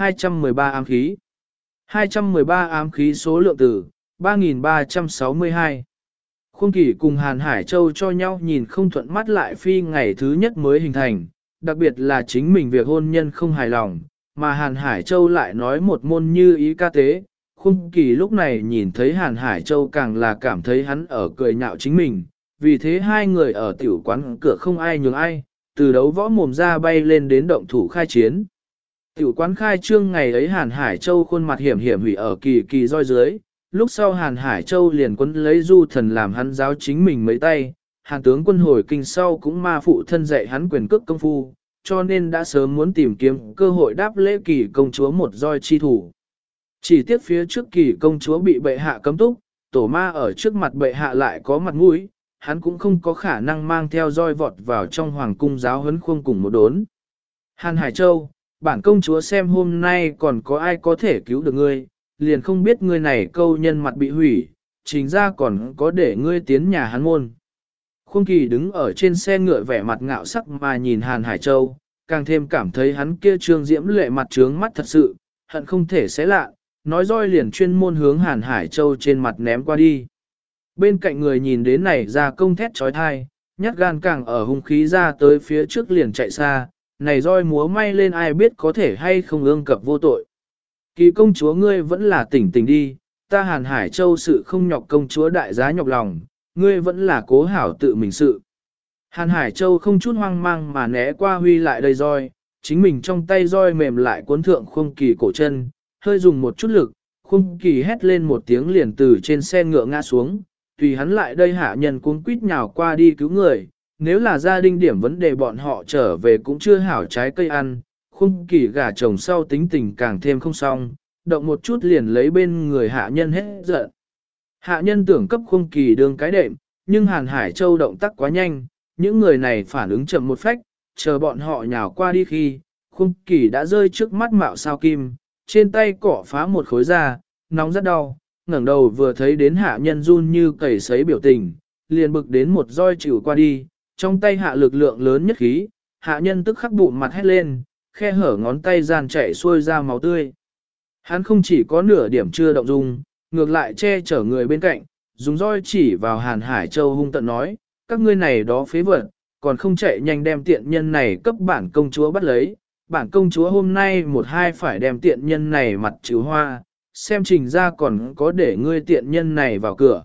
213 ám khí. 213 ám khí số lượng tử, 3.362. Khuôn kỷ cùng Hàn Hải Châu cho nhau nhìn không thuận mắt lại phi ngày thứ nhất mới hình thành, đặc biệt là chính mình việc hôn nhân không hài lòng, mà Hàn Hải Châu lại nói một môn như ý ca tế. Khung kỳ lúc này nhìn thấy Hàn Hải Châu càng là cảm thấy hắn ở cười nhạo chính mình, vì thế hai người ở tiểu quán cửa không ai nhường ai, từ đấu võ mồm ra bay lên đến động thủ khai chiến. Tiểu quán khai trương ngày ấy Hàn Hải Châu khuôn mặt hiểm hiểm hủy ở kỳ kỳ roi dưới, lúc sau Hàn Hải Châu liền quân lấy du thần làm hắn giáo chính mình mấy tay, Hàn tướng quân hồi kinh sau cũng ma phụ thân dạy hắn quyền cước công phu, cho nên đã sớm muốn tìm kiếm cơ hội đáp lễ kỳ công chúa một roi chi thủ. Chỉ tiếc phía trước kỳ công chúa bị bệ hạ cấm túc, tổ ma ở trước mặt bệ hạ lại có mặt mũi, hắn cũng không có khả năng mang theo roi vọt vào trong hoàng cung giáo huấn khuôn cùng một đốn. Hàn Hải Châu, bản công chúa xem hôm nay còn có ai có thể cứu được ngươi, liền không biết ngươi này câu nhân mặt bị hủy, chính ra còn có để ngươi tiến nhà hắn môn. Khuôn kỳ đứng ở trên xe ngựa vẻ mặt ngạo sắc mà nhìn Hàn Hải Châu, càng thêm cảm thấy hắn kia trương diễm lệ mặt trướng mắt thật sự, hận không thể xé lạ, nói roi liền chuyên môn hướng Hàn Hải Châu trên mặt ném qua đi. Bên cạnh người nhìn đến này ra công thét trói thai, nhát gan càng ở hung khí ra tới phía trước liền chạy xa, này roi múa may lên ai biết có thể hay không ương cập vô tội. Kỳ công chúa ngươi vẫn là tỉnh tỉnh đi, ta Hàn Hải Châu sự không nhọc công chúa đại giá nhọc lòng, ngươi vẫn là cố hảo tự mình sự. Hàn Hải Châu không chút hoang mang mà né qua huy lại đây roi, chính mình trong tay roi mềm lại cuốn thượng khung kỳ cổ chân, hơi dùng một chút lực, khung kỳ hét lên một tiếng liền từ trên xe ngựa ngã xuống, tùy hắn lại đây hạ nhân cuốn quýt nhào qua đi cứu người, nếu là gia đình điểm vấn đề bọn họ trở về cũng chưa hảo trái cây ăn, khung kỳ gà chồng sau tính tình càng thêm không xong, động một chút liền lấy bên người hạ nhân hết giận. Hạ nhân tưởng cấp khung kỳ đương cái đệm, nhưng Hàn Hải Châu động tác quá nhanh, những người này phản ứng chậm một phách, chờ bọn họ nhào qua đi khi, khung kỳ đã rơi trước mắt mạo sao kim, trên tay cỏ phá một khối da, nóng rất đau, ngẩng đầu vừa thấy đến hạ nhân run như cầy sấy biểu tình, liền bực đến một roi chịu qua đi, trong tay hạ lực lượng lớn nhất khí, hạ nhân tức khắc bụng mặt hét lên, khe hở ngón tay gian chảy xuôi ra máu tươi. Hắn không chỉ có nửa điểm chưa động dung, ngược lại che chở người bên cạnh, dùng roi chỉ vào Hàn Hải Châu hung tận nói, các ngươi này đó phế vật, còn không chạy nhanh đem tiện nhân này cấp bản công chúa bắt lấy, bản công chúa hôm nay một hai phải đem tiện nhân này mặt chữ hoa, xem trình ra còn có để ngươi tiện nhân này vào cửa.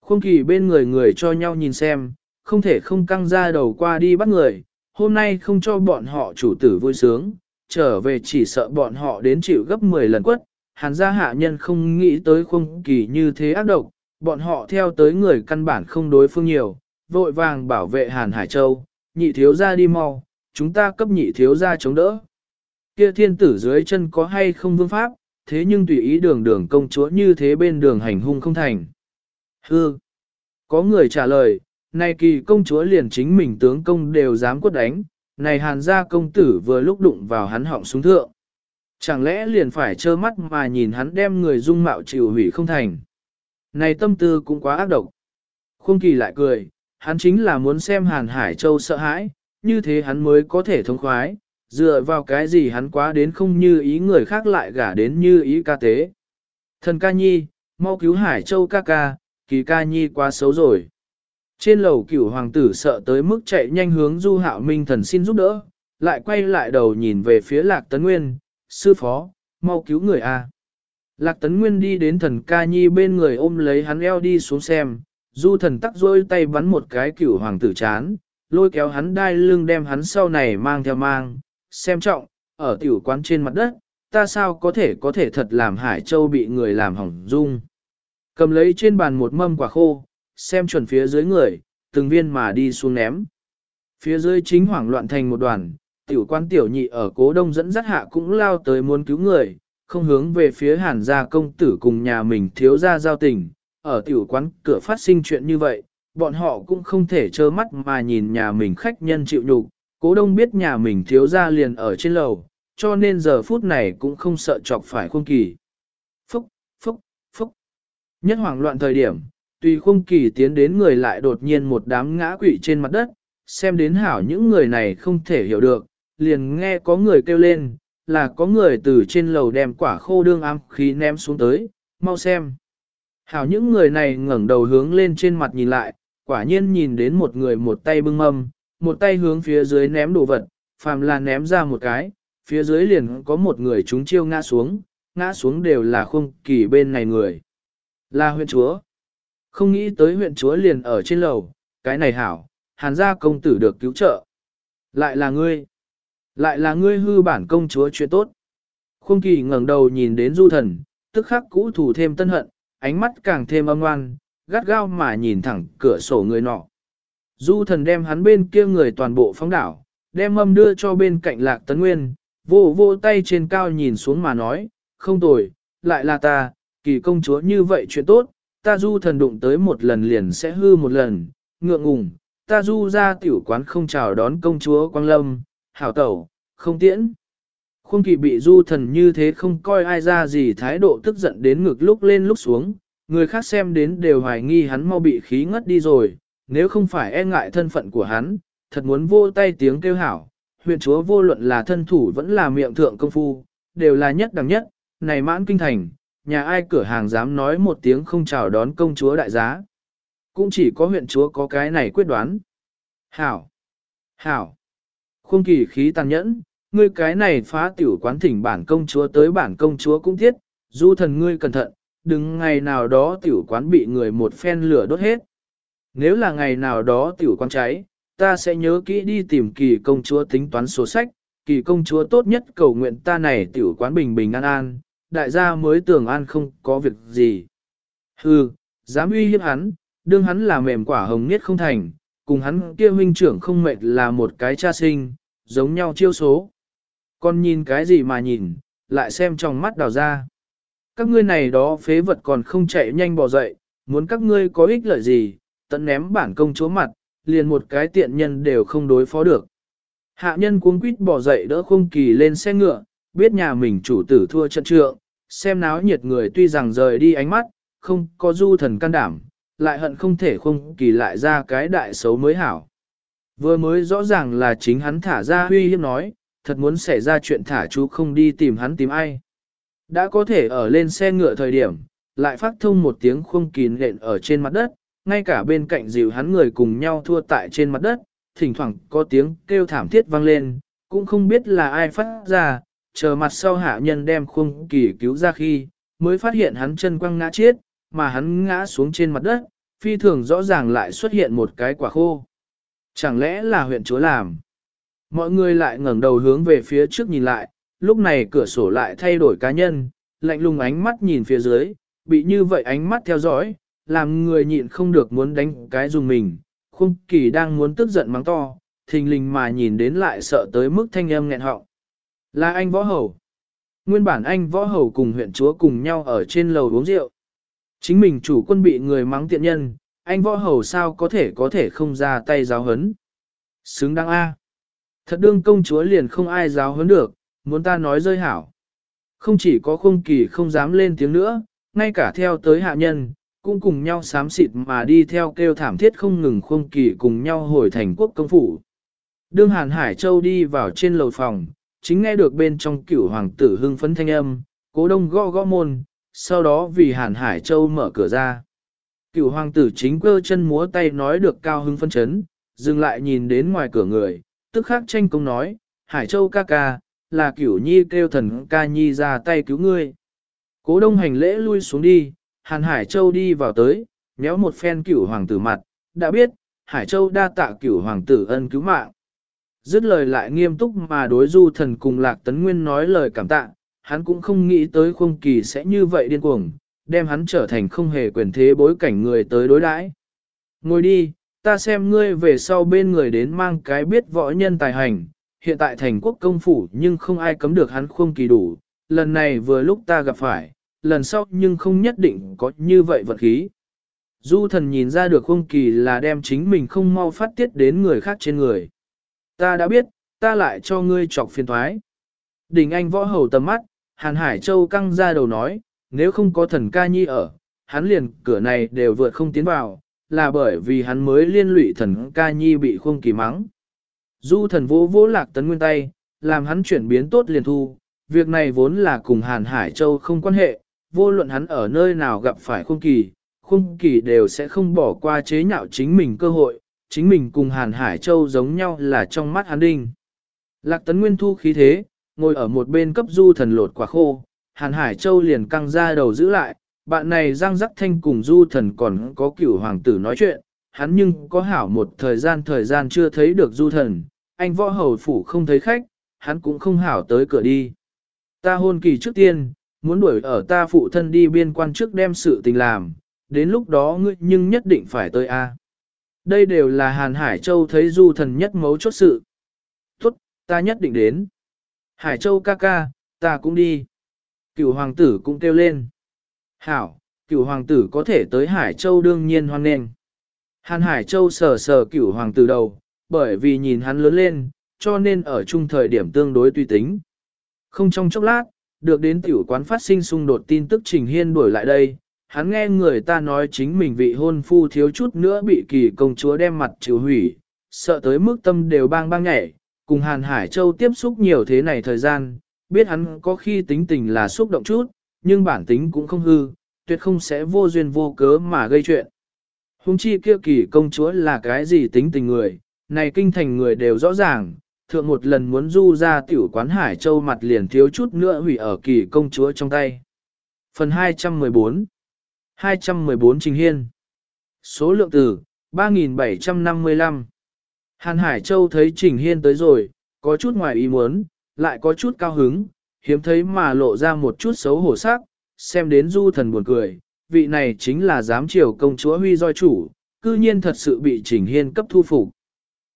Khung kỳ bên người người cho nhau nhìn xem, không thể không căng ra đầu qua đi bắt người, hôm nay không cho bọn họ chủ tử vui sướng, trở về chỉ sợ bọn họ đến chịu gấp 10 lần quất. Hàn gia hạ nhân không nghĩ tới khung kỳ như thế ác độc, bọn họ theo tới người căn bản không đối phương nhiều, vội vàng bảo vệ Hàn Hải Châu, nhị thiếu gia đi mau, chúng ta cấp nhị thiếu gia chống đỡ. Kia thiên tử dưới chân có hay không vương pháp, thế nhưng tùy ý đường đường công chúa như thế bên đường hành hung không thành. Hư! Có người trả lời, này kỳ công chúa liền chính mình tướng công đều dám quất đánh, này hàn gia công tử vừa lúc đụng vào hắn họng xuống thượng. Chẳng lẽ liền phải trơ mắt mà nhìn hắn đem người dung mạo chịu hủy không thành. Này tâm tư cũng quá ác độc. Khung kỳ lại cười, hắn chính là muốn xem hàn hải châu sợ hãi, như thế hắn mới có thể thông khoái, dựa vào cái gì hắn quá đến không như ý người khác lại gả đến như ý ca tế. Thần ca nhi, mau cứu hải châu ca ca, kỳ ca nhi quá xấu rồi. Trên lầu cửu hoàng tử sợ tới mức chạy nhanh hướng du hạo minh thần xin giúp đỡ, lại quay lại đầu nhìn về phía lạc tấn nguyên, sư phó, mau cứu người a. Lạc tấn nguyên đi đến thần ca nhi bên người ôm lấy hắn eo đi xuống xem, du thần tắc rôi tay bắn một cái cửu hoàng tử chán, lôi kéo hắn đai lưng đem hắn sau này mang theo mang, xem trọng, ở tiểu quán trên mặt đất, ta sao có thể có thể thật làm Hải Châu bị người làm hỏng dung. Cầm lấy trên bàn một mâm quả khô, xem chuẩn phía dưới người, từng viên mà đi xuống ném. Phía dưới chính hoảng loạn thành một đoàn, tiểu quan tiểu nhị ở cố đông dẫn dắt hạ cũng lao tới muốn cứu người, không hướng về phía hàn gia công tử cùng nhà mình thiếu gia giao tình. Ở tiểu quán cửa phát sinh chuyện như vậy, bọn họ cũng không thể trơ mắt mà nhìn nhà mình khách nhân chịu nhục. Cố đông biết nhà mình thiếu gia liền ở trên lầu, cho nên giờ phút này cũng không sợ chọc phải khuôn kỳ. Phúc, phúc, phúc. Nhất hoảng loạn thời điểm, Tùy khung kỳ tiến đến người lại đột nhiên một đám ngã quỵ trên mặt đất, xem đến hảo những người này không thể hiểu được, liền nghe có người kêu lên, là có người từ trên lầu đem quả khô đương ám khí ném xuống tới, mau xem. Hảo những người này ngẩng đầu hướng lên trên mặt nhìn lại, quả nhiên nhìn đến một người một tay bưng mâm, một tay hướng phía dưới ném đồ vật, phàm là ném ra một cái, phía dưới liền có một người chúng chiêu ngã xuống, ngã xuống đều là không kỳ bên này người. Là huyện chúa. Không nghĩ tới huyện chúa liền ở trên lầu, cái này hảo, hàn gia công tử được cứu trợ. Lại là ngươi. Lại là ngươi hư bản công chúa chuyện tốt. Khung kỳ ngẩng đầu nhìn đến du thần, tức khắc cũ thủ thêm tân hận, ánh mắt càng thêm âm ngoan, gắt gao mà nhìn thẳng cửa sổ người nọ. Du thần đem hắn bên kia người toàn bộ phóng đảo, đem mâm đưa cho bên cạnh lạc tấn nguyên, vô vô tay trên cao nhìn xuống mà nói, không tồi, lại là ta, kỳ công chúa như vậy chuyện tốt, ta du thần đụng tới một lần liền sẽ hư một lần, ngượng ngùng, ta du ra tiểu quán không chào đón công chúa Quang Lâm, hảo tẩu, không tiễn. Khuôn kỳ bị du thần như thế không coi ai ra gì thái độ tức giận đến ngực lúc lên lúc xuống, người khác xem đến đều hoài nghi hắn mau bị khí ngất đi rồi, nếu không phải e ngại thân phận của hắn, thật muốn vô tay tiếng kêu hảo, huyện chúa vô luận là thân thủ vẫn là miệng thượng công phu, đều là nhất đẳng nhất, này mãn kinh thành, nhà ai cửa hàng dám nói một tiếng không chào đón công chúa đại giá. Cũng chỉ có huyện chúa có cái này quyết đoán. Hảo! Hảo! Khung kỳ khí tàn nhẫn, ngươi cái này phá tiểu quán thỉnh bản công chúa tới bản công chúa cũng thiết, du thần ngươi cẩn thận, đừng ngày nào đó tiểu quán bị người một phen lửa đốt hết. Nếu là ngày nào đó tiểu quán cháy, ta sẽ nhớ kỹ đi tìm kỳ công chúa tính toán sổ sách, kỳ công chúa tốt nhất cầu nguyện ta này tiểu quán bình bình an an, đại gia mới tưởng an không có việc gì. Hừ, dám uy hiếp hắn, đương hắn là mềm quả hồng niết không thành, cùng hắn kia huynh trưởng không mệt là một cái cha sinh, giống nhau chiêu số. Con nhìn cái gì mà nhìn, lại xem trong mắt đào ra. Các ngươi này đó phế vật còn không chạy nhanh bỏ dậy, muốn các ngươi có ích lợi gì, tận ném bản công chúa mặt, liền một cái tiện nhân đều không đối phó được. Hạ nhân cuống quýt bỏ dậy đỡ không kỳ lên xe ngựa, biết nhà mình chủ tử thua trận trượng, xem náo nhiệt người tuy rằng rời đi ánh mắt, không có du thần can đảm, lại hận không thể không kỳ lại ra cái đại xấu mới hảo. Vừa mới rõ ràng là chính hắn thả ra huy hiếp nói, thật muốn xảy ra chuyện thả chú không đi tìm hắn tìm ai. Đã có thể ở lên xe ngựa thời điểm, lại phát thông một tiếng khung kín lện ở trên mặt đất, ngay cả bên cạnh dìu hắn người cùng nhau thua tại trên mặt đất, thỉnh thoảng có tiếng kêu thảm thiết vang lên, cũng không biết là ai phát ra, chờ mặt sau hạ nhân đem khung kỳ cứu ra khi, mới phát hiện hắn chân quăng ngã chết, mà hắn ngã xuống trên mặt đất, phi thường rõ ràng lại xuất hiện một cái quả khô. Chẳng lẽ là huyện chúa làm? Mọi người lại ngẩng đầu hướng về phía trước nhìn lại, lúc này cửa sổ lại thay đổi cá nhân, lạnh lùng ánh mắt nhìn phía dưới, bị như vậy ánh mắt theo dõi, làm người nhịn không được muốn đánh cái dùng mình. Khung kỳ đang muốn tức giận mắng to, thình lình mà nhìn đến lại sợ tới mức thanh âm nghẹn họng. Là anh võ hầu. Nguyên bản anh võ hầu cùng huyện chúa cùng nhau ở trên lầu uống rượu. Chính mình chủ quân bị người mắng tiện nhân, anh võ hầu sao có thể có thể không ra tay giáo hấn. Xứng đáng A. Thật đương công chúa liền không ai giáo hấn được, muốn ta nói rơi hảo. Không chỉ có khung kỳ không dám lên tiếng nữa, ngay cả theo tới hạ nhân, cũng cùng nhau sám xịt mà đi theo kêu thảm thiết không ngừng khung kỳ cùng nhau hồi thành quốc công phủ. Đương Hàn Hải Châu đi vào trên lầu phòng, chính nghe được bên trong cửu hoàng tử hưng phấn thanh âm, cố đông gõ gõ môn, sau đó vì Hàn Hải Châu mở cửa ra. Cửu hoàng tử chính quơ chân múa tay nói được cao hưng phân chấn, dừng lại nhìn đến ngoài cửa người, tức khắc tranh công nói, Hải Châu ca ca, là cửu nhi kêu thần ca nhi ra tay cứu ngươi. Cố đông hành lễ lui xuống đi, Hàn Hải Châu đi vào tới, méo một phen cửu hoàng tử mặt, đã biết, Hải Châu đa tạ cửu hoàng tử ân cứu mạng. Dứt lời lại nghiêm túc mà đối du thần cùng Lạc Tấn Nguyên nói lời cảm tạ, hắn cũng không nghĩ tới không kỳ sẽ như vậy điên cuồng, đem hắn trở thành không hề quyền thế bối cảnh người tới đối đãi. Ngồi đi, ta xem ngươi về sau bên người đến mang cái biết võ nhân tài hành, hiện tại thành quốc công phủ nhưng không ai cấm được hắn không kỳ đủ, lần này vừa lúc ta gặp phải, lần sau nhưng không nhất định có như vậy vật khí. Du thần nhìn ra được không kỳ là đem chính mình không mau phát tiết đến người khác trên người. Ta đã biết, ta lại cho ngươi chọc phiền thoái. Đình anh võ hầu tầm mắt, Hàn Hải Châu căng ra đầu nói, nếu không có thần ca nhi ở, hắn liền cửa này đều vượt không tiến vào, là bởi vì hắn mới liên lụy thần ca nhi bị không kỳ mắng. Du thần vỗ vỗ lạc tấn nguyên tay, làm hắn chuyển biến tốt liền thu, việc này vốn là cùng Hàn Hải Châu không quan hệ, vô luận hắn ở nơi nào gặp phải khung kỳ, khung kỳ đều sẽ không bỏ qua chế nhạo chính mình cơ hội, chính mình cùng Hàn Hải Châu giống nhau là trong mắt hắn đinh. Lạc tấn nguyên thu khí thế, ngồi ở một bên cấp du thần lột quả khô, Hàn Hải Châu liền căng ra đầu giữ lại, bạn này răng rắc thanh cùng du thần còn có cửu hoàng tử nói chuyện, hắn nhưng có hảo một thời gian thời gian chưa thấy được du thần, anh võ hầu phủ không thấy khách, hắn cũng không hảo tới cửa đi. Ta hôn kỳ trước tiên, muốn đuổi ở ta phụ thân đi biên quan trước đem sự tình làm, đến lúc đó ngươi nhưng nhất định phải tới A. Đây đều là Hàn Hải Châu thấy du thần nhất mấu chốt sự. Tốt, ta nhất định đến. Hải Châu ca ca, ta cũng đi. Cựu hoàng tử cũng kêu lên. Hảo, cựu hoàng tử có thể tới Hải Châu đương nhiên hoan nghênh. Hàn Hải Châu sờ sờ cựu hoàng tử đầu, bởi vì nhìn hắn lớn lên, cho nên ở chung thời điểm tương đối tùy tính. Không trong chốc lát, được đến tiểu quán phát sinh xung đột tin tức Trình Hiên đuổi lại đây, hắn nghe người ta nói chính mình vị hôn phu thiếu chút nữa bị kỳ công chúa đem mặt chịu hủy, sợ tới mức tâm đều bang bang nhảy, cùng Hàn Hải Châu tiếp xúc nhiều thế này thời gian, biết hắn có khi tính tình là xúc động chút, nhưng bản tính cũng không hư, tuyệt không sẽ vô duyên vô cớ mà gây chuyện. Hùng chi kia kỳ công chúa là cái gì tính tình người, này kinh thành người đều rõ ràng, thượng một lần muốn du ra tiểu quán Hải Châu mặt liền thiếu chút nữa hủy ở kỳ công chúa trong tay. Phần 214 214 Trình Hiên. Số lượng từ 3755 Hàn Hải Châu thấy Trình Hiên tới rồi, có chút ngoài ý muốn, lại có chút cao hứng, hiếm thấy mà lộ ra một chút xấu hổ sắc, xem đến du thần buồn cười, vị này chính là giám triều công chúa huy doi chủ, cư nhiên thật sự bị Trình Hiên cấp thu phục.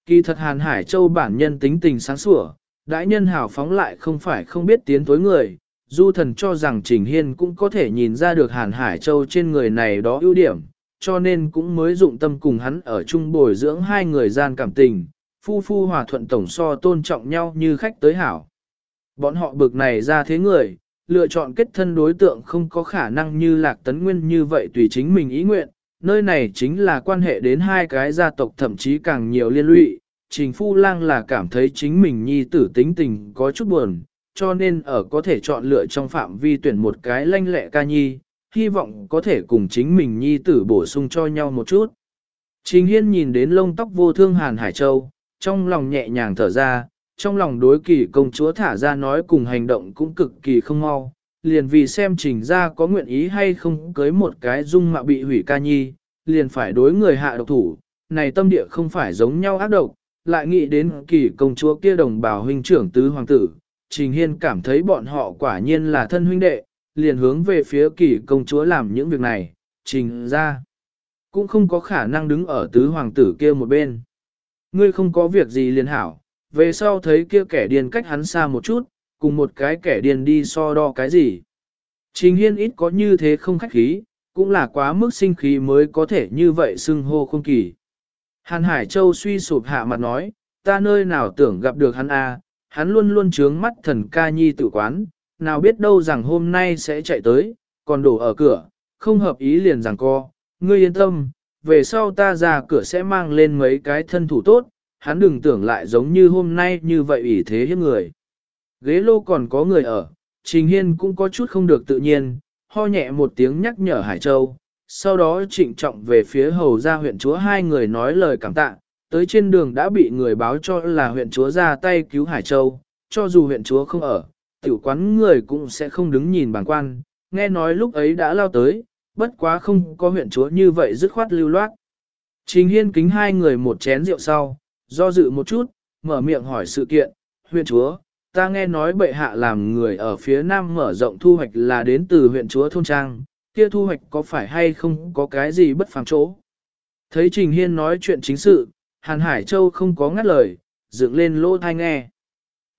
Kỳ thật Hàn Hải Châu bản nhân tính tình sáng sủa, đại nhân hảo phóng lại không phải không biết tiến tối người, du thần cho rằng Trình Hiên cũng có thể nhìn ra được Hàn Hải Châu trên người này đó ưu điểm, cho nên cũng mới dụng tâm cùng hắn ở chung bồi dưỡng hai người gian cảm tình, phu phu hòa thuận tổng so tôn trọng nhau như khách tới hảo. Bọn họ bực này ra thế người, lựa chọn kết thân đối tượng không có khả năng như lạc tấn nguyên như vậy tùy chính mình ý nguyện, nơi này chính là quan hệ đến hai cái gia tộc thậm chí càng nhiều liên lụy. Trình Phu Lang là cảm thấy chính mình nhi tử tính tình có chút buồn, cho nên ở có thể chọn lựa trong phạm vi tuyển một cái lanh lẹ ca nhi, hy vọng có thể cùng chính mình nhi tử bổ sung cho nhau một chút. Trình Hiên nhìn đến lông tóc vô thương Hàn Hải Châu, trong lòng nhẹ nhàng thở ra, trong lòng đối kỳ công chúa thả ra nói cùng hành động cũng cực kỳ không mau, liền vì xem trình ra có nguyện ý hay không cưới một cái dung mạo bị hủy ca nhi, liền phải đối người hạ độc thủ, này tâm địa không phải giống nhau ác độc, lại nghĩ đến kỳ công chúa kia đồng bào huynh trưởng tứ hoàng tử, trình hiên cảm thấy bọn họ quả nhiên là thân huynh đệ, liền hướng về phía kỳ công chúa làm những việc này, trình ra cũng không có khả năng đứng ở tứ hoàng tử kia một bên. Ngươi không có việc gì liền hảo, về sau thấy kia kẻ điên cách hắn xa một chút, cùng một cái kẻ điên đi so đo cái gì. Trình Hiên ít có như thế không khách khí, cũng là quá mức sinh khí mới có thể như vậy xưng hô không kỳ. Hàn Hải Châu suy sụp hạ mặt nói, ta nơi nào tưởng gặp được hắn a, à, hắn luôn luôn trướng mắt thần ca nhi tự quán, nào biết đâu rằng hôm nay sẽ chạy tới, còn đổ ở cửa, không hợp ý liền rằng co, ngươi yên tâm, về sau ta ra cửa sẽ mang lên mấy cái thân thủ tốt, hắn đừng tưởng lại giống như hôm nay như vậy ủy thế hiếp người. Ghế lô còn có người ở, Trình Hiên cũng có chút không được tự nhiên, ho nhẹ một tiếng nhắc nhở Hải Châu, sau đó trịnh trọng về phía hầu ra huyện chúa hai người nói lời cảm tạ, tới trên đường đã bị người báo cho là huyện chúa ra tay cứu Hải Châu, cho dù huyện chúa không ở, tiểu quán người cũng sẽ không đứng nhìn bản quan, nghe nói lúc ấy đã lao tới, bất quá không có huyện chúa như vậy dứt khoát lưu loát. Trình Hiên kính hai người một chén rượu sau, do dự một chút, mở miệng hỏi sự kiện, huyện chúa, ta nghe nói bệ hạ làm người ở phía nam mở rộng thu hoạch là đến từ huyện chúa thôn trang, kia thu hoạch có phải hay không có cái gì bất phàm chỗ. Thấy Trình Hiên nói chuyện chính sự, Hàn Hải Châu không có ngắt lời, dựng lên lỗ thai nghe.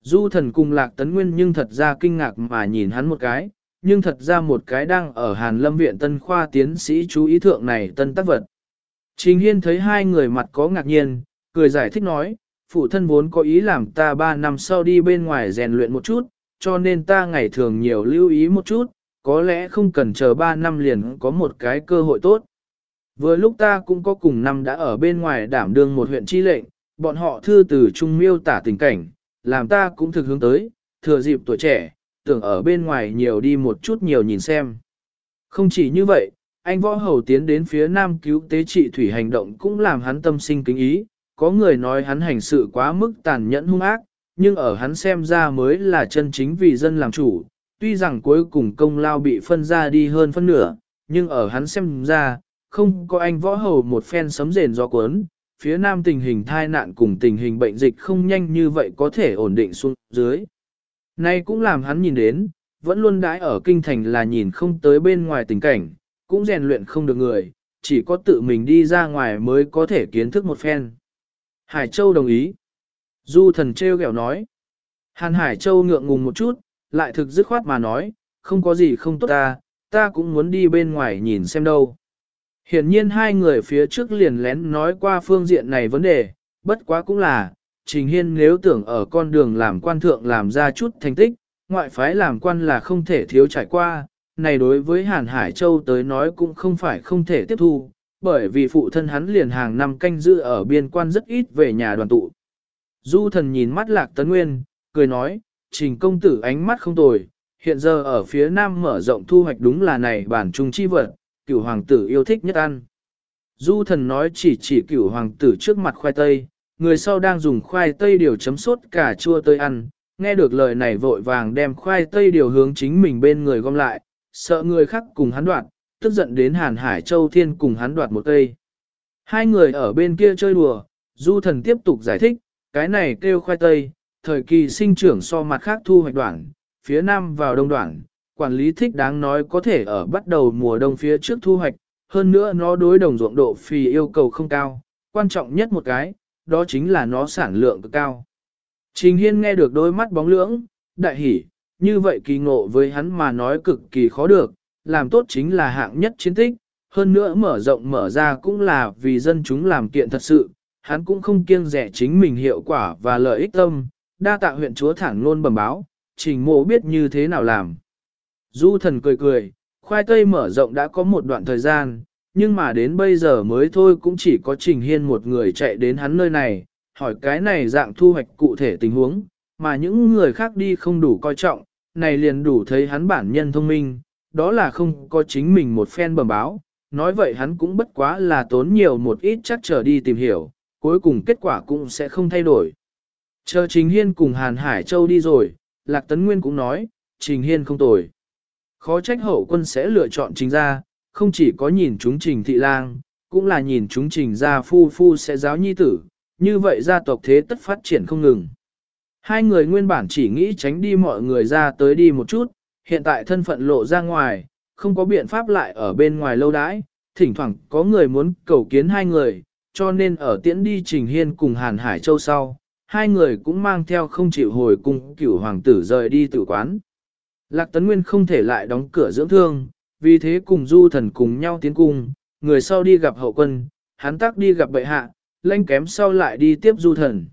Du thần cùng lạc tấn nguyên nhưng thật ra kinh ngạc mà nhìn hắn một cái, nhưng thật ra một cái đang ở Hàn Lâm Viện Tân Khoa tiến sĩ chú ý thượng này tân tác vật. Trình Hiên thấy hai người mặt có ngạc nhiên, cười giải thích nói, phụ thân vốn có ý làm ta ba năm sau đi bên ngoài rèn luyện một chút, cho nên ta ngày thường nhiều lưu ý một chút, có lẽ không cần chờ ba năm liền có một cái cơ hội tốt. Vừa lúc ta cũng có cùng năm đã ở bên ngoài đảm đương một huyện chi lệnh, bọn họ thư từ trung miêu tả tình cảnh, làm ta cũng thực hướng tới, thừa dịp tuổi trẻ, tưởng ở bên ngoài nhiều đi một chút nhiều nhìn xem. Không chỉ như vậy, anh võ hầu tiến đến phía nam cứu tế trị thủy hành động cũng làm hắn tâm sinh kính ý, có người nói hắn hành sự quá mức tàn nhẫn hung ác, nhưng ở hắn xem ra mới là chân chính vì dân làm chủ, tuy rằng cuối cùng công lao bị phân ra đi hơn phân nửa, nhưng ở hắn xem ra, không có anh võ hầu một phen sấm rền do cuốn, phía nam tình hình thai nạn cùng tình hình bệnh dịch không nhanh như vậy có thể ổn định xuống dưới. Nay cũng làm hắn nhìn đến, vẫn luôn đãi ở kinh thành là nhìn không tới bên ngoài tình cảnh, cũng rèn luyện không được người, chỉ có tự mình đi ra ngoài mới có thể kiến thức một phen. Hải Châu đồng ý. Du thần treo gẹo nói. Hàn Hải Châu ngượng ngùng một chút, lại thực dứt khoát mà nói, không có gì không tốt ta, ta cũng muốn đi bên ngoài nhìn xem đâu. Hiển nhiên hai người phía trước liền lén nói qua phương diện này vấn đề, bất quá cũng là, Trình Hiên nếu tưởng ở con đường làm quan thượng làm ra chút thành tích, ngoại phái làm quan là không thể thiếu trải qua, này đối với Hàn Hải Châu tới nói cũng không phải không thể tiếp thu, bởi vì phụ thân hắn liền hàng năm canh giữ ở biên quan rất ít về nhà đoàn tụ. Du thần nhìn mắt lạc tấn nguyên, cười nói, trình công tử ánh mắt không tồi, hiện giờ ở phía nam mở rộng thu hoạch đúng là này bản trung chi vật, cửu hoàng tử yêu thích nhất ăn. Du thần nói chỉ chỉ cửu hoàng tử trước mặt khoai tây, người sau đang dùng khoai tây điều chấm sốt cả chua tơi ăn, nghe được lời này vội vàng đem khoai tây điều hướng chính mình bên người gom lại, sợ người khác cùng hắn đoạt, tức giận đến Hàn Hải Châu Thiên cùng hắn đoạt một cây. Hai người ở bên kia chơi đùa, du thần tiếp tục giải thích, cái này kêu khoai tây, thời kỳ sinh trưởng so mặt khác thu hoạch đoạn, phía nam vào đông đoạn, quản lý thích đáng nói có thể ở bắt đầu mùa đông phía trước thu hoạch, hơn nữa nó đối đồng ruộng độ phì yêu cầu không cao, quan trọng nhất một cái, đó chính là nó sản lượng cực cao. Trình Hiên nghe được đôi mắt bóng lưỡng, đại hỉ, như vậy kỳ ngộ với hắn mà nói cực kỳ khó được, làm tốt chính là hạng nhất chiến tích, hơn nữa mở rộng mở ra cũng là vì dân chúng làm kiện thật sự, hắn cũng không kiêng rẻ chính mình hiệu quả và lợi ích tâm, đa tạ huyện chúa thẳng luôn bẩm báo, trình mộ biết như thế nào làm. Du thần cười cười, khoai tây mở rộng đã có một đoạn thời gian, nhưng mà đến bây giờ mới thôi cũng chỉ có trình hiên một người chạy đến hắn nơi này, hỏi cái này dạng thu hoạch cụ thể tình huống, mà những người khác đi không đủ coi trọng, này liền đủ thấy hắn bản nhân thông minh, đó là không có chính mình một phen bẩm báo, nói vậy hắn cũng bất quá là tốn nhiều một ít chắc trở đi tìm hiểu, cuối cùng kết quả cũng sẽ không thay đổi. Chờ Trình Hiên cùng Hàn Hải Châu đi rồi, Lạc Tấn Nguyên cũng nói, Trình Hiên không tồi. Khó trách hậu quân sẽ lựa chọn Trình ra, không chỉ có nhìn chúng Trình Thị Lang, cũng là nhìn chúng Trình gia phu phu sẽ giáo nhi tử, như vậy gia tộc thế tất phát triển không ngừng. Hai người nguyên bản chỉ nghĩ tránh đi mọi người ra tới đi một chút, hiện tại thân phận lộ ra ngoài, không có biện pháp lại ở bên ngoài lâu đãi, thỉnh thoảng có người muốn cầu kiến hai người, cho nên ở tiễn đi Trình Hiên cùng Hàn Hải Châu sau, hai người cũng mang theo không chịu hồi cùng cửu hoàng tử rời đi tử quán. Lạc Tấn Nguyên không thể lại đóng cửa dưỡng thương, vì thế cùng du thần cùng nhau tiến cung, người sau đi gặp hậu quân, hắn tác đi gặp bệ hạ, lanh kém sau lại đi tiếp du thần.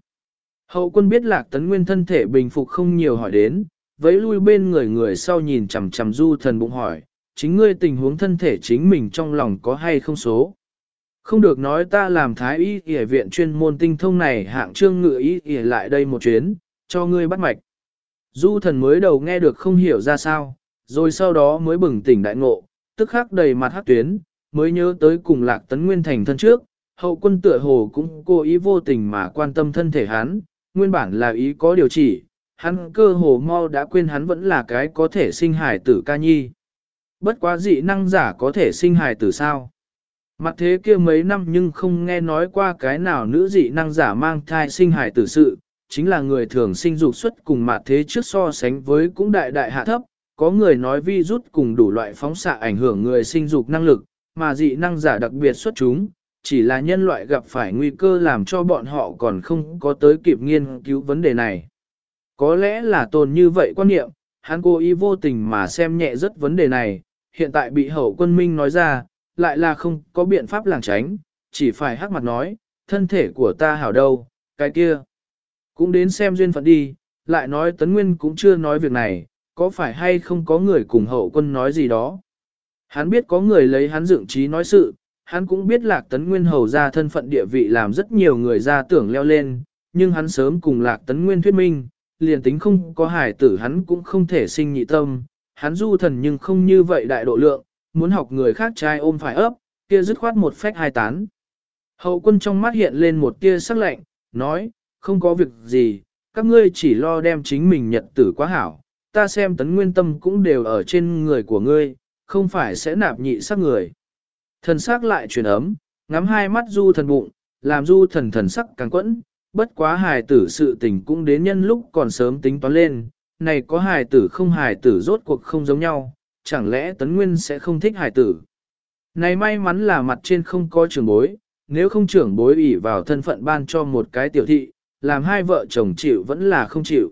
Hậu quân biết Lạc Tấn Nguyên thân thể bình phục không nhiều hỏi đến, vẫy lui bên người người sau nhìn chằm chằm du thần bụng hỏi, chính ngươi tình huống thân thể chính mình trong lòng có hay không số. Không được nói ta làm thái y y viện chuyên môn tinh thông này hạng trương ngự y y lại đây một chuyến, cho ngươi bắt mạch. Du thần mới đầu nghe được không hiểu ra sao, rồi sau đó mới bừng tỉnh đại ngộ, tức khắc đầy mặt hát tuyến, mới nhớ tới cùng lạc tấn nguyên thành thân trước, hậu quân tựa hồ cũng cố ý vô tình mà quan tâm thân thể hắn, nguyên bản là ý có điều chỉ, hắn cơ hồ mau đã quên hắn vẫn là cái có thể sinh hài tử ca nhi. Bất quá dị năng giả có thể sinh hài tử sao? Mặt thế kia mấy năm nhưng không nghe nói qua cái nào nữ dị năng giả mang thai sinh hài tử sự, chính là người thường sinh dục xuất cùng mặt thế trước so sánh với cũng đại đại hạ thấp, có người nói vi rút cùng đủ loại phóng xạ ảnh hưởng người sinh dục năng lực, mà dị năng giả đặc biệt xuất chúng, chỉ là nhân loại gặp phải nguy cơ làm cho bọn họ còn không có tới kịp nghiên cứu vấn đề này. Có lẽ là tồn như vậy quan niệm, hắn cố ý vô tình mà xem nhẹ rất vấn đề này, hiện tại bị hậu quân minh nói ra, lại là không có biện pháp làng tránh, chỉ phải hắc mặt nói, thân thể của ta hảo đâu, cái kia. Cũng đến xem duyên phận đi, lại nói Tấn Nguyên cũng chưa nói việc này, có phải hay không có người cùng hậu quân nói gì đó. Hắn biết có người lấy hắn dựng trí nói sự, hắn cũng biết Lạc Tấn Nguyên hầu ra thân phận địa vị làm rất nhiều người ra tưởng leo lên, nhưng hắn sớm cùng Lạc Tấn Nguyên thuyết minh, liền tính không có hải tử hắn cũng không thể sinh nhị tâm, hắn du thần nhưng không như vậy đại độ lượng, muốn học người khác trai ôm phải ấp, kia dứt khoát một phách hai tán. Hậu quân trong mắt hiện lên một tia sắc lạnh, nói, không có việc gì, các ngươi chỉ lo đem chính mình nhật tử quá hảo, ta xem tấn nguyên tâm cũng đều ở trên người của ngươi, không phải sẽ nạp nhị sắc người. Thần sắc lại truyền ấm, ngắm hai mắt du thần bụng, làm du thần thần sắc càng quẫn, bất quá hài tử sự tình cũng đến nhân lúc còn sớm tính toán lên, này có hài tử không hài tử rốt cuộc không giống nhau, chẳng lẽ tấn nguyên sẽ không thích hài tử. Này may mắn là mặt trên không có trưởng bối, nếu không trưởng bối ủy vào thân phận ban cho một cái tiểu thị, làm hai vợ chồng chịu vẫn là không chịu.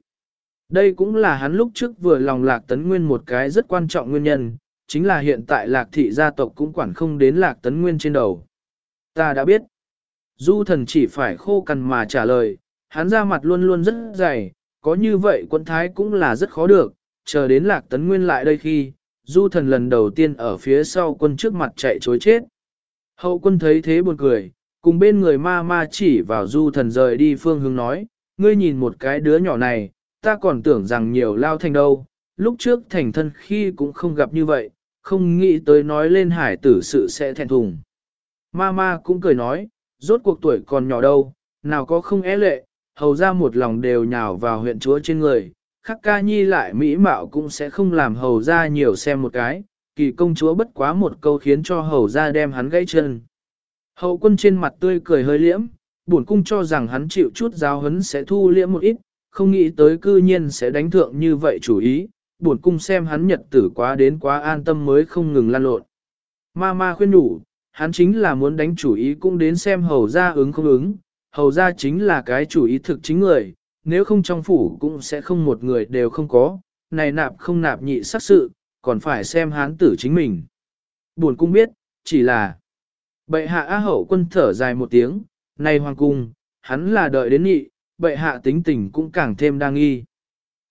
Đây cũng là hắn lúc trước vừa lòng lạc tấn nguyên một cái rất quan trọng nguyên nhân, chính là hiện tại lạc thị gia tộc cũng quản không đến lạc tấn nguyên trên đầu. Ta đã biết. Du thần chỉ phải khô cằn mà trả lời, hắn ra mặt luôn luôn rất dày, có như vậy quân thái cũng là rất khó được, chờ đến lạc tấn nguyên lại đây khi, du thần lần đầu tiên ở phía sau quân trước mặt chạy chối chết. Hậu quân thấy thế buồn cười, cùng bên người ma ma chỉ vào du thần rời đi phương hướng nói, ngươi nhìn một cái đứa nhỏ này, ta còn tưởng rằng nhiều lao thành đâu, lúc trước thành thân khi cũng không gặp như vậy, không nghĩ tới nói lên hải tử sự sẽ thẹn thùng. Ma ma cũng cười nói, rốt cuộc tuổi còn nhỏ đâu, nào có không é lệ, hầu ra một lòng đều nhào vào huyện chúa trên người, khắc ca nhi lại mỹ mạo cũng sẽ không làm hầu ra nhiều xem một cái, kỳ công chúa bất quá một câu khiến cho hầu ra đem hắn gãy chân. Hậu quân trên mặt tươi cười hơi liễm, buồn cung cho rằng hắn chịu chút giáo hấn sẽ thu liễm một ít, không nghĩ tới cư nhiên sẽ đánh thượng như vậy chủ ý, buồn cung xem hắn nhật tử quá đến quá an tâm mới không ngừng lan lộn. Ma ma khuyên đủ, hắn chính là muốn đánh chủ ý cũng đến xem hầu ra ứng không ứng, hầu ra chính là cái chủ ý thực chính người, nếu không trong phủ cũng sẽ không một người đều không có, này nạp không nạp nhị sắc sự, còn phải xem hán tử chính mình. Buồn cung biết, chỉ là bệ hạ á hậu quân thở dài một tiếng, này hoàng cung, hắn là đợi đến nhị, bệ hạ tính tình cũng càng thêm đang nghi.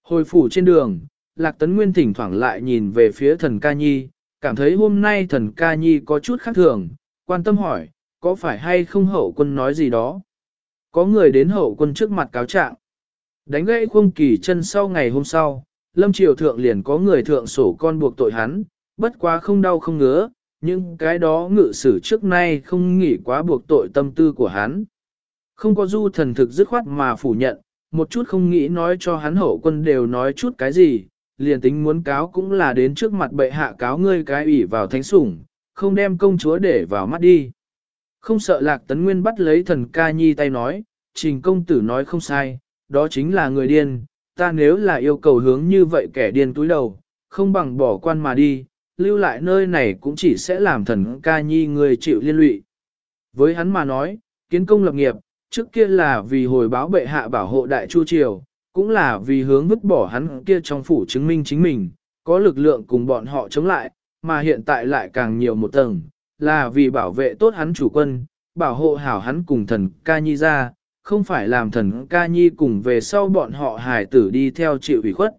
Hồi phủ trên đường, Lạc Tấn Nguyên thỉnh thoảng lại nhìn về phía thần ca nhi, cảm thấy hôm nay thần ca nhi có chút khác thường, quan tâm hỏi, có phải hay không hậu quân nói gì đó? Có người đến hậu quân trước mặt cáo trạng. Đánh gãy khuông kỳ chân sau ngày hôm sau, lâm triều thượng liền có người thượng sổ con buộc tội hắn, bất quá không đau không ngứa, nhưng cái đó ngự sử trước nay không nghĩ quá buộc tội tâm tư của hắn. Không có du thần thực dứt khoát mà phủ nhận, một chút không nghĩ nói cho hắn hậu quân đều nói chút cái gì, liền tính muốn cáo cũng là đến trước mặt bệ hạ cáo ngươi cái ủy vào thánh sủng, không đem công chúa để vào mắt đi. Không sợ lạc tấn nguyên bắt lấy thần ca nhi tay nói, trình công tử nói không sai, đó chính là người điên, ta nếu là yêu cầu hướng như vậy kẻ điên túi đầu, không bằng bỏ quan mà đi, lưu lại nơi này cũng chỉ sẽ làm thần ca nhi người chịu liên lụy. Với hắn mà nói, kiến công lập nghiệp, trước kia là vì hồi báo bệ hạ bảo hộ đại chu triều, cũng là vì hướng vứt bỏ hắn kia trong phủ chứng minh chính mình, có lực lượng cùng bọn họ chống lại, mà hiện tại lại càng nhiều một tầng, là vì bảo vệ tốt hắn chủ quân, bảo hộ hảo hắn cùng thần ca nhi ra, không phải làm thần ca nhi cùng về sau bọn họ hài tử đi theo chịu ủy khuất.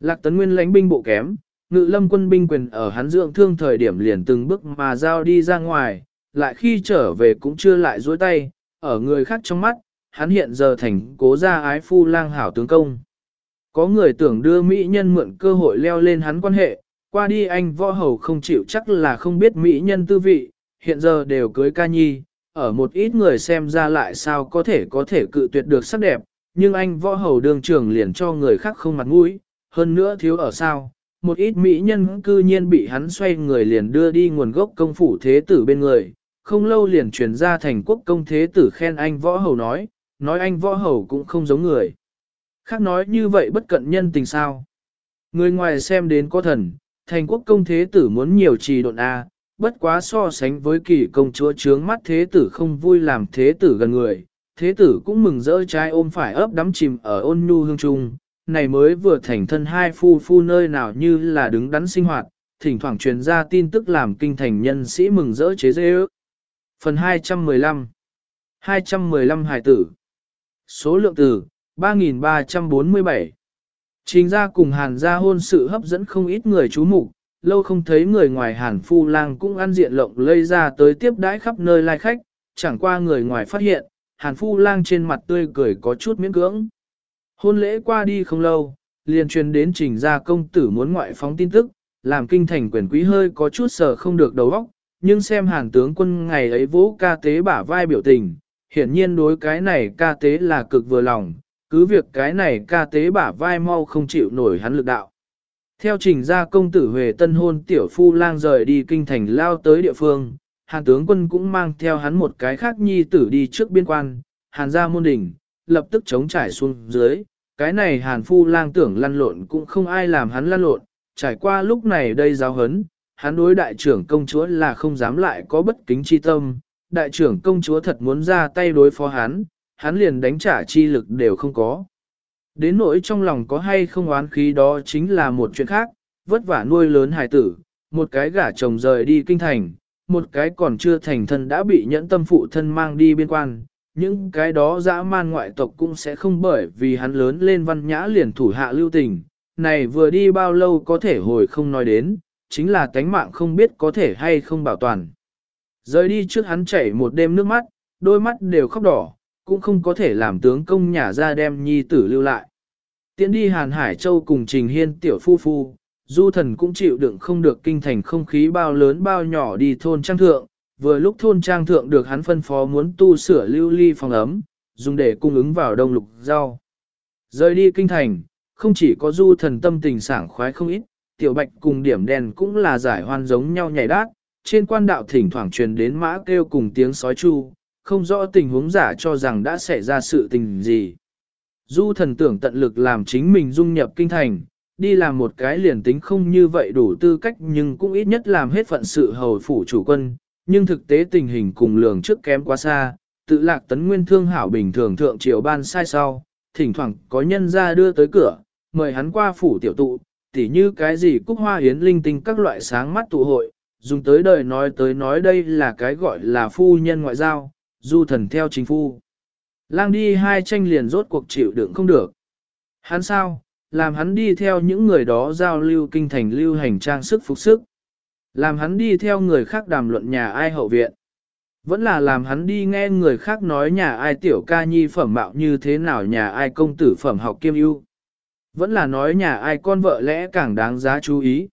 Lạc tấn nguyên lãnh binh bộ kém, ngự lâm quân binh quyền ở hắn dưỡng thương thời điểm liền từng bước mà giao đi ra ngoài, lại khi trở về cũng chưa lại dối tay, ở người khác trong mắt, hắn hiện giờ thành cố gia ái phu lang hảo tướng công. Có người tưởng đưa Mỹ nhân mượn cơ hội leo lên hắn quan hệ, qua đi anh võ hầu không chịu chắc là không biết Mỹ nhân tư vị, hiện giờ đều cưới ca nhi, ở một ít người xem ra lại sao có thể có thể cự tuyệt được sắc đẹp, nhưng anh võ hầu đường trưởng liền cho người khác không mặt mũi, hơn nữa thiếu ở sao, một ít mỹ nhân cư nhiên bị hắn xoay người liền đưa đi nguồn gốc công phủ thế tử bên người, không lâu liền truyền ra thành quốc công thế tử khen anh võ hầu nói, nói anh võ hầu cũng không giống người. Khác nói như vậy bất cận nhân tình sao. Người ngoài xem đến có thần, thành quốc công thế tử muốn nhiều trì độn A, bất quá so sánh với kỳ công chúa trướng mắt thế tử không vui làm thế tử gần người, thế tử cũng mừng rỡ trái ôm phải ấp đắm chìm ở ôn nhu hương trung, này mới vừa thành thân hai phu phu nơi nào như là đứng đắn sinh hoạt, thỉnh thoảng truyền ra tin tức làm kinh thành nhân sĩ mừng rỡ chế dê ước. Phần 215 215 hài tử Số lượng tử 3.347 Trình ra cùng hàn gia hôn sự hấp dẫn không ít người chú mục lâu không thấy người ngoài hàn phu lang cũng ăn diện lộng lây ra tới tiếp đãi khắp nơi lai khách, chẳng qua người ngoài phát hiện, hàn phu lang trên mặt tươi cười có chút miễn cưỡng. Hôn lễ qua đi không lâu, liền truyền đến trình gia công tử muốn ngoại phóng tin tức, làm kinh thành quyền quý hơi có chút sợ không được đầu óc, nhưng xem hàn tướng quân ngày ấy vũ ca tế bả vai biểu tình, hiển nhiên đối cái này ca tế là cực vừa lòng, cứ việc cái này ca tế bả vai mau không chịu nổi hắn lực đạo. Theo trình gia công tử Huệ Tân hôn tiểu phu lang rời đi kinh thành lao tới địa phương, hàn tướng quân cũng mang theo hắn một cái khác nhi tử đi trước biên quan, hàn gia môn đỉnh, lập tức chống trải xuống dưới, cái này hàn phu lang tưởng lăn lộn cũng không ai làm hắn lăn lộn, trải qua lúc này đây giáo hấn, hắn đối đại trưởng công chúa là không dám lại có bất kính chi tâm, đại trưởng công chúa thật muốn ra tay đối phó hắn, hắn liền đánh trả chi lực đều không có. Đến nỗi trong lòng có hay không oán khí đó chính là một chuyện khác, vất vả nuôi lớn hài tử, một cái gả chồng rời đi kinh thành, một cái còn chưa thành thân đã bị nhẫn tâm phụ thân mang đi biên quan, những cái đó dã man ngoại tộc cũng sẽ không bởi vì hắn lớn lên văn nhã liền thủ hạ lưu tình, này vừa đi bao lâu có thể hồi không nói đến, chính là tánh mạng không biết có thể hay không bảo toàn. Rời đi trước hắn chảy một đêm nước mắt, đôi mắt đều khóc đỏ, cũng không có thể làm tướng công nhà ra đem nhi tử lưu lại. Tiến đi Hàn Hải Châu cùng Trình Hiên tiểu phu phu, du thần cũng chịu đựng không được kinh thành không khí bao lớn bao nhỏ đi thôn trang thượng, vừa lúc thôn trang thượng được hắn phân phó muốn tu sửa lưu ly phòng ấm, dùng để cung ứng vào đông lục rau. Rời đi kinh thành, không chỉ có du thần tâm tình sảng khoái không ít, tiểu bạch cùng điểm đèn cũng là giải hoan giống nhau nhảy đát, trên quan đạo thỉnh thoảng truyền đến mã kêu cùng tiếng sói chu, không rõ tình huống giả cho rằng đã xảy ra sự tình gì. Du thần tưởng tận lực làm chính mình dung nhập kinh thành, đi làm một cái liền tính không như vậy đủ tư cách nhưng cũng ít nhất làm hết phận sự hầu phủ chủ quân, nhưng thực tế tình hình cùng lường trước kém quá xa, tự lạc tấn nguyên thương hảo bình thường thượng triều ban sai sau, thỉnh thoảng có nhân ra đưa tới cửa, mời hắn qua phủ tiểu tụ, tỉ như cái gì cúc hoa hiến linh tinh các loại sáng mắt tụ hội, dùng tới đời nói tới nói đây là cái gọi là phu nhân ngoại giao, du thần theo chính phu. Lang đi hai tranh liền rốt cuộc chịu đựng không được. Hắn sao, làm hắn đi theo những người đó giao lưu kinh thành lưu hành trang sức phục sức. Làm hắn đi theo người khác đàm luận nhà ai hậu viện. Vẫn là làm hắn đi nghe người khác nói nhà ai tiểu ca nhi phẩm mạo như thế nào nhà ai công tử phẩm học kiêm ưu. Vẫn là nói nhà ai con vợ lẽ càng đáng giá chú ý.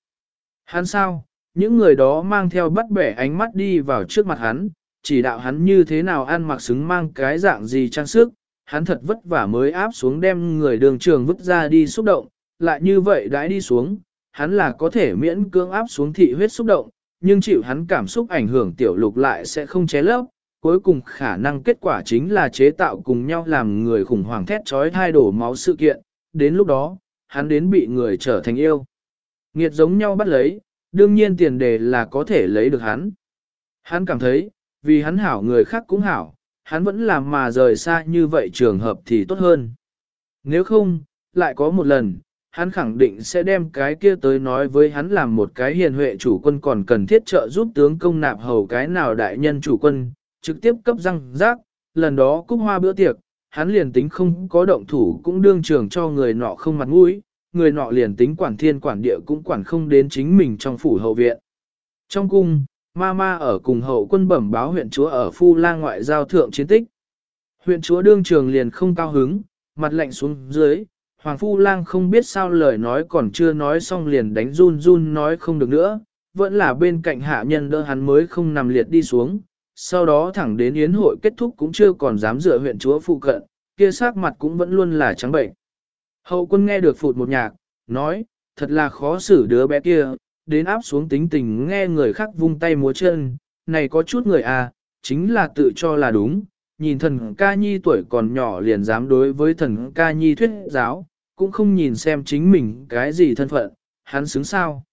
Hắn sao, những người đó mang theo bắt bẻ ánh mắt đi vào trước mặt hắn, chỉ đạo hắn như thế nào ăn mặc xứng mang cái dạng gì trang sức, hắn thật vất vả mới áp xuống đem người đường trường vứt ra đi xúc động, lại như vậy đãi đi xuống, hắn là có thể miễn cưỡng áp xuống thị huyết xúc động, nhưng chịu hắn cảm xúc ảnh hưởng tiểu lục lại sẽ không ché lấp, cuối cùng khả năng kết quả chính là chế tạo cùng nhau làm người khủng hoảng thét trói thai đổ máu sự kiện, đến lúc đó, hắn đến bị người trở thành yêu. Nghiệt giống nhau bắt lấy, đương nhiên tiền đề là có thể lấy được hắn. Hắn cảm thấy, vì hắn hảo người khác cũng hảo, hắn vẫn làm mà rời xa như vậy trường hợp thì tốt hơn. Nếu không, lại có một lần, hắn khẳng định sẽ đem cái kia tới nói với hắn làm một cái hiền huệ chủ quân còn cần thiết trợ giúp tướng công nạp hầu cái nào đại nhân chủ quân, trực tiếp cấp răng rác, lần đó cúc hoa bữa tiệc, hắn liền tính không có động thủ cũng đương trường cho người nọ không mặt mũi, người nọ liền tính quản thiên quản địa cũng quản không đến chính mình trong phủ hậu viện. Trong cung, ma ma ở cùng hậu quân bẩm báo huyện chúa ở phu lang ngoại giao thượng chiến tích. Huyện chúa đương trường liền không cao hứng, mặt lạnh xuống dưới, Hoàng Phu Lang không biết sao lời nói còn chưa nói xong liền đánh run run nói không được nữa, vẫn là bên cạnh hạ nhân đỡ hắn mới không nằm liệt đi xuống, sau đó thẳng đến yến hội kết thúc cũng chưa còn dám dựa huyện chúa phụ cận, kia sắc mặt cũng vẫn luôn là trắng bệnh. Hậu quân nghe được phụt một nhạc, nói, thật là khó xử đứa bé kia, đến áp xuống tính tình nghe người khác vung tay múa chân, này có chút người à, chính là tự cho là đúng, nhìn thần ca nhi tuổi còn nhỏ liền dám đối với thần ca nhi thuyết giáo, cũng không nhìn xem chính mình cái gì thân phận, hắn xứng sao.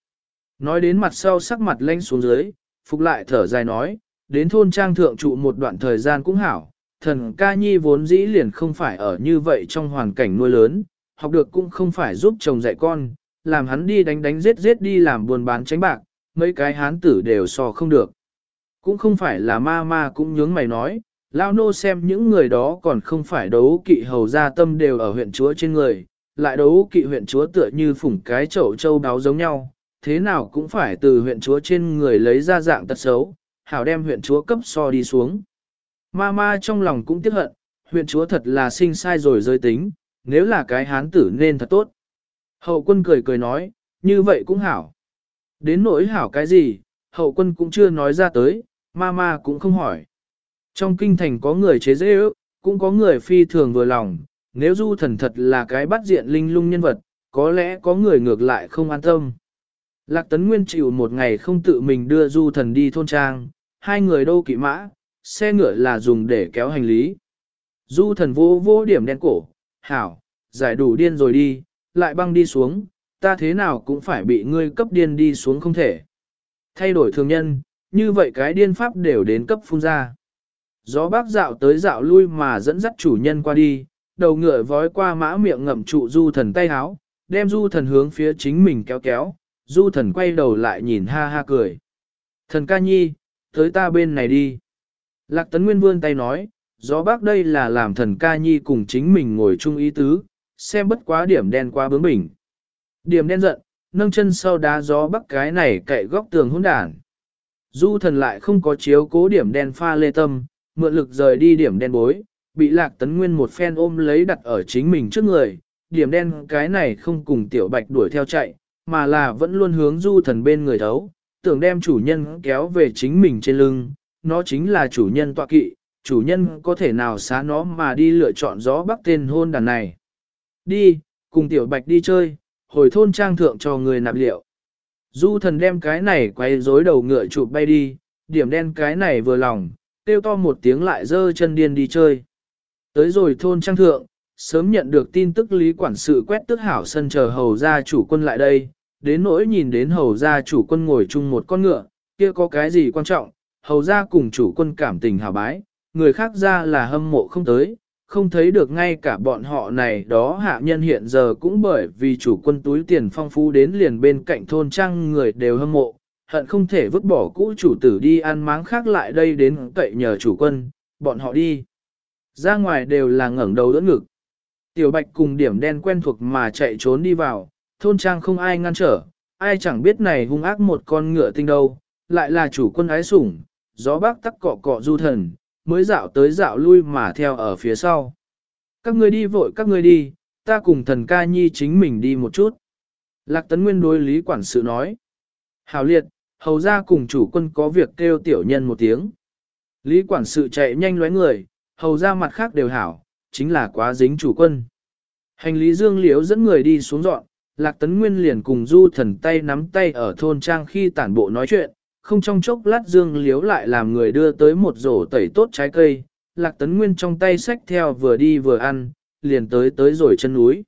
Nói đến mặt sau sắc mặt lanh xuống dưới, phục lại thở dài nói, đến thôn trang thượng trụ một đoạn thời gian cũng hảo, thần ca nhi vốn dĩ liền không phải ở như vậy trong hoàn cảnh nuôi lớn, học được cũng không phải giúp chồng dạy con, làm hắn đi đánh đánh giết giết đi làm buồn bán tránh bạc, mấy cái hán tử đều so không được. Cũng không phải là ma ma cũng nhướng mày nói, lao nô xem những người đó còn không phải đấu kỵ hầu gia tâm đều ở huyện chúa trên người, lại đấu kỵ huyện chúa tựa như phủng cái chậu châu đáo giống nhau, thế nào cũng phải từ huyện chúa trên người lấy ra dạng tật xấu, hảo đem huyện chúa cấp so đi xuống. Ma ma trong lòng cũng tiếc hận, huyện chúa thật là sinh sai rồi rơi tính, nếu là cái hán tử nên thật tốt. Hậu quân cười cười nói, như vậy cũng hảo. Đến nỗi hảo cái gì, hậu quân cũng chưa nói ra tới, ma ma cũng không hỏi. Trong kinh thành có người chế dễ ước, cũng có người phi thường vừa lòng, nếu du thần thật là cái bắt diện linh lung nhân vật, có lẽ có người ngược lại không an tâm. Lạc Tấn Nguyên chịu một ngày không tự mình đưa du thần đi thôn trang, hai người đâu kỵ mã, xe ngựa là dùng để kéo hành lý. Du thần vô vô điểm đen cổ, hảo, giải đủ điên rồi đi, lại băng đi xuống, ta thế nào cũng phải bị ngươi cấp điên đi xuống không thể. Thay đổi thường nhân, như vậy cái điên pháp đều đến cấp phun ra. Gió bác dạo tới dạo lui mà dẫn dắt chủ nhân qua đi, đầu ngựa vói qua mã miệng ngậm trụ du thần tay háo, đem du thần hướng phía chính mình kéo kéo, du thần quay đầu lại nhìn ha ha cười. Thần ca nhi, tới ta bên này đi. Lạc tấn nguyên vươn tay nói, gió bác đây là làm thần ca nhi cùng chính mình ngồi chung ý tứ, xem bất quá điểm đen quá bướng bỉnh. Điểm đen giận, nâng chân sau đá gió bắc cái này cậy góc tường hỗn đản. Du thần lại không có chiếu cố điểm đen pha lê tâm, mượn lực rời đi điểm đen bối, bị lạc tấn nguyên một phen ôm lấy đặt ở chính mình trước người, điểm đen cái này không cùng tiểu bạch đuổi theo chạy, mà là vẫn luôn hướng du thần bên người thấu, tưởng đem chủ nhân kéo về chính mình trên lưng, nó chính là chủ nhân tọa kỵ, chủ nhân có thể nào xá nó mà đi lựa chọn gió bắc tên hôn đàn này. Đi, cùng tiểu bạch đi chơi, hồi thôn trang thượng cho người nạp liệu. Du thần đem cái này quay rối đầu ngựa chụp bay đi, điểm đen cái này vừa lòng, tiêu to một tiếng lại dơ chân điên đi chơi. Tới rồi thôn trang thượng, sớm nhận được tin tức lý quản sự quét tức hảo sân chờ hầu gia chủ quân lại đây, đến nỗi nhìn đến hầu gia chủ quân ngồi chung một con ngựa, kia có cái gì quan trọng, hầu gia cùng chủ quân cảm tình hào bái, người khác ra là hâm mộ không tới, không thấy được ngay cả bọn họ này đó hạ nhân hiện giờ cũng bởi vì chủ quân túi tiền phong phú đến liền bên cạnh thôn trang người đều hâm mộ, hận không thể vứt bỏ cũ chủ tử đi ăn máng khác lại đây đến cậy nhờ chủ quân, bọn họ đi. Ra ngoài đều là ngẩng đầu đỡ ngực. Tiểu bạch cùng điểm đen quen thuộc mà chạy trốn đi vào, thôn trang không ai ngăn trở, ai chẳng biết này hung ác một con ngựa tinh đâu, lại là chủ quân ái sủng, gió bác tắc cọ cọ du thần, mới dạo tới dạo lui mà theo ở phía sau. Các ngươi đi vội các ngươi đi, ta cùng thần ca nhi chính mình đi một chút. Lạc tấn nguyên đối lý quản sự nói. Hào liệt, hầu ra cùng chủ quân có việc kêu tiểu nhân một tiếng. Lý quản sự chạy nhanh lóe người, hầu ra mặt khác đều hảo, chính là quá dính chủ quân. Hành lý dương liễu dẫn người đi xuống dọn, lạc tấn nguyên liền cùng du thần tay nắm tay ở thôn trang khi tản bộ nói chuyện, không trong chốc lát dương liếu lại làm người đưa tới một rổ tẩy tốt trái cây, lạc tấn nguyên trong tay xách theo vừa đi vừa ăn, liền tới tới rồi chân núi.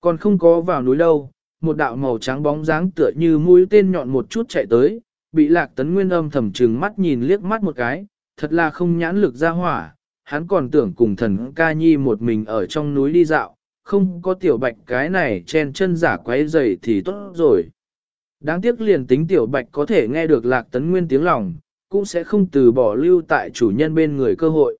Còn không có vào núi đâu, một đạo màu trắng bóng dáng tựa như mũi tên nhọn một chút chạy tới, bị lạc tấn nguyên âm thầm trừng mắt nhìn liếc mắt một cái, thật là không nhãn lực ra hỏa, hắn còn tưởng cùng thần ca nhi một mình ở trong núi đi dạo, không có tiểu bạch cái này chen chân giả quấy dày thì tốt rồi. Đáng tiếc liền tính tiểu bạch có thể nghe được lạc tấn nguyên tiếng lòng, cũng sẽ không từ bỏ lưu tại chủ nhân bên người cơ hội.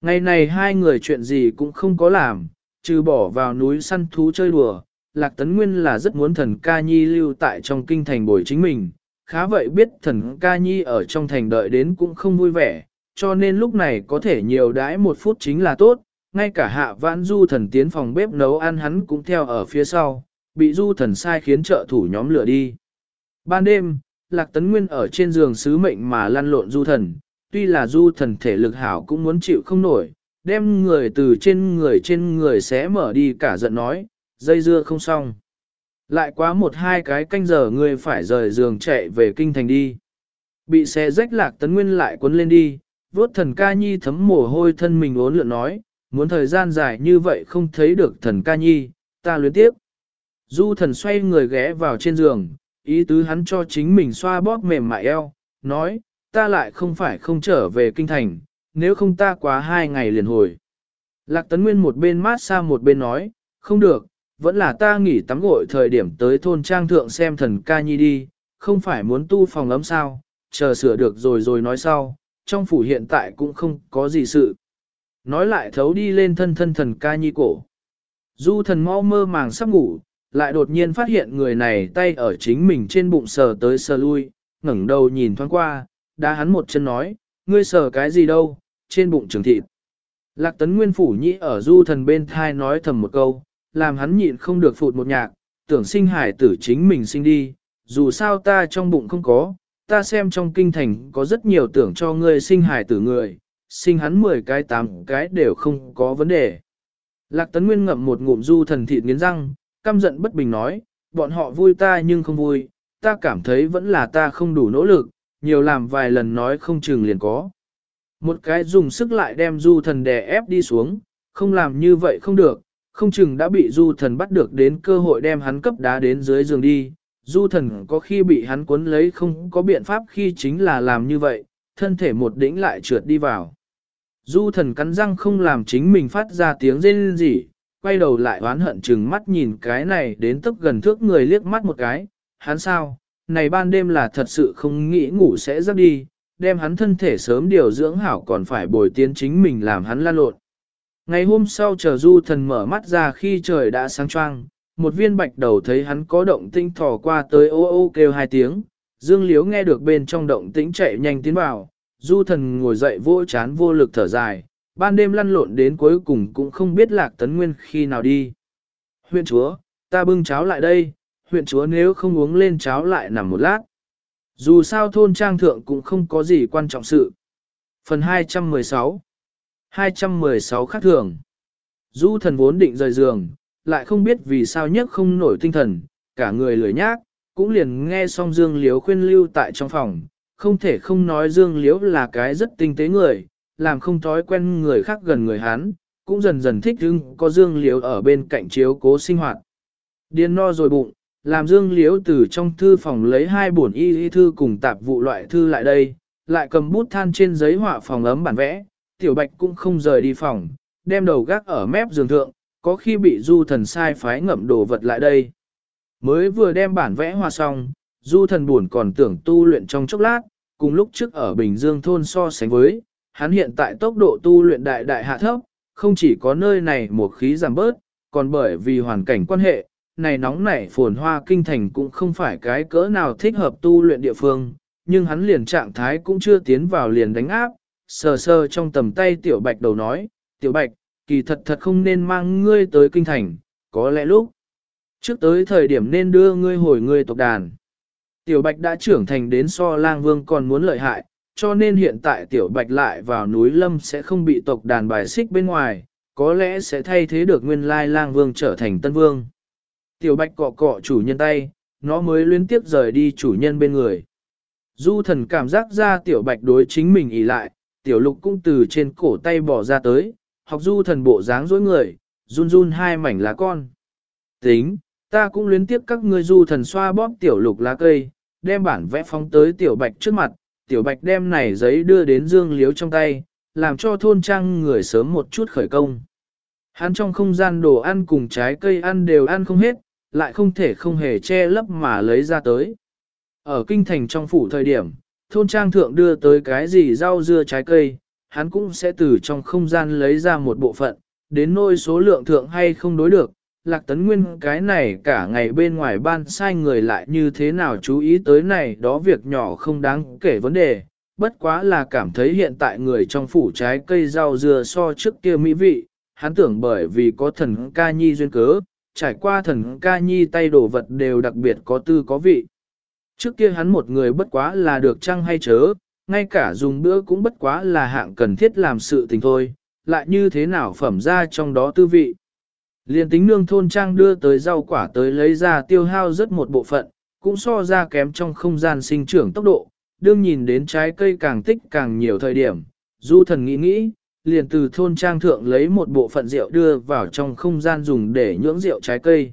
Ngày này hai người chuyện gì cũng không có làm, trừ bỏ vào núi săn thú chơi đùa, lạc tấn nguyên là rất muốn thần ca nhi lưu tại trong kinh thành bồi chính mình, khá vậy biết thần ca nhi ở trong thành đợi đến cũng không vui vẻ, cho nên lúc này có thể nhiều đãi một phút chính là tốt, ngay cả hạ vãn du thần tiến phòng bếp nấu ăn hắn cũng theo ở phía sau, bị du thần sai khiến trợ thủ nhóm lửa đi. Ban đêm, Lạc Tấn Nguyên ở trên giường sứ mệnh mà lăn lộn du thần, tuy là du thần thể lực hảo cũng muốn chịu không nổi, đem người từ trên người trên người sẽ mở đi cả giận nói, dây dưa không xong. Lại quá một hai cái canh giờ người phải rời giường chạy về kinh thành đi. Bị xe rách Lạc Tấn Nguyên lại cuốn lên đi, vốt thần ca nhi thấm mồ hôi thân mình ốn lượn nói, muốn thời gian dài như vậy không thấy được thần ca nhi, ta luyến tiếp. Du thần xoay người ghé vào trên giường, ý tứ hắn cho chính mình xoa bóp mềm mại eo, nói, ta lại không phải không trở về kinh thành, nếu không ta quá hai ngày liền hồi. Lạc Tấn Nguyên một bên mát xa một bên nói, không được, vẫn là ta nghỉ tắm gội thời điểm tới thôn trang thượng xem thần ca nhi đi, không phải muốn tu phòng ấm sao, chờ sửa được rồi rồi nói sau, trong phủ hiện tại cũng không có gì sự. Nói lại thấu đi lên thân thân thần ca nhi cổ. Du thần mau mơ màng sắp ngủ, lại đột nhiên phát hiện người này tay ở chính mình trên bụng sờ tới sờ lui, ngẩng đầu nhìn thoáng qua, đã hắn một chân nói, ngươi sờ cái gì đâu, trên bụng trường thịt. Lạc tấn nguyên phủ nhĩ ở du thần bên thai nói thầm một câu, làm hắn nhịn không được phụt một nhạc, tưởng sinh hải tử chính mình sinh đi, dù sao ta trong bụng không có, ta xem trong kinh thành có rất nhiều tưởng cho ngươi sinh hải tử người, sinh hắn 10 cái 8 cái đều không có vấn đề. Lạc tấn nguyên ngậm một ngụm du thần thịt nghiến răng, căm giận bất bình nói, bọn họ vui ta nhưng không vui, ta cảm thấy vẫn là ta không đủ nỗ lực, nhiều làm vài lần nói không chừng liền có. Một cái dùng sức lại đem du thần đè ép đi xuống, không làm như vậy không được, không chừng đã bị du thần bắt được đến cơ hội đem hắn cấp đá đến dưới giường đi. Du thần có khi bị hắn cuốn lấy không có biện pháp khi chính là làm như vậy, thân thể một đỉnh lại trượt đi vào. Du thần cắn răng không làm chính mình phát ra tiếng rên rỉ, quay đầu lại oán hận chừng mắt nhìn cái này đến tức gần thước người liếc mắt một cái, hắn sao, này ban đêm là thật sự không nghĩ ngủ sẽ giấc đi, đem hắn thân thể sớm điều dưỡng hảo còn phải bồi tiến chính mình làm hắn lan lộn. Ngày hôm sau chờ du thần mở mắt ra khi trời đã sáng choang, một viên bạch đầu thấy hắn có động tinh thò qua tới ô ô kêu hai tiếng, dương liếu nghe được bên trong động tĩnh chạy nhanh tiến vào, du thần ngồi dậy vô chán vô lực thở dài, ban đêm lăn lộn đến cuối cùng cũng không biết lạc tấn nguyên khi nào đi. Huyện chúa, ta bưng cháo lại đây, huyện chúa nếu không uống lên cháo lại nằm một lát. Dù sao thôn trang thượng cũng không có gì quan trọng sự. Phần 216 216 khác thường. Du thần vốn định rời giường, lại không biết vì sao nhất không nổi tinh thần, cả người lười nhác, cũng liền nghe xong Dương Liếu khuyên lưu tại trong phòng, không thể không nói Dương Liếu là cái rất tinh tế người, làm không thói quen người khác gần người hắn, cũng dần dần thích hưng có Dương Liếu ở bên cạnh chiếu cố sinh hoạt. Điên no rồi bụng, làm Dương Liếu từ trong thư phòng lấy hai bổn y y thư cùng tạp vụ loại thư lại đây, lại cầm bút than trên giấy họa phòng ấm bản vẽ, tiểu bạch cũng không rời đi phòng, đem đầu gác ở mép giường thượng, có khi bị du thần sai phái ngậm đồ vật lại đây. Mới vừa đem bản vẽ hòa xong, du thần buồn còn tưởng tu luyện trong chốc lát, cùng lúc trước ở Bình Dương thôn so sánh với, hắn hiện tại tốc độ tu luyện đại đại hạ thấp, không chỉ có nơi này một khí giảm bớt, còn bởi vì hoàn cảnh quan hệ, này nóng nảy phồn hoa kinh thành cũng không phải cái cỡ nào thích hợp tu luyện địa phương, nhưng hắn liền trạng thái cũng chưa tiến vào liền đánh áp, sờ sờ trong tầm tay tiểu bạch đầu nói, tiểu bạch, kỳ thật thật không nên mang ngươi tới kinh thành, có lẽ lúc trước tới thời điểm nên đưa ngươi hồi ngươi tộc đàn. Tiểu bạch đã trưởng thành đến so lang vương còn muốn lợi hại, cho nên hiện tại tiểu bạch lại vào núi lâm sẽ không bị tộc đàn bài xích bên ngoài, có lẽ sẽ thay thế được nguyên lai lang vương trở thành tân vương. Tiểu bạch cọ cọ chủ nhân tay, nó mới liên tiếp rời đi chủ nhân bên người. Du thần cảm giác ra tiểu bạch đối chính mình ỉ lại, tiểu lục cũng từ trên cổ tay bỏ ra tới, học du thần bộ dáng dối người, run run hai mảnh lá con. Tính, ta cũng luyến tiếp các ngươi du thần xoa bóp tiểu lục lá cây, đem bản vẽ phóng tới tiểu bạch trước mặt, tiểu bạch đem này giấy đưa đến dương liếu trong tay, làm cho thôn trang người sớm một chút khởi công. Hắn trong không gian đồ ăn cùng trái cây ăn đều ăn không hết, lại không thể không hề che lấp mà lấy ra tới. Ở kinh thành trong phủ thời điểm, thôn trang thượng đưa tới cái gì rau dưa trái cây, hắn cũng sẽ từ trong không gian lấy ra một bộ phận, đến nôi số lượng thượng hay không đối được. Lạc tấn nguyên cái này cả ngày bên ngoài ban sai người lại như thế nào chú ý tới này đó việc nhỏ không đáng kể vấn đề, bất quá là cảm thấy hiện tại người trong phủ trái cây rau dừa so trước kia mỹ vị, hắn tưởng bởi vì có thần ca nhi duyên cớ, trải qua thần ca nhi tay đổ vật đều đặc biệt có tư có vị. Trước kia hắn một người bất quá là được chăng hay chớ, ngay cả dùng bữa cũng bất quá là hạng cần thiết làm sự tình thôi, lại như thế nào phẩm ra trong đó tư vị. Liên tính nương thôn trang đưa tới rau quả tới lấy ra tiêu hao rất một bộ phận, cũng so ra kém trong không gian sinh trưởng tốc độ, đương nhìn đến trái cây càng tích càng nhiều thời điểm, du thần nghĩ nghĩ, liền từ thôn trang thượng lấy một bộ phận rượu đưa vào trong không gian dùng để nhưỡng rượu trái cây.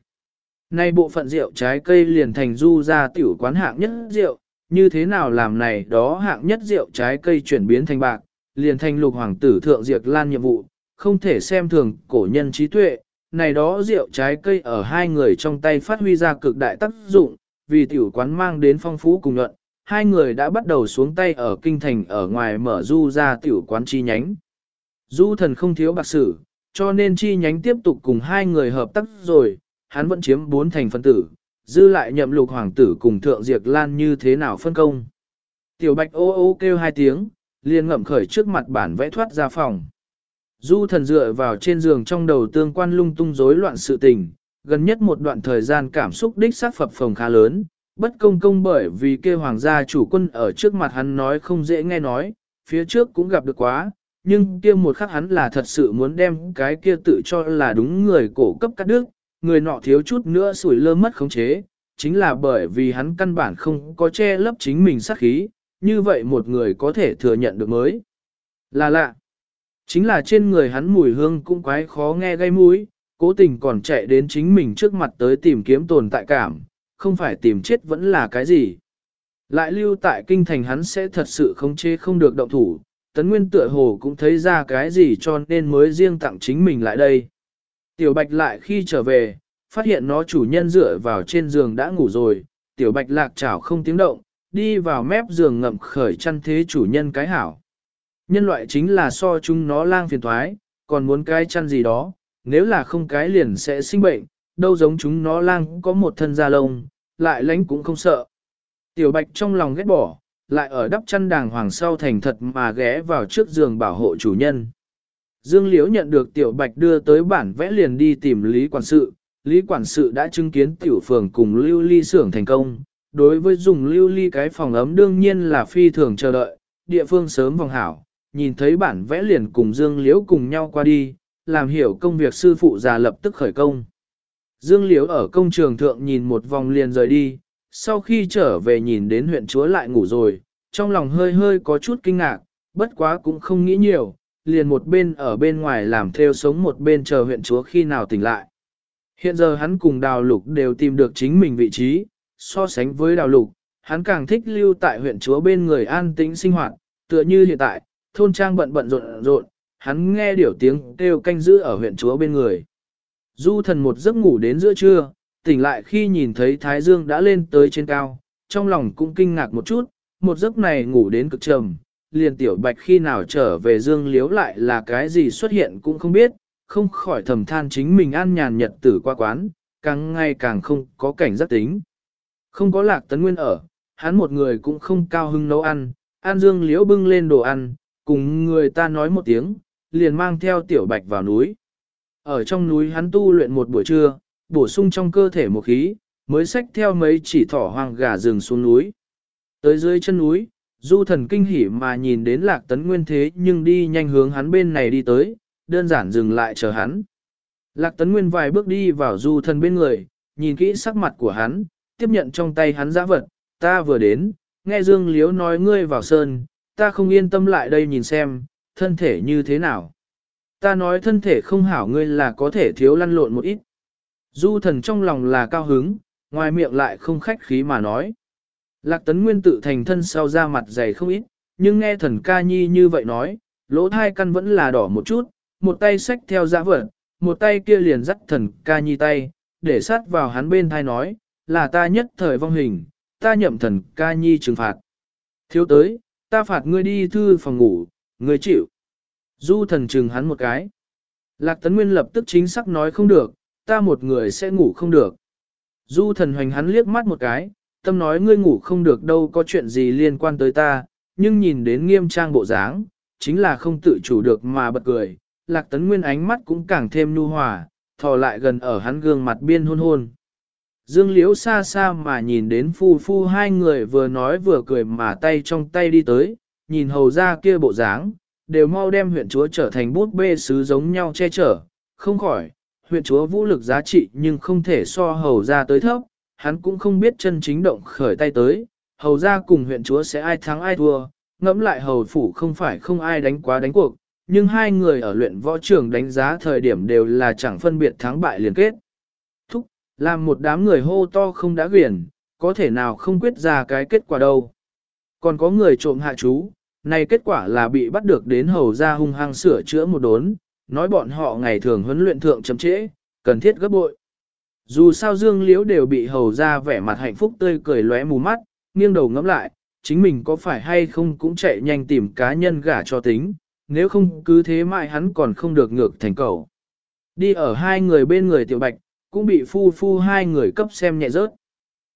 Nay bộ phận rượu trái cây liền thành du ra tiểu quán hạng nhất rượu, như thế nào làm này đó hạng nhất rượu trái cây chuyển biến thành bạc, liền thành lục hoàng tử thượng diệt lan nhiệm vụ, không thể xem thường cổ nhân trí tuệ, này đó rượu trái cây ở hai người trong tay phát huy ra cực đại tác dụng, vì tiểu quán mang đến phong phú cùng nhuận, hai người đã bắt đầu xuống tay ở kinh thành ở ngoài mở du ra tiểu quán chi nhánh. Du thần không thiếu bạc sử, cho nên chi nhánh tiếp tục cùng hai người hợp tác rồi, hắn vẫn chiếm bốn thành phân tử, dư lại nhậm lục hoàng tử cùng thượng diệt lan như thế nào phân công. Tiểu bạch ô ô kêu hai tiếng, liền ngậm khởi trước mặt bản vẽ thoát ra phòng. Du thần dựa vào trên giường trong đầu tương quan lung tung rối loạn sự tình, gần nhất một đoạn thời gian cảm xúc đích xác phập phồng khá lớn, bất công công bởi vì kêu hoàng gia chủ quân ở trước mặt hắn nói không dễ nghe nói, phía trước cũng gặp được quá, nhưng kia một khắc hắn là thật sự muốn đem cái kia tự cho là đúng người cổ cấp cắt đứt, người nọ thiếu chút nữa sủi lơ mất khống chế, chính là bởi vì hắn căn bản không có che lấp chính mình sát khí, như vậy một người có thể thừa nhận được mới. Là lạ. Chính là trên người hắn mùi hương cũng quái khó nghe gây mũi, cố tình còn chạy đến chính mình trước mặt tới tìm kiếm tồn tại cảm, không phải tìm chết vẫn là cái gì. Lại lưu tại kinh thành hắn sẽ thật sự không chê không được động thủ, tấn nguyên tựa hồ cũng thấy ra cái gì cho nên mới riêng tặng chính mình lại đây. Tiểu bạch lại khi trở về, phát hiện nó chủ nhân dựa vào trên giường đã ngủ rồi, tiểu bạch lạc chảo không tiếng động, đi vào mép giường ngậm khởi chăn thế chủ nhân cái hảo. Nhân loại chính là so chúng nó lang phiền thoái, còn muốn cái chăn gì đó, nếu là không cái liền sẽ sinh bệnh, đâu giống chúng nó lang có một thân da lông, lại lánh cũng không sợ. Tiểu bạch trong lòng ghét bỏ, lại ở đắp chăn đàng hoàng sau thành thật mà ghé vào trước giường bảo hộ chủ nhân. Dương Liễu nhận được tiểu bạch đưa tới bản vẽ liền đi tìm Lý Quản sự, Lý Quản sự đã chứng kiến tiểu phường cùng lưu ly xưởng thành công. Đối với dùng lưu ly cái phòng ấm đương nhiên là phi thường chờ đợi, địa phương sớm vòng hảo, nhìn thấy bản vẽ liền cùng Dương Liễu cùng nhau qua đi, làm hiểu công việc sư phụ già lập tức khởi công. Dương Liễu ở công trường thượng nhìn một vòng liền rời đi, sau khi trở về nhìn đến huyện chúa lại ngủ rồi, trong lòng hơi hơi có chút kinh ngạc, bất quá cũng không nghĩ nhiều, liền một bên ở bên ngoài làm theo sống một bên chờ huyện chúa khi nào tỉnh lại. Hiện giờ hắn cùng đào lục đều tìm được chính mình vị trí, so sánh với đào lục, hắn càng thích lưu tại huyện chúa bên người an tĩnh sinh hoạt, tựa như hiện tại, thôn trang bận bận rộn rộn, hắn nghe điều tiếng kêu canh giữ ở huyện chúa bên người. Du thần một giấc ngủ đến giữa trưa, tỉnh lại khi nhìn thấy Thái Dương đã lên tới trên cao, trong lòng cũng kinh ngạc một chút, một giấc này ngủ đến cực trầm, liền tiểu bạch khi nào trở về Dương Liếu lại là cái gì xuất hiện cũng không biết, không khỏi thầm than chính mình an nhàn nhật tử qua quán, càng ngày càng không có cảnh giác tính. Không có lạc tấn nguyên ở, hắn một người cũng không cao hưng nấu ăn, an Dương Liếu bưng lên đồ ăn, cùng người ta nói một tiếng, liền mang theo tiểu bạch vào núi. Ở trong núi hắn tu luyện một buổi trưa, bổ sung trong cơ thể một khí, mới xách theo mấy chỉ thỏ hoang gà rừng xuống núi. Tới dưới chân núi, du thần kinh hỉ mà nhìn đến lạc tấn nguyên thế nhưng đi nhanh hướng hắn bên này đi tới, đơn giản dừng lại chờ hắn. Lạc tấn nguyên vài bước đi vào du thần bên người, nhìn kỹ sắc mặt của hắn, tiếp nhận trong tay hắn giã vật, ta vừa đến, nghe Dương Liếu nói ngươi vào sơn, ta không yên tâm lại đây nhìn xem, thân thể như thế nào. Ta nói thân thể không hảo ngươi là có thể thiếu lăn lộn một ít. Du thần trong lòng là cao hứng, ngoài miệng lại không khách khí mà nói. Lạc tấn nguyên tự thành thân sau ra mặt dày không ít, nhưng nghe thần ca nhi như vậy nói, lỗ thai căn vẫn là đỏ một chút, một tay xách theo giã vật, một tay kia liền dắt thần ca nhi tay, để sát vào hắn bên thai nói, là ta nhất thời vong hình, ta nhậm thần ca nhi trừng phạt. Thiếu tới, ta phạt ngươi đi thư phòng ngủ, ngươi chịu. Du thần trừng hắn một cái. Lạc tấn nguyên lập tức chính xác nói không được, ta một người sẽ ngủ không được. Du thần hoành hắn liếc mắt một cái, tâm nói ngươi ngủ không được đâu có chuyện gì liên quan tới ta, nhưng nhìn đến nghiêm trang bộ dáng, chính là không tự chủ được mà bật cười. Lạc tấn nguyên ánh mắt cũng càng thêm nu hòa, thò lại gần ở hắn gương mặt biên hôn hôn. Dương Liễu xa xa mà nhìn đến phu phu hai người vừa nói vừa cười mà tay trong tay đi tới, nhìn hầu ra kia bộ dáng, đều mau đem huyện chúa trở thành bút bê sứ giống nhau che chở, không khỏi, huyện chúa vũ lực giá trị nhưng không thể so hầu ra tới thấp, hắn cũng không biết chân chính động khởi tay tới, hầu ra cùng huyện chúa sẽ ai thắng ai thua, ngẫm lại hầu phủ không phải không ai đánh quá đánh cuộc, nhưng hai người ở luyện võ trường đánh giá thời điểm đều là chẳng phân biệt thắng bại liên kết. Thúc, làm một đám người hô to không đã quyển, có thể nào không quyết ra cái kết quả đâu. Còn có người trộm hạ chú, này kết quả là bị bắt được đến hầu ra hung hăng sửa chữa một đốn, nói bọn họ ngày thường huấn luyện thượng chậm trễ, cần thiết gấp bội. Dù sao Dương Liễu đều bị hầu ra vẻ mặt hạnh phúc tươi cười lóe mù mắt, nghiêng đầu ngẫm lại, chính mình có phải hay không cũng chạy nhanh tìm cá nhân gả cho tính, nếu không cứ thế mãi hắn còn không được ngược thành cầu. Đi ở hai người bên người tiểu bạch, cũng bị phu phu hai người cấp xem nhẹ rớt.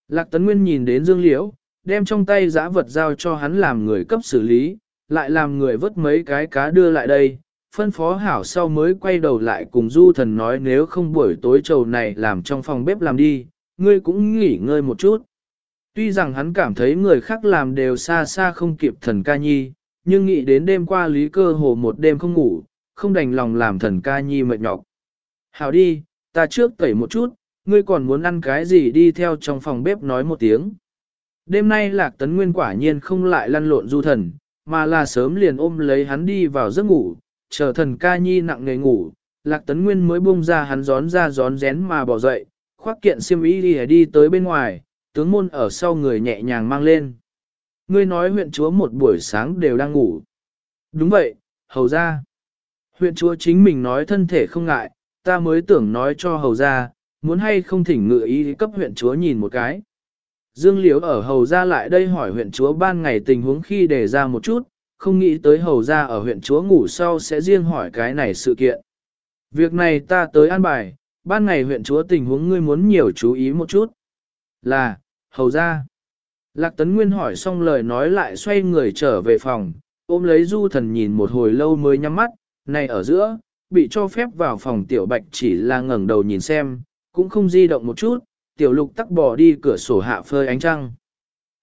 Lạc Tấn Nguyên nhìn đến Dương Liễu, đem trong tay giã vật giao cho hắn làm người cấp xử lý, lại làm người vớt mấy cái cá đưa lại đây, phân phó hảo sau mới quay đầu lại cùng du thần nói nếu không buổi tối trầu này làm trong phòng bếp làm đi, ngươi cũng nghỉ ngơi một chút. Tuy rằng hắn cảm thấy người khác làm đều xa xa không kịp thần ca nhi, nhưng nghĩ đến đêm qua lý cơ hồ một đêm không ngủ, không đành lòng làm thần ca nhi mệt nhọc. Hảo đi, ta trước tẩy một chút, ngươi còn muốn ăn cái gì đi theo trong phòng bếp nói một tiếng. Đêm nay lạc tấn nguyên quả nhiên không lại lăn lộn du thần, mà là sớm liền ôm lấy hắn đi vào giấc ngủ, chờ thần ca nhi nặng nề ngủ, lạc tấn nguyên mới buông ra hắn gión ra gión rén mà bỏ dậy, khoác kiện xiêm y đi, đi tới bên ngoài, tướng môn ở sau người nhẹ nhàng mang lên. Ngươi nói huyện chúa một buổi sáng đều đang ngủ. Đúng vậy, hầu ra. Huyện chúa chính mình nói thân thể không ngại, ta mới tưởng nói cho hầu ra, muốn hay không thỉnh ngự ý cấp huyện chúa nhìn một cái. Dương Liễu ở hầu ra lại đây hỏi huyện chúa ban ngày tình huống khi đề ra một chút, không nghĩ tới hầu ra ở huyện chúa ngủ sau sẽ riêng hỏi cái này sự kiện. Việc này ta tới an bài, ban ngày huyện chúa tình huống ngươi muốn nhiều chú ý một chút. Là, hầu ra. Lạc Tấn Nguyên hỏi xong lời nói lại xoay người trở về phòng, ôm lấy du thần nhìn một hồi lâu mới nhắm mắt, này ở giữa, bị cho phép vào phòng tiểu bạch chỉ là ngẩng đầu nhìn xem, cũng không di động một chút, tiểu lục tắc bỏ đi cửa sổ hạ phơi ánh trăng.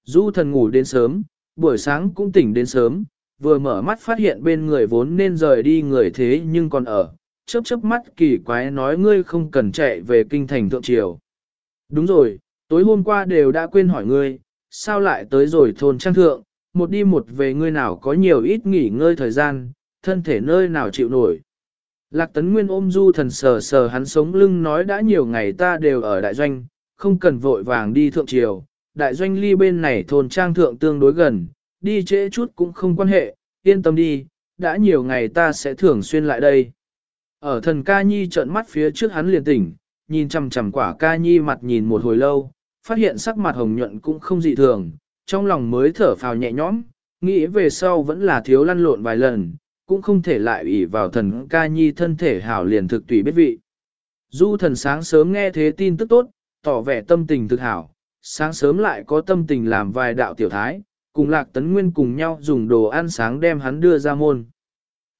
Du thần ngủ đến sớm, buổi sáng cũng tỉnh đến sớm, vừa mở mắt phát hiện bên người vốn nên rời đi người thế nhưng còn ở, chớp chớp mắt kỳ quái nói ngươi không cần chạy về kinh thành thượng triều. Đúng rồi, tối hôm qua đều đã quên hỏi ngươi, sao lại tới rồi thôn trang thượng, một đi một về ngươi nào có nhiều ít nghỉ ngơi thời gian, thân thể nơi nào chịu nổi. Lạc Tấn Nguyên ôm du thần sờ sờ hắn sống lưng nói đã nhiều ngày ta đều ở đại doanh, không cần vội vàng đi thượng triều, đại doanh ly bên này thôn trang thượng tương đối gần, đi trễ chút cũng không quan hệ, yên tâm đi, đã nhiều ngày ta sẽ thường xuyên lại đây. Ở thần ca nhi trợn mắt phía trước hắn liền tỉnh, nhìn chằm chằm quả ca nhi mặt nhìn một hồi lâu, phát hiện sắc mặt hồng nhuận cũng không dị thường, trong lòng mới thở phào nhẹ nhõm, nghĩ về sau vẫn là thiếu lăn lộn vài lần, cũng không thể lại ủy vào thần ca nhi thân thể hảo liền thực tùy biết vị. Du thần sáng sớm nghe thế tin tức tốt, tỏ vẻ tâm tình thực hảo, sáng sớm lại có tâm tình làm vài đạo tiểu thái, cùng lạc tấn nguyên cùng nhau dùng đồ ăn sáng đem hắn đưa ra môn.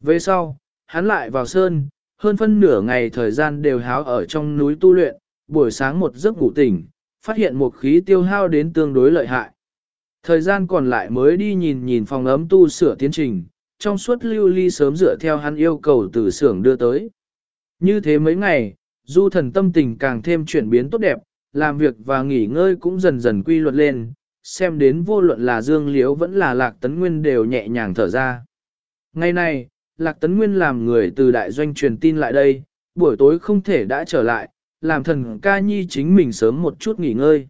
Về sau, hắn lại vào sơn, hơn phân nửa ngày thời gian đều háo ở trong núi tu luyện, buổi sáng một giấc ngủ tỉnh, phát hiện một khí tiêu hao đến tương đối lợi hại. Thời gian còn lại mới đi nhìn nhìn phòng ấm tu sửa tiến trình, trong suốt lưu ly sớm dựa theo hắn yêu cầu từ xưởng đưa tới. Như thế mấy ngày, du thần tâm tình càng thêm chuyển biến tốt đẹp, làm việc và nghỉ ngơi cũng dần dần quy luật lên, xem đến vô luận là Dương Liễu vẫn là Lạc Tấn Nguyên đều nhẹ nhàng thở ra. Ngày nay Lạc Tấn Nguyên làm người từ đại doanh truyền tin lại đây, buổi tối không thể đã trở lại, làm thần ca nhi chính mình sớm một chút nghỉ ngơi.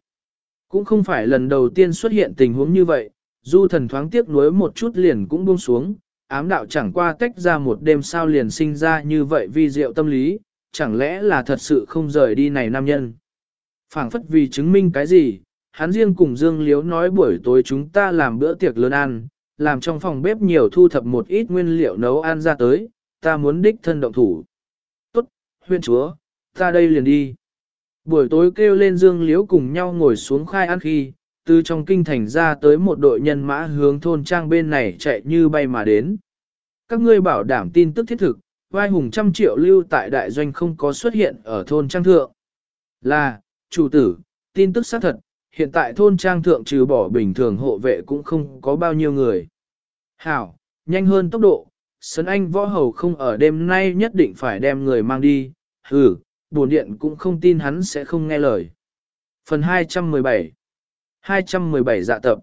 Cũng không phải lần đầu tiên xuất hiện tình huống như vậy, du thần thoáng tiếc nuối một chút liền cũng buông xuống, ám đạo chẳng qua tách ra một đêm sao liền sinh ra như vậy vi diệu tâm lý, chẳng lẽ là thật sự không rời đi này nam nhân. phảng phất vì chứng minh cái gì, hắn riêng cùng Dương Liếu nói buổi tối chúng ta làm bữa tiệc lớn ăn, làm trong phòng bếp nhiều thu thập một ít nguyên liệu nấu ăn ra tới, ta muốn đích thân động thủ. Tốt, huyên chúa, ta đây liền đi. Buổi tối kêu lên Dương Liếu cùng nhau ngồi xuống khai ăn khi, từ trong kinh thành ra tới một đội nhân mã hướng thôn trang bên này chạy như bay mà đến. Các ngươi bảo đảm tin tức thiết thực, vai hùng trăm triệu lưu tại đại doanh không có xuất hiện ở thôn trang thượng. Là, chủ tử, tin tức xác thật, hiện tại thôn trang thượng trừ bỏ bình thường hộ vệ cũng không có bao nhiêu người. Hảo, nhanh hơn tốc độ, Sấn Anh võ hầu không ở đêm nay nhất định phải đem người mang đi, hừ, buồn điện cũng không tin hắn sẽ không nghe lời. Phần 217 217 dạ tập.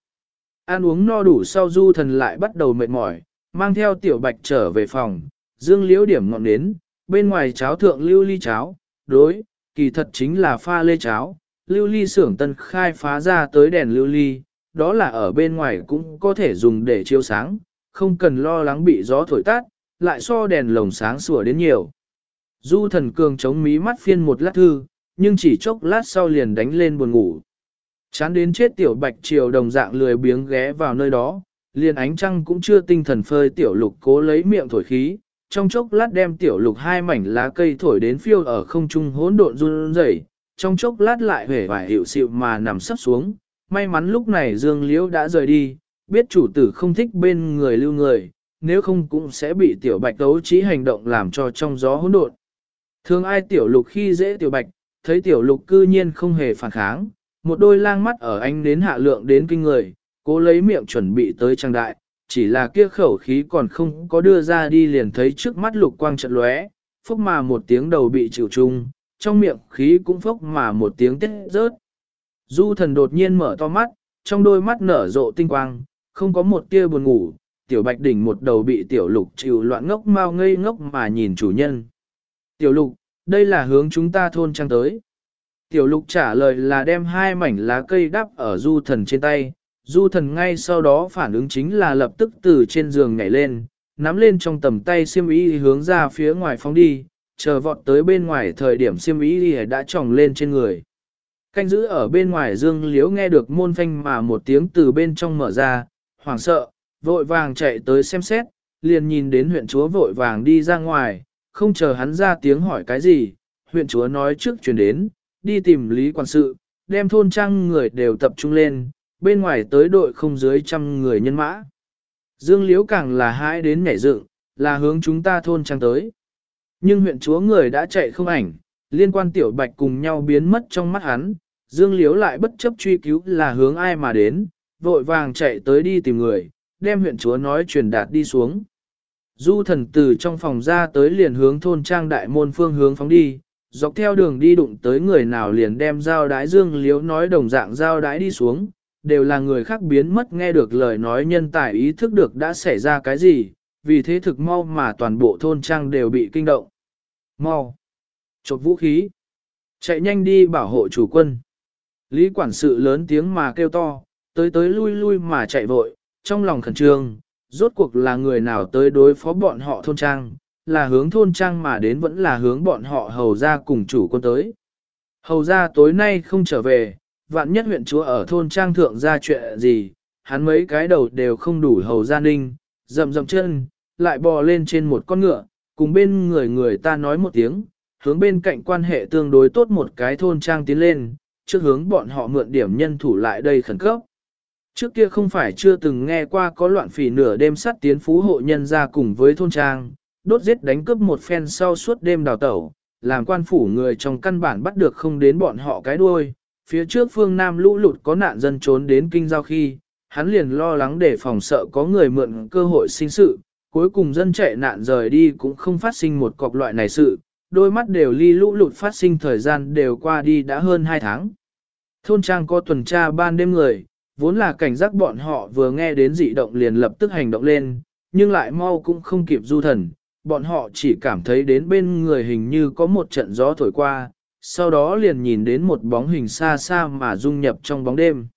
Ăn uống no đủ sau du thần lại bắt đầu mệt mỏi, mang theo tiểu bạch trở về phòng, dương liễu điểm ngọn nến, bên ngoài cháo thượng lưu ly cháo, đối, kỳ thật chính là pha lê cháo, lưu ly xưởng tân khai phá ra tới đèn lưu ly, đó là ở bên ngoài cũng có thể dùng để chiếu sáng, không cần lo lắng bị gió thổi tát, lại so đèn lồng sáng sủa đến nhiều. Du thần cường chống mí mắt phiên một lát thư, nhưng chỉ chốc lát sau liền đánh lên buồn ngủ. Chán đến chết tiểu bạch triều đồng dạng lười biếng ghé vào nơi đó, liền ánh trăng cũng chưa tinh thần phơi tiểu lục cố lấy miệng thổi khí, trong chốc lát đem tiểu lục hai mảnh lá cây thổi đến phiêu ở không trung hỗn độn run rẩy, trong chốc lát lại hể vải hiệu xịu mà nằm sắp xuống. May mắn lúc này Dương Liễu đã rời đi, biết chủ tử không thích bên người lưu người, nếu không cũng sẽ bị tiểu bạch đấu trí hành động làm cho trong gió hỗn độn. Thường ai tiểu lục khi dễ tiểu bạch, thấy tiểu lục cư nhiên không hề phản kháng, một đôi lang mắt ở anh đến hạ lượng đến kinh người, cố lấy miệng chuẩn bị tới trang đại, chỉ là kia khẩu khí còn không có đưa ra đi liền thấy trước mắt lục quang trận lóe, phúc mà một tiếng đầu bị chịu chung, trong miệng khí cũng phốc mà một tiếng tết rớt. Du thần đột nhiên mở to mắt, trong đôi mắt nở rộ tinh quang, không có một tia buồn ngủ, tiểu bạch đỉnh một đầu bị tiểu lục chịu loạn ngốc mau ngây ngốc mà nhìn chủ nhân. Tiểu lục, đây là hướng chúng ta thôn trang tới. Tiểu lục trả lời là đem hai mảnh lá cây đắp ở du thần trên tay, du thần ngay sau đó phản ứng chính là lập tức từ trên giường nhảy lên, nắm lên trong tầm tay xiêm y hướng ra phía ngoài phóng đi, chờ vọt tới bên ngoài thời điểm xiêm y đã tròng lên trên người. Canh giữ ở bên ngoài dương liếu nghe được môn phanh mà một tiếng từ bên trong mở ra, hoảng sợ, vội vàng chạy tới xem xét, liền nhìn đến huyện chúa vội vàng đi ra ngoài, không chờ hắn ra tiếng hỏi cái gì, huyện chúa nói trước chuyển đến, đi tìm lý quan sự, đem thôn trang người đều tập trung lên, bên ngoài tới đội không dưới trăm người nhân mã. Dương Liễu càng là hãi đến nhảy dựng, là hướng chúng ta thôn trang tới. Nhưng huyện chúa người đã chạy không ảnh, liên quan tiểu bạch cùng nhau biến mất trong mắt hắn, Dương liếu lại bất chấp truy cứu là hướng ai mà đến, vội vàng chạy tới đi tìm người, đem huyện chúa nói truyền đạt đi xuống. Du thần từ trong phòng ra tới liền hướng thôn trang đại môn phương hướng phóng đi, dọc theo đường đi đụng tới người nào liền đem giao đái dương liếu nói đồng dạng giao đái đi xuống, đều là người khác biến mất nghe được lời nói nhân tài ý thức được đã xảy ra cái gì, vì thế thực mau mà toàn bộ thôn trang đều bị kinh động. Mau! Chột vũ khí! Chạy nhanh đi bảo hộ chủ quân. Lý quản sự lớn tiếng mà kêu to, tới tới lui lui mà chạy vội, trong lòng khẩn trương, rốt cuộc là người nào tới đối phó bọn họ thôn trang, là hướng thôn trang mà đến vẫn là hướng bọn họ hầu ra cùng chủ quân tới. Hầu ra tối nay không trở về, vạn nhất huyện chúa ở thôn trang thượng ra chuyện gì, hắn mấy cái đầu đều không đủ hầu gia ninh, dầm dầm chân, lại bò lên trên một con ngựa, cùng bên người người ta nói một tiếng, hướng bên cạnh quan hệ tương đối tốt một cái thôn trang tiến lên, trước hướng bọn họ mượn điểm nhân thủ lại đây khẩn cấp. Trước kia không phải chưa từng nghe qua có loạn phỉ nửa đêm sắt tiến phú hộ nhân ra cùng với thôn trang, đốt giết đánh cướp một phen sau suốt đêm đào tẩu, làm quan phủ người trong căn bản bắt được không đến bọn họ cái đuôi. Phía trước phương Nam lũ lụt có nạn dân trốn đến kinh giao khi, hắn liền lo lắng để phòng sợ có người mượn cơ hội sinh sự, cuối cùng dân chạy nạn rời đi cũng không phát sinh một cọc loại này sự, đôi mắt đều ly lũ lụt phát sinh thời gian đều qua đi đã hơn 2 tháng. Thôn trang có tuần tra ban đêm người, vốn là cảnh giác bọn họ vừa nghe đến dị động liền lập tức hành động lên, nhưng lại mau cũng không kịp du thần, bọn họ chỉ cảm thấy đến bên người hình như có một trận gió thổi qua, sau đó liền nhìn đến một bóng hình xa xa mà dung nhập trong bóng đêm.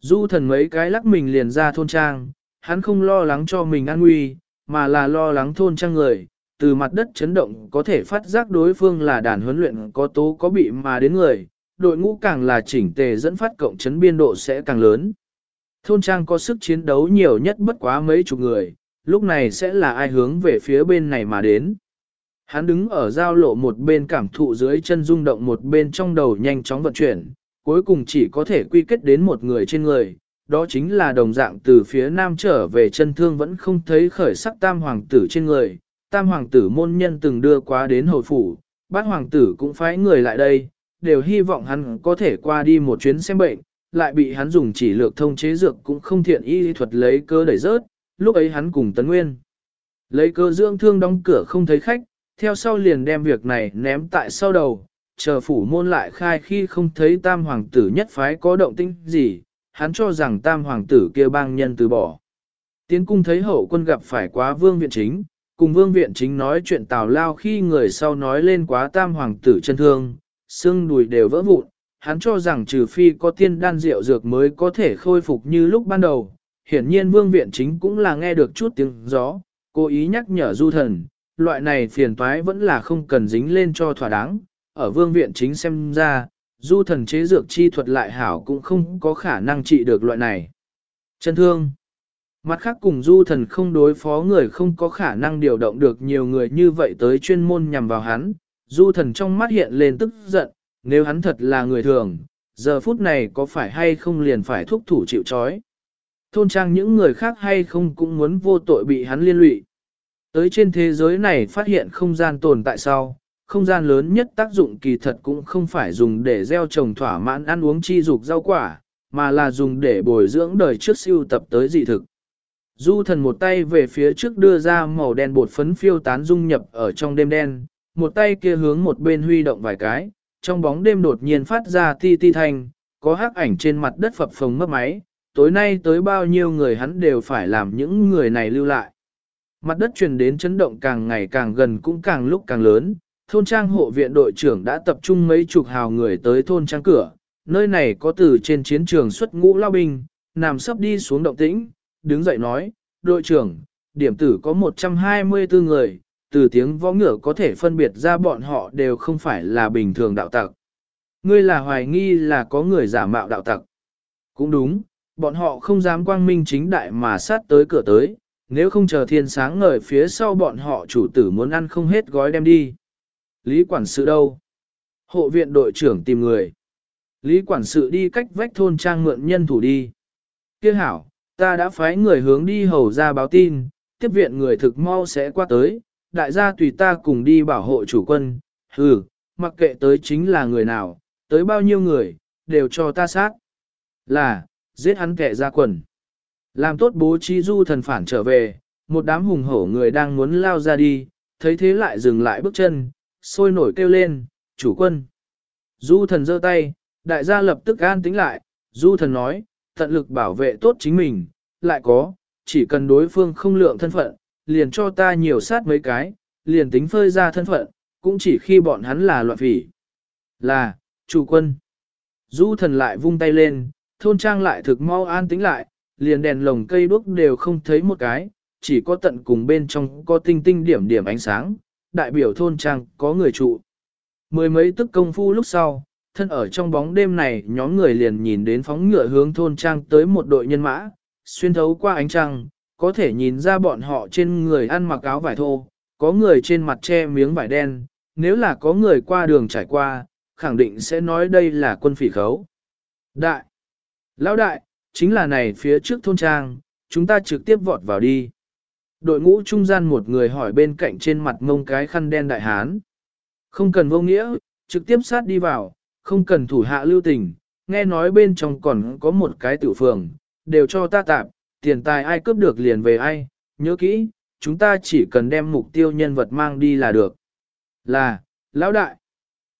Du thần mấy cái lắc mình liền ra thôn trang, hắn không lo lắng cho mình an nguy, mà là lo lắng thôn trang người, từ mặt đất chấn động có thể phát giác đối phương là đàn huấn luyện có tố có bị mà đến người, đội ngũ càng là chỉnh tề dẫn phát cộng chấn biên độ sẽ càng lớn. Thôn trang có sức chiến đấu nhiều nhất bất quá mấy chục người, lúc này sẽ là ai hướng về phía bên này mà đến. Hắn đứng ở giao lộ một bên cảm thụ dưới chân rung động một bên trong đầu nhanh chóng vận chuyển, cuối cùng chỉ có thể quy kết đến một người trên người, đó chính là đồng dạng từ phía nam trở về chân thương vẫn không thấy khởi sắc tam hoàng tử trên người. Tam hoàng tử môn nhân từng đưa qua đến hồi phủ, bát hoàng tử cũng phái người lại đây, đều hy vọng hắn có thể qua đi một chuyến xem bệnh, lại bị hắn dùng chỉ lược thông chế dược cũng không thiện y thuật lấy cơ đẩy rớt, lúc ấy hắn cùng Tấn Nguyên. Lấy cơ dưỡng thương đóng cửa không thấy khách, theo sau liền đem việc này ném tại sau đầu, chờ phủ môn lại khai khi không thấy tam hoàng tử nhất phái có động tĩnh gì, hắn cho rằng tam hoàng tử kia bang nhân từ bỏ. Tiến cung thấy hậu quân gặp phải quá vương viện chính, cùng vương viện chính nói chuyện tào lao khi người sau nói lên quá tam hoàng tử chân thương, xương đùi đều vỡ vụn, hắn cho rằng trừ phi có tiên đan rượu dược mới có thể khôi phục như lúc ban đầu. Hiển nhiên vương viện chính cũng là nghe được chút tiếng gió, cố ý nhắc nhở du thần, loại này phiền toái vẫn là không cần dính lên cho thỏa đáng. Ở vương viện chính xem ra, du thần chế dược chi thuật lại hảo cũng không có khả năng trị được loại này. Chân thương Mặt khác cùng du thần không đối phó người không có khả năng điều động được nhiều người như vậy tới chuyên môn nhằm vào hắn, Du thần trong mắt hiện lên tức giận, nếu hắn thật là người thường, giờ phút này có phải hay không liền phải thúc thủ chịu trói. Thôn trang những người khác hay không cũng muốn vô tội bị hắn liên lụy. Tới trên thế giới này phát hiện không gian tồn tại sau, không gian lớn nhất tác dụng kỳ thật cũng không phải dùng để gieo trồng thỏa mãn ăn uống chi dục rau quả, mà là dùng để bồi dưỡng đời trước siêu tập tới dị thực. Du thần một tay về phía trước đưa ra màu đen bột phấn phiêu tán dung nhập ở trong đêm đen, một tay kia hướng một bên huy động vài cái, trong bóng đêm đột nhiên phát ra ti ti thanh, có hắc ảnh trên mặt đất phập phồng mất máy, tối nay tới bao nhiêu người hắn đều phải làm những người này lưu lại. Mặt đất truyền đến chấn động càng ngày càng gần cũng càng lúc càng lớn, thôn trang hộ viện đội trưởng đã tập trung mấy chục hào người tới thôn trang cửa, nơi này có từ trên chiến trường xuất ngũ lao binh, nằm sấp đi xuống động tĩnh, đứng dậy nói, đội trưởng, điểm tử có 124 người, từ tiếng võ ngựa có thể phân biệt ra bọn họ đều không phải là bình thường đạo tặc. Ngươi là hoài nghi là có người giả mạo đạo tặc. Cũng đúng, bọn họ không dám quang minh chính đại mà sát tới cửa tới, nếu không chờ thiên sáng ngời phía sau bọn họ chủ tử muốn ăn không hết gói đem đi. Lý quản sự đâu? Hộ viện đội trưởng tìm người. Lý quản sự đi cách vách thôn trang mượn nhân thủ đi. Kia hảo, ta đã phái người hướng đi hầu ra báo tin, tiếp viện người thực mau sẽ qua tới, đại gia tùy ta cùng đi bảo hộ chủ quân, hừ, mặc kệ tới chính là người nào, tới bao nhiêu người, đều cho ta sát. Là, giết hắn kẻ ra quần. Làm tốt bố trí du thần phản trở về, một đám hùng hổ người đang muốn lao ra đi, thấy thế lại dừng lại bước chân, sôi nổi kêu lên, chủ quân. Du thần giơ tay, đại gia lập tức an tính lại, du thần nói, tận lực bảo vệ tốt chính mình, lại có, chỉ cần đối phương không lượng thân phận, liền cho ta nhiều sát mấy cái, liền tính phơi ra thân phận, cũng chỉ khi bọn hắn là loạn phỉ. Là, chủ quân. Du thần lại vung tay lên, thôn trang lại thực mau an tĩnh lại, liền đèn lồng cây đuốc đều không thấy một cái, chỉ có tận cùng bên trong có tinh tinh điểm điểm ánh sáng, đại biểu thôn trang có người trụ. Mười mấy tức công phu lúc sau, thân ở trong bóng đêm này nhóm người liền nhìn đến phóng ngựa hướng thôn trang tới một đội nhân mã, xuyên thấu qua ánh trăng, có thể nhìn ra bọn họ trên người ăn mặc áo vải thô, có người trên mặt che miếng vải đen, nếu là có người qua đường trải qua, khẳng định sẽ nói đây là quân phỉ khấu. Đại! Lão đại, chính là này phía trước thôn trang, chúng ta trực tiếp vọt vào đi. Đội ngũ trung gian một người hỏi bên cạnh trên mặt ngông cái khăn đen đại hán. Không cần vô nghĩa, trực tiếp sát đi vào, không cần thủ hạ lưu tình, nghe nói bên trong còn có một cái tử phường, đều cho ta tạm, tiền tài ai cướp được liền về ai, nhớ kỹ, chúng ta chỉ cần đem mục tiêu nhân vật mang đi là được. Là, lão đại,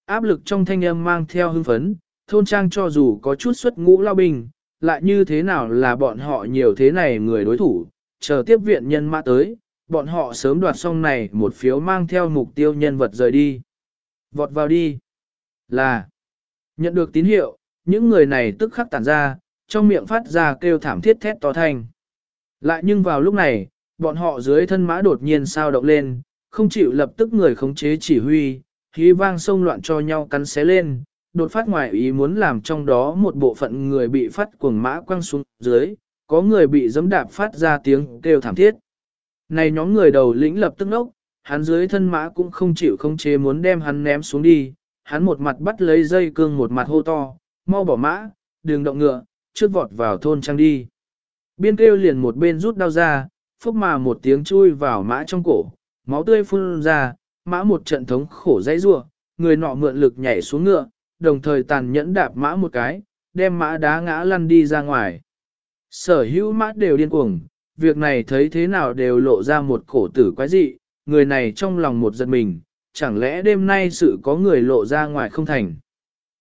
áp lực trong thanh âm mang theo hưng phấn, thôn trang cho dù có chút xuất ngũ lao bình, lại như thế nào là bọn họ nhiều thế này người đối thủ, chờ tiếp viện nhân mã tới, bọn họ sớm đoạt xong này một phiếu mang theo mục tiêu nhân vật rời đi. Vọt vào đi. Là. Nhận được tín hiệu, những người này tức khắc tản ra, trong miệng phát ra kêu thảm thiết thét to thanh. Lại nhưng vào lúc này, bọn họ dưới thân mã đột nhiên sao động lên, không chịu lập tức người khống chế chỉ huy, khí vang sông loạn cho nhau cắn xé lên, đột phát ngoài ý muốn làm trong đó một bộ phận người bị phát cuồng mã quăng xuống dưới, có người bị giẫm đạp phát ra tiếng kêu thảm thiết. Này nhóm người đầu lĩnh lập tức nốc, hắn dưới thân mã cũng không chịu không chế muốn đem hắn ném xuống đi, hắn một mặt bắt lấy dây cương một mặt hô to, mau bỏ mã, đường động ngựa, trước vọt vào thôn trang đi. Biên kêu liền một bên rút đao ra, phúc mà một tiếng chui vào mã trong cổ, máu tươi phun ra, mã một trận thống khổ dãy rua, người nọ mượn lực nhảy xuống ngựa, đồng thời tàn nhẫn đạp mã một cái, đem mã đá ngã lăn đi ra ngoài. Sở hữu mã đều điên cuồng, việc này thấy thế nào đều lộ ra một cổ tử quái dị, người này trong lòng một giật mình, chẳng lẽ đêm nay sự có người lộ ra ngoài không thành.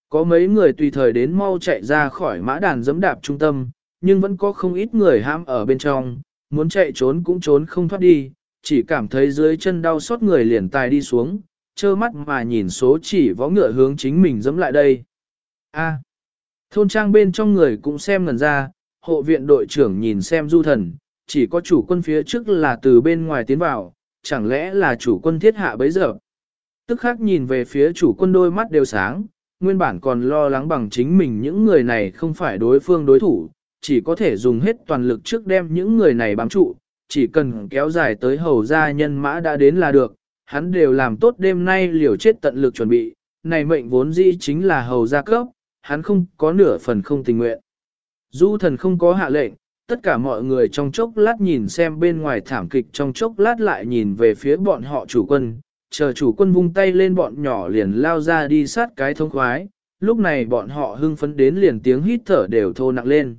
Có mấy người tùy thời đến mau chạy ra khỏi mã đàn dẫm đạp trung tâm, nhưng vẫn có không ít người ham ở bên trong, muốn chạy trốn cũng trốn không thoát đi, chỉ cảm thấy dưới chân đau xót người liền tài đi xuống, trơ mắt mà nhìn số chỉ võ ngựa hướng chính mình dẫm lại đây. A. thôn trang bên trong người cũng xem ngần ra, hộ viện đội trưởng nhìn xem du thần, chỉ có chủ quân phía trước là từ bên ngoài tiến vào, chẳng lẽ là chủ quân thiết hạ bấy giờ. Tức khắc nhìn về phía chủ quân đôi mắt đều sáng, nguyên bản còn lo lắng bằng chính mình những người này không phải đối phương đối thủ, chỉ có thể dùng hết toàn lực trước đem những người này bám trụ, chỉ cần kéo dài tới hầu gia nhân mã đã đến là được, hắn đều làm tốt đêm nay liều chết tận lực chuẩn bị, này mệnh vốn dĩ chính là hầu gia cấp, hắn không có nửa phần không tình nguyện. Du thần không có hạ lệnh, tất cả mọi người trong chốc lát nhìn xem bên ngoài thảm kịch trong chốc lát lại nhìn về phía bọn họ chủ quân, chờ chủ quân vung tay lên bọn nhỏ liền lao ra đi sát cái thông khoái, lúc này bọn họ hưng phấn đến liền tiếng hít thở đều thô nặng lên.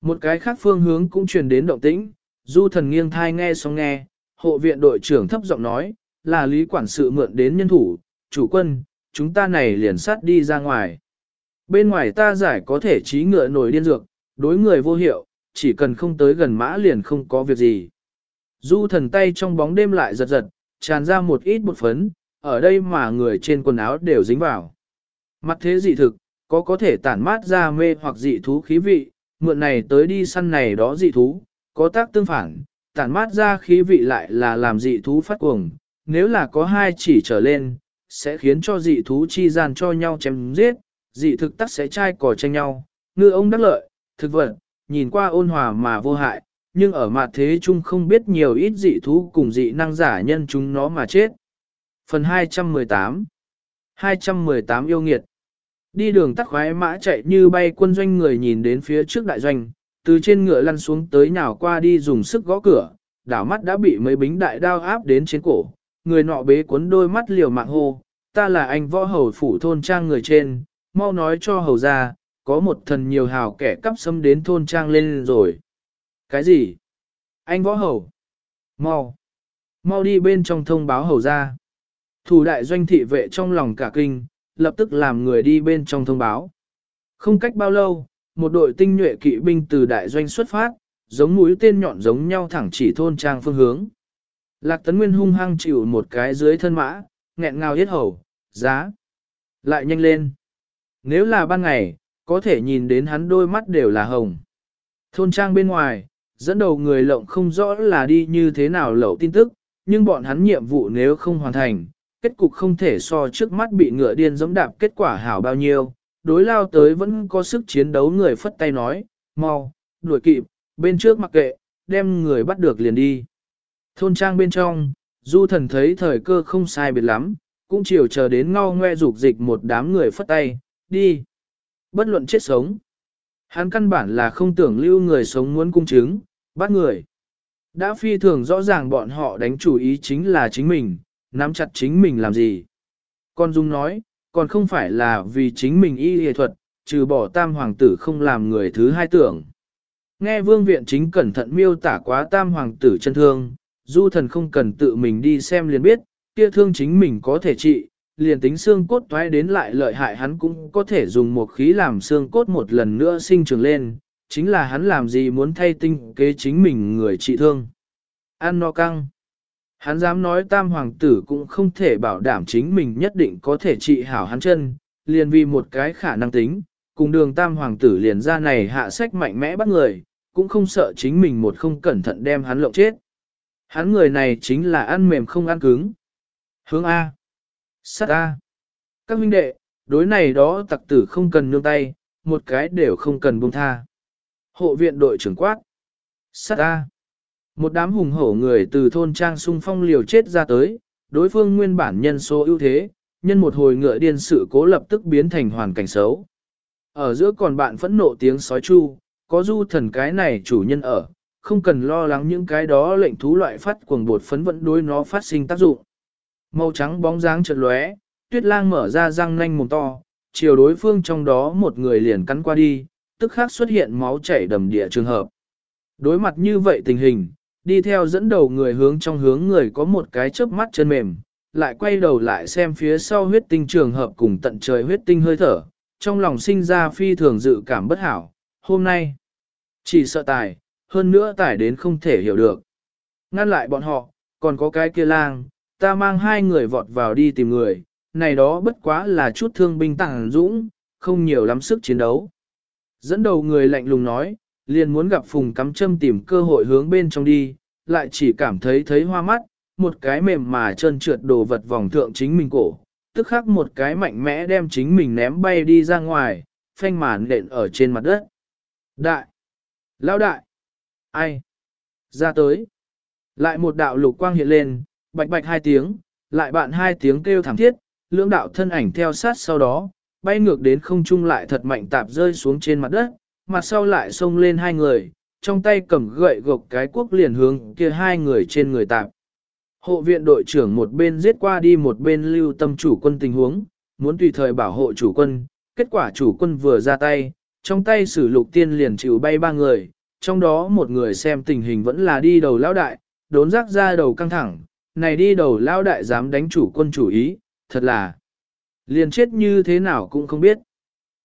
Một cái khác phương hướng cũng truyền đến động tĩnh, du thần nghiêng thai nghe xong nghe, hộ viện đội trưởng thấp giọng nói, là lý quản sự mượn đến nhân thủ, chủ quân, chúng ta này liền sát đi ra ngoài. Bên ngoài ta giải có thể trí ngựa nổi điên dược, đối người vô hiệu, chỉ cần không tới gần mã liền không có việc gì. Du thần tay trong bóng đêm lại giật giật, tràn ra một ít bột phấn, ở đây mà người trên quần áo đều dính vào. Mặt thế dị thực, có có thể tản mát ra mê hoặc dị thú khí vị, mượn này tới đi săn này đó dị thú, có tác tương phản, tản mát ra khí vị lại là làm dị thú phát cuồng, nếu là có hai chỉ trở lên, sẽ khiến cho dị thú chi gian cho nhau chém giết, dị thực tắc sẽ trai cò tranh nhau, ngư ông đắc lợi, thực vật, nhìn qua ôn hòa mà vô hại, nhưng ở mặt thế chung không biết nhiều ít dị thú cùng dị năng giả nhân chúng nó mà chết. Phần 218 218 yêu nghiệt Đi đường tắc khoái mã chạy như bay quân doanh người nhìn đến phía trước đại doanh, từ trên ngựa lăn xuống tới nào qua đi dùng sức gõ cửa, đảo mắt đã bị mấy bính đại đao áp đến trên cổ, người nọ bế cuốn đôi mắt liều mạng hô, ta là anh võ hầu phủ thôn trang người trên, mau nói cho hầu ra, có một thần nhiều hào kẻ cắp xâm đến thôn trang lên rồi. Cái gì? Anh võ hầu? Mau! Mau đi bên trong thông báo hầu ra. Thủ đại doanh thị vệ trong lòng cả kinh, lập tức làm người đi bên trong thông báo. Không cách bao lâu, một đội tinh nhuệ kỵ binh từ đại doanh xuất phát, giống mũi tên nhọn giống nhau thẳng chỉ thôn trang phương hướng. Lạc tấn nguyên hung hăng chịu một cái dưới thân mã, nghẹn ngào yết hầu, giá. Lại nhanh lên. Nếu là ban ngày, có thể nhìn đến hắn đôi mắt đều là hồng. Thôn trang bên ngoài, dẫn đầu người lộng không rõ là đi như thế nào lậu tin tức, nhưng bọn hắn nhiệm vụ nếu không hoàn thành, kết cục không thể so trước mắt bị ngựa điên giống đạp kết quả hảo bao nhiêu, đối lao tới vẫn có sức chiến đấu người phất tay nói, mau, đuổi kịp, bên trước mặc kệ, đem người bắt được liền đi. Thôn trang bên trong, du thần thấy thời cơ không sai biệt lắm, cũng chiều chờ đến ngao ngoe dục dịch một đám người phất tay, đi. Bất luận chết sống. Hắn căn bản là không tưởng lưu người sống muốn cung chứng, bắt người. Đã phi thường rõ ràng bọn họ đánh chủ ý chính là chính mình, nắm chặt chính mình làm gì. Con Dung nói, còn không phải là vì chính mình y y thuật, trừ bỏ tam hoàng tử không làm người thứ hai tưởng. Nghe vương viện chính cẩn thận miêu tả quá tam hoàng tử chân thương, du thần không cần tự mình đi xem liền biết, kia thương chính mình có thể trị, liền tính xương cốt toái đến lại lợi hại hắn cũng có thể dùng một khí làm xương cốt một lần nữa sinh trưởng lên, chính là hắn làm gì muốn thay tinh kế chính mình người trị thương. an no căng. Hắn dám nói tam hoàng tử cũng không thể bảo đảm chính mình nhất định có thể trị hảo hắn chân, liền vì một cái khả năng tính, cùng đường tam hoàng tử liền ra này hạ sách mạnh mẽ bắt người, cũng không sợ chính mình một không cẩn thận đem hắn lộng chết. Hắn người này chính là ăn mềm không ăn cứng. Hướng A. Sát A. Các huynh đệ, đối này đó tặc tử không cần nương tay, một cái đều không cần buông tha. Hộ viện đội trưởng quát. Sát A. Một đám hùng hổ người từ thôn trang sung phong liều chết ra tới, đối phương nguyên bản nhân số ưu thế, nhân một hồi ngựa điên sự cố lập tức biến thành hoàn cảnh xấu. Ở giữa còn bạn phẫn nộ tiếng sói chu, có du thần cái này chủ nhân ở, không cần lo lắng những cái đó lệnh thú loại phát cuồng bột phấn vẫn đối nó phát sinh tác dụng. Màu trắng bóng dáng chợt lóe, tuyết lang mở ra răng nanh mồm to, chiều đối phương trong đó một người liền cắn qua đi, tức khắc xuất hiện máu chảy đầm địa trường hợp. Đối mặt như vậy tình hình, đi theo dẫn đầu người hướng trong hướng người có một cái chớp mắt chân mềm, lại quay đầu lại xem phía sau huyết tinh trường hợp cùng tận trời huyết tinh hơi thở, trong lòng sinh ra phi thường dự cảm bất hảo, hôm nay, chỉ sợ tài, hơn nữa tải đến không thể hiểu được. Ngăn lại bọn họ, còn có cái kia lang, ta mang hai người vọt vào đi tìm người, này đó bất quá là chút thương binh tàng dũng, không nhiều lắm sức chiến đấu. Dẫn đầu người lạnh lùng nói, liền muốn gặp phùng cắm châm tìm cơ hội hướng bên trong đi, lại chỉ cảm thấy thấy hoa mắt, một cái mềm mà chân trượt đồ vật vòng thượng chính mình cổ, tức khắc một cái mạnh mẽ đem chính mình ném bay đi ra ngoài, phanh màn nện ở trên mặt đất. Đại! Lão đại! Ai? Ra tới! Lại một đạo lục quang hiện lên, bạch bạch hai tiếng, lại bạn hai tiếng kêu thảm thiết, lưỡng đạo thân ảnh theo sát sau đó, bay ngược đến không trung lại thật mạnh tạp rơi xuống trên mặt đất, mặt sau lại xông lên hai người, trong tay cầm gậy gộc cái quốc liền hướng kia hai người trên người tạp. Hộ viện đội trưởng một bên giết qua đi một bên lưu tâm chủ quân tình huống, muốn tùy thời bảo hộ chủ quân, kết quả chủ quân vừa ra tay, trong tay sử lục tiên liền chịu bay ba người, trong đó một người xem tình hình vẫn là đi đầu lão đại, đốn rác ra đầu căng thẳng, này đi đầu lao đại dám đánh chủ quân chủ ý, thật là liền chết như thế nào cũng không biết.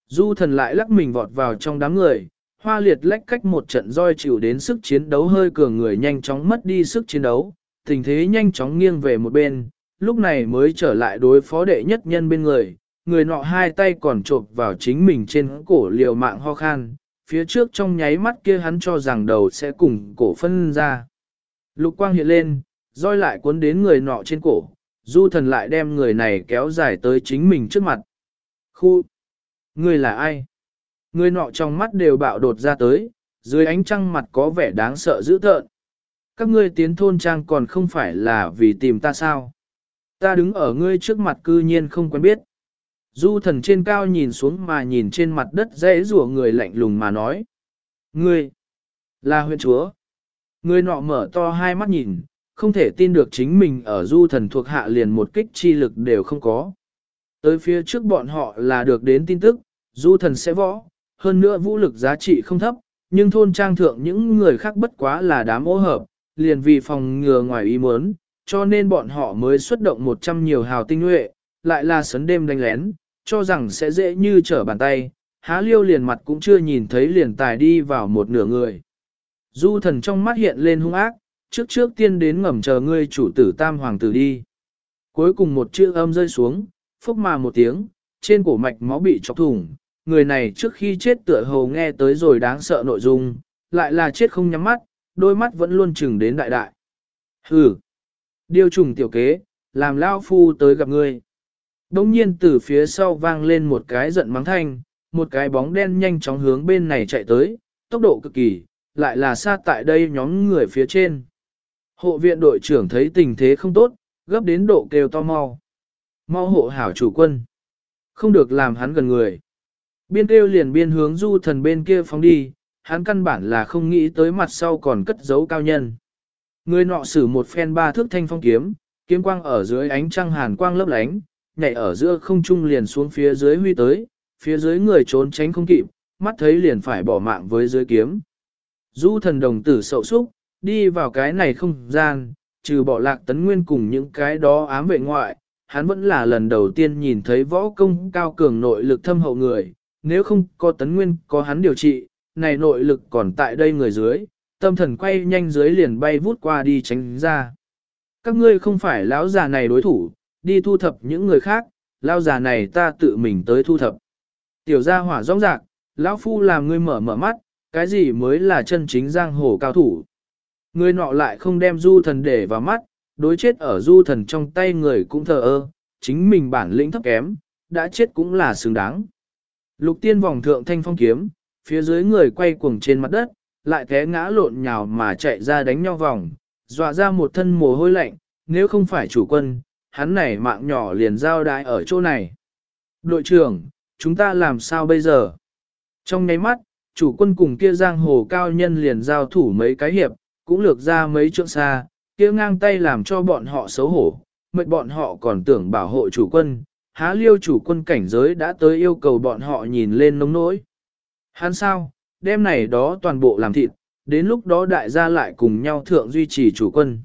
Du thần lại lắc mình vọt vào trong đám người, hoa liệt lách cách một trận roi chịu đến sức chiến đấu hơi cường người nhanh chóng mất đi sức chiến đấu, tình thế nhanh chóng nghiêng về một bên, lúc này mới trở lại đối phó đệ nhất nhân bên người, người nọ hai tay còn trộp vào chính mình trên cổ liều mạng ho khan, phía trước trong nháy mắt kia hắn cho rằng đầu sẽ cùng cổ phân ra. Lục quang hiện lên, roi lại cuốn đến người nọ trên cổ, du thần lại đem người này kéo dài tới chính mình trước mặt. Khu! Người là ai? Người nọ trong mắt đều bạo đột ra tới, dưới ánh trăng mặt có vẻ đáng sợ dữ tợn. Các ngươi tiến thôn trang còn không phải là vì tìm ta sao? Ta đứng ở ngươi trước mặt cư nhiên không quen biết. Du thần trên cao nhìn xuống mà nhìn trên mặt đất dễ rủa người lạnh lùng mà nói. Ngươi, là huyện chúa. Người nọ mở to hai mắt nhìn, không thể tin được chính mình ở du thần thuộc hạ liền một kích chi lực đều không có. Tới phía trước bọn họ là được đến tin tức, du thần sẽ võ, hơn nữa vũ lực giá trị không thấp, nhưng thôn trang thượng những người khác bất quá là đám ô hợp, liền vì phòng ngừa ngoài ý muốn, cho nên bọn họ mới xuất động một trăm nhiều hào tinh nhuệ, lại là sấn đêm đánh lén, cho rằng sẽ dễ như trở bàn tay, há liêu liền mặt cũng chưa nhìn thấy liền tài đi vào một nửa người. Du thần trong mắt hiện lên hung ác, trước trước tiên đến ngầm chờ ngươi chủ tử tam hoàng tử đi. Cuối cùng một chữ âm rơi xuống, phốc mà một tiếng, trên cổ mạch máu bị chọc thủng, người này trước khi chết tựa hồ nghe tới rồi đáng sợ nội dung, lại là chết không nhắm mắt, đôi mắt vẫn luôn chừng đến đại đại. Hừ, điều trùng tiểu kế, làm lao phu tới gặp ngươi. Đông nhiên từ phía sau vang lên một cái giận mắng thanh, một cái bóng đen nhanh chóng hướng bên này chạy tới, tốc độ cực kỳ, lại là xa tại đây nhóm người phía trên. Hộ viện đội trưởng thấy tình thế không tốt, gấp đến độ kêu to mau. Mau hộ hảo chủ quân. Không được làm hắn gần người. Biên kêu liền biên hướng du thần bên kia phóng đi, hắn căn bản là không nghĩ tới mặt sau còn cất giấu cao nhân. Người nọ sử một phen ba thước thanh phong kiếm, kiếm quang ở dưới ánh trăng hàn quang lấp lánh, nhảy ở giữa không trung liền xuống phía dưới huy tới, phía dưới người trốn tránh không kịp, mắt thấy liền phải bỏ mạng với dưới kiếm. Du thần đồng tử sậu súc, đi vào cái này không gian, trừ bỏ lạc tấn nguyên cùng những cái đó ám vệ ngoại, hắn vẫn là lần đầu tiên nhìn thấy võ công cao cường nội lực thâm hậu người, nếu không có tấn nguyên có hắn điều trị, này nội lực còn tại đây người dưới, tâm thần quay nhanh dưới liền bay vút qua đi tránh ra. Các ngươi không phải lão già này đối thủ, đi thu thập những người khác, lão già này ta tự mình tới thu thập. Tiểu gia hỏa rõng rạc, lão phu làm ngươi mở mở mắt, cái gì mới là chân chính giang hồ cao thủ. Người nọ lại không đem du thần để vào mắt, đối chết ở du thần trong tay người cũng thờ ơ, chính mình bản lĩnh thấp kém, đã chết cũng là xứng đáng. Lục tiên vòng thượng thanh phong kiếm, phía dưới người quay cuồng trên mặt đất, lại té ngã lộn nhào mà chạy ra đánh nhau vòng, dọa ra một thân mồ hôi lạnh, nếu không phải chủ quân, hắn này mạng nhỏ liền giao đái ở chỗ này. Đội trưởng, chúng ta làm sao bây giờ? Trong nháy mắt, chủ quân cùng kia giang hồ cao nhân liền giao thủ mấy cái hiệp, cũng lược ra mấy trượng xa, kia ngang tay làm cho bọn họ xấu hổ, mệt bọn họ còn tưởng bảo hộ chủ quân, há liêu chủ quân cảnh giới đã tới yêu cầu bọn họ nhìn lên nông nỗi. Hắn sao, đêm này đó toàn bộ làm thịt, đến lúc đó đại gia lại cùng nhau thượng duy trì chủ quân.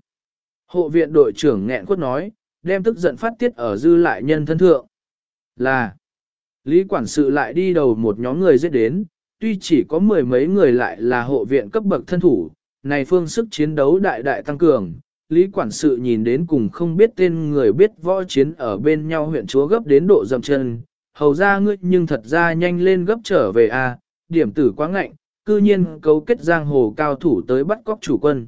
Hộ viện đội trưởng nghẹn quất nói, đem tức giận phát tiết ở dư lại nhân thân thượng. Là, Lý quản sự lại đi đầu một nhóm người giết đến, tuy chỉ có mười mấy người lại là hộ viện cấp bậc thân thủ, này phương sức chiến đấu đại đại tăng cường. Lý quản sự nhìn đến cùng không biết tên người biết võ chiến ở bên nhau huyện chúa gấp đến độ dầm chân, hầu ra ngươi nhưng thật ra nhanh lên gấp trở về a điểm tử quá ngạnh, cư nhiên cấu kết giang hồ cao thủ tới bắt cóc chủ quân.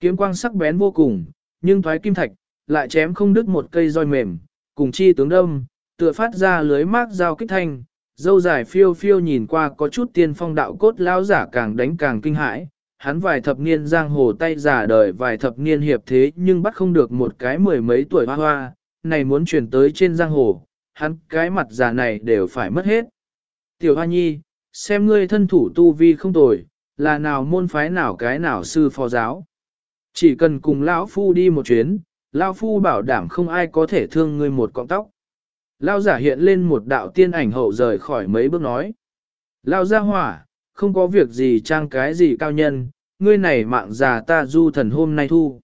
Kiếm quang sắc bén vô cùng, nhưng thoái kim thạch, lại chém không đứt một cây roi mềm, cùng chi tướng đâm tựa phát ra lưới mát dao kích thanh, dâu dài phiêu phiêu nhìn qua có chút tiên phong đạo cốt lao giả càng đánh càng kinh hãi. Hắn vài thập niên giang hồ tay giả đời vài thập niên hiệp thế nhưng bắt không được một cái mười mấy tuổi hoa hoa, này muốn chuyển tới trên giang hồ, hắn cái mặt già này đều phải mất hết. Tiểu hoa nhi, xem ngươi thân thủ tu vi không tồi, là nào môn phái nào cái nào sư phó giáo. Chỉ cần cùng lão phu đi một chuyến, lão phu bảo đảm không ai có thể thương ngươi một cọng tóc. Lão giả hiện lên một đạo tiên ảnh hậu rời khỏi mấy bước nói. Lão gia hỏa, không có việc gì trang cái gì cao nhân, ngươi này mạng già ta du thần hôm nay thu.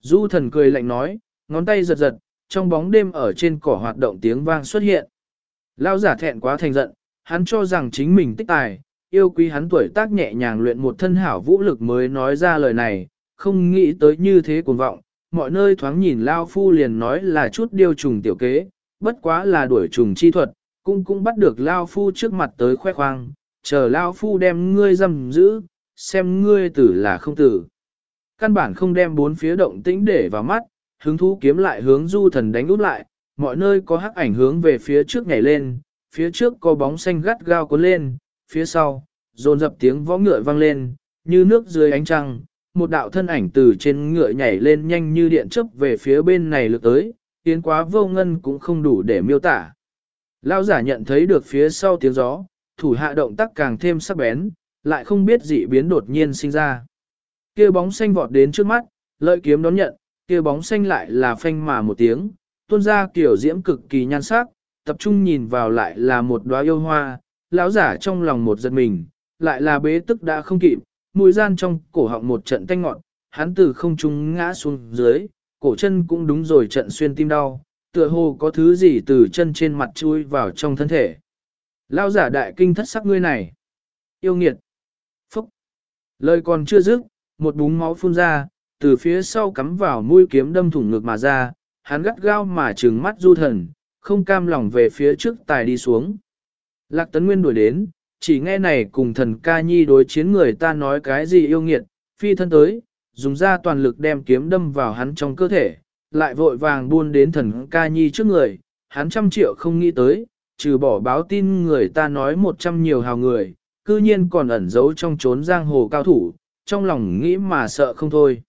Du thần cười lạnh nói, ngón tay giật giật, trong bóng đêm ở trên cỏ hoạt động tiếng vang xuất hiện. Lão giả thẹn quá thành giận, hắn cho rằng chính mình tích tài, yêu quý hắn tuổi tác nhẹ nhàng luyện một thân hảo vũ lực mới nói ra lời này, không nghĩ tới như thế cuồng vọng, mọi nơi thoáng nhìn Lao Phu liền nói là chút điều trùng tiểu kế, bất quá là đuổi trùng chi thuật, cũng cũng bắt được Lao Phu trước mặt tới khoe khoang, chờ Lao Phu đem ngươi giam giữ, xem ngươi tử là không tử. Căn bản không đem bốn phía động tĩnh để vào mắt, hứng thú kiếm lại hướng du thần đánh út lại, mọi nơi có hắc ảnh hướng về phía trước nhảy lên, phía trước có bóng xanh gắt gao cuốn lên, phía sau, dồn dập tiếng võ ngựa vang lên, như nước dưới ánh trăng, một đạo thân ảnh từ trên ngựa nhảy lên nhanh như điện chớp về phía bên này lược tới, tiến quá vô ngân cũng không đủ để miêu tả. Lao giả nhận thấy được phía sau tiếng gió, thủ hạ động tác càng thêm sắc bén, lại không biết dị biến đột nhiên sinh ra. kia bóng xanh vọt đến trước mắt, lợi kiếm đón nhận, kia bóng xanh lại là phanh mà một tiếng, tuôn ra kiểu diễm cực kỳ nhan sắc, tập trung nhìn vào lại là một đóa yêu hoa, lão giả trong lòng một giật mình, lại là bế tức đã không kịp, mũi gian trong cổ họng một trận tanh ngọn, hắn từ không trung ngã xuống dưới, cổ chân cũng đúng rồi trận xuyên tim đau, tựa hồ có thứ gì từ chân trên mặt chui vào trong thân thể. Lao giả đại kinh thất sắc ngươi này. Yêu nghiệt. Phúc. Lời còn chưa dứt, một búng máu phun ra, từ phía sau cắm vào mũi kiếm đâm thủng ngực mà ra, hắn gắt gao mà trừng mắt du thần, không cam lòng về phía trước tài đi xuống. Lạc Tấn Nguyên đuổi đến, chỉ nghe này cùng thần ca nhi đối chiến người ta nói cái gì yêu nghiệt, phi thân tới, dùng ra toàn lực đem kiếm đâm vào hắn trong cơ thể, lại vội vàng buôn đến thần ca nhi trước người, hắn trăm triệu không nghĩ tới, trừ bỏ báo tin người ta nói một trăm nhiều hào người, cư nhiên còn ẩn giấu trong trốn giang hồ cao thủ, trong lòng nghĩ mà sợ không thôi.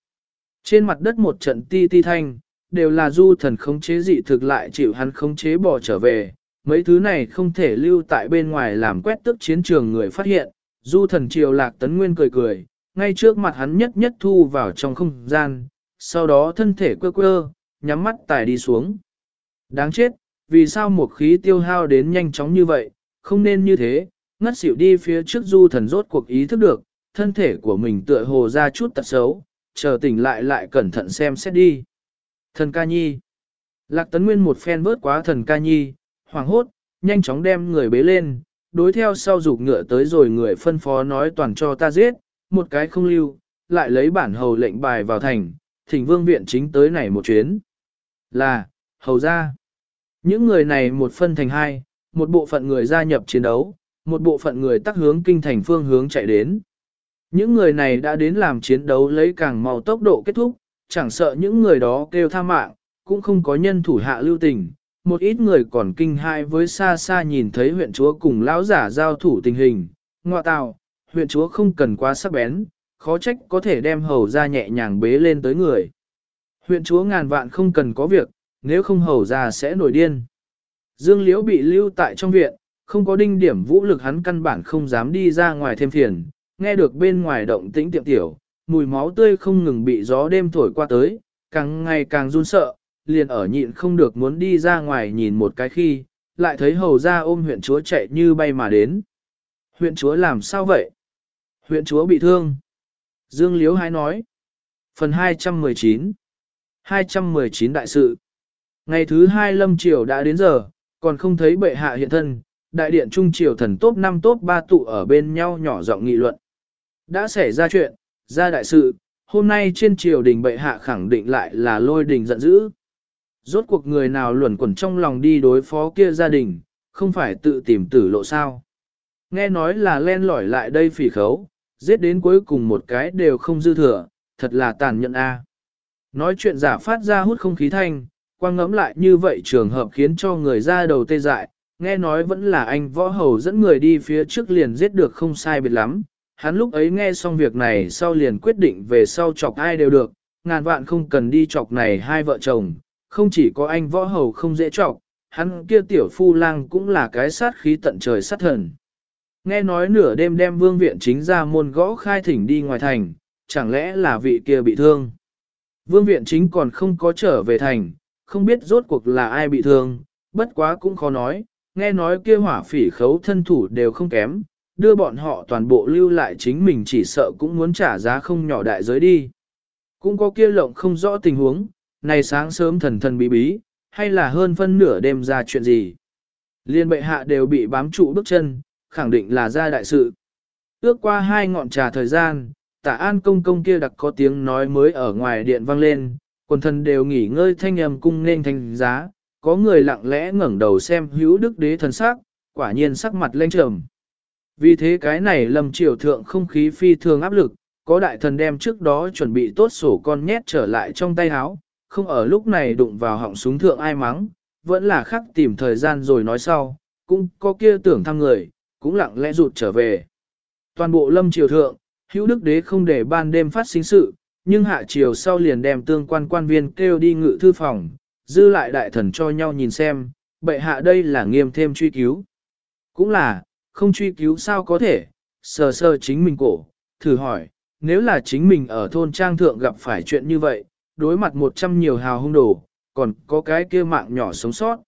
Trên mặt đất một trận ti ti thanh, đều là du thần khống chế dị thực lại chịu hắn khống chế bỏ trở về, mấy thứ này không thể lưu tại bên ngoài làm quét tức chiến trường người phát hiện, du thần triều lạc tấn nguyên cười cười, ngay trước mặt hắn nhất nhất thu vào trong không gian, sau đó thân thể quơ quơ, nhắm mắt tải đi xuống. Đáng chết, vì sao một khí tiêu hao đến nhanh chóng như vậy, không nên như thế, ngất xỉu đi phía trước du thần rốt cuộc ý thức được, thân thể của mình tựa hồ ra chút tật xấu, chờ tỉnh lại lại cẩn thận xem xét đi. Thần ca nhi. Lạc tấn nguyên một phen vớt quá thần ca nhi, hoảng hốt, nhanh chóng đem người bế lên, đối theo sau rụt ngựa tới rồi người phân phó nói toàn cho ta giết, một cái không lưu, lại lấy bản hầu lệnh bài vào thành, thỉnh vương viện chính tới này một chuyến. Là, hầu ra. Những người này một phân thành hai, một bộ phận người gia nhập chiến đấu, một bộ phận người tắc hướng kinh thành phương hướng chạy đến. Những người này đã đến làm chiến đấu lấy càng mau tốc độ kết thúc, chẳng sợ những người đó kêu tha mạng, cũng không có nhân thủ hạ lưu tình, một ít người còn kinh hai với xa xa nhìn thấy huyện chúa cùng lão giả giao thủ tình hình, ngoại tào, huyện chúa không cần quá sắc bén, khó trách có thể đem hầu ra nhẹ nhàng bế lên tới người. Huyện chúa ngàn vạn không cần có việc, nếu không hầu ra sẽ nổi điên. Dương Liễu bị lưu tại trong viện, không có đinh điểm vũ lực hắn căn bản không dám đi ra ngoài thêm phiền, nghe được bên ngoài động tĩnh tiệm tiểu, mùi máu tươi không ngừng bị gió đêm thổi qua tới, càng ngày càng run sợ, liền ở nhịn không được muốn đi ra ngoài nhìn một cái khi, lại thấy hầu ra ôm huyện chúa chạy như bay mà đến. Huyện chúa làm sao vậy? Huyện chúa bị thương. Dương Liếu Hái nói. Phần 219 219 đại sự Ngày thứ hai lâm triều đã đến giờ, còn không thấy bệ hạ hiện thân, đại điện trung triều thần tốt 5 tốt 3 tụ ở bên nhau nhỏ giọng nghị luận. Đã xảy ra chuyện, ra đại sự, hôm nay trên triều đình bệ hạ khẳng định lại là lôi đình giận dữ. Rốt cuộc người nào luẩn quẩn trong lòng đi đối phó kia gia đình, không phải tự tìm tử lộ sao. Nghe nói là len lỏi lại đây phỉ khấu, giết đến cuối cùng một cái đều không dư thừa, thật là tàn nhẫn a. Nói chuyện giả phát ra hút không khí thanh, quang ngẫm lại như vậy trường hợp khiến cho người ra đầu tê dại, nghe nói vẫn là anh võ hầu dẫn người đi phía trước liền giết được không sai biệt lắm. Hắn lúc ấy nghe xong việc này sau liền quyết định về sau chọc ai đều được, ngàn vạn không cần đi chọc này hai vợ chồng, không chỉ có anh võ hầu không dễ chọc, hắn kia tiểu phu lang cũng là cái sát khí tận trời sát thần. nghe nói nửa đêm đem vương viện chính ra môn gõ khai thỉnh đi ngoài thành, chẳng lẽ là vị kia bị thương. Vương viện chính còn không có trở về thành, không biết rốt cuộc là ai bị thương, bất quá cũng khó nói, nghe nói kia hỏa phỉ khấu thân thủ đều không kém, đưa bọn họ toàn bộ lưu lại chính mình chỉ sợ cũng muốn trả giá không nhỏ đại giới đi. Cũng có kia lộng không rõ tình huống, này sáng sớm thần thần bí bí, hay là hơn phân nửa đêm ra chuyện gì. Liên bệ hạ đều bị bám trụ bước chân, khẳng định là ra đại sự. Ước qua hai ngọn trà thời gian, tả an công công kia đặc có tiếng nói mới ở ngoài điện vang lên, quần thần đều nghỉ ngơi thanh âm cung nên thanh giá, có người lặng lẽ ngẩng đầu xem hữu đức đế thần sắc, quả nhiên sắc mặt lên trầm. Vì thế cái này lâm triều thượng không khí phi thường áp lực, có đại thần đem trước đó chuẩn bị tốt sổ con nhét trở lại trong tay áo, không ở lúc này đụng vào họng súng thượng ai mắng, vẫn là khắc tìm thời gian rồi nói sau, cũng có kia tưởng thăm người, cũng lặng lẽ rụt trở về. Toàn bộ lâm triều thượng, hữu đức đế không để ban đêm phát sinh sự, nhưng hạ triều sau liền đem tương quan quan viên kêu đi ngự thư phòng, dư lại đại thần cho nhau nhìn xem, bệ hạ đây là nghiêm thêm truy cứu. Cũng là, không truy cứu sao có thể, sờ sờ chính mình cổ, thử hỏi, nếu là chính mình ở thôn trang thượng gặp phải chuyện như vậy, đối mặt một trăm nhiều hào hung đồ, còn có cái kia mạng nhỏ sống sót.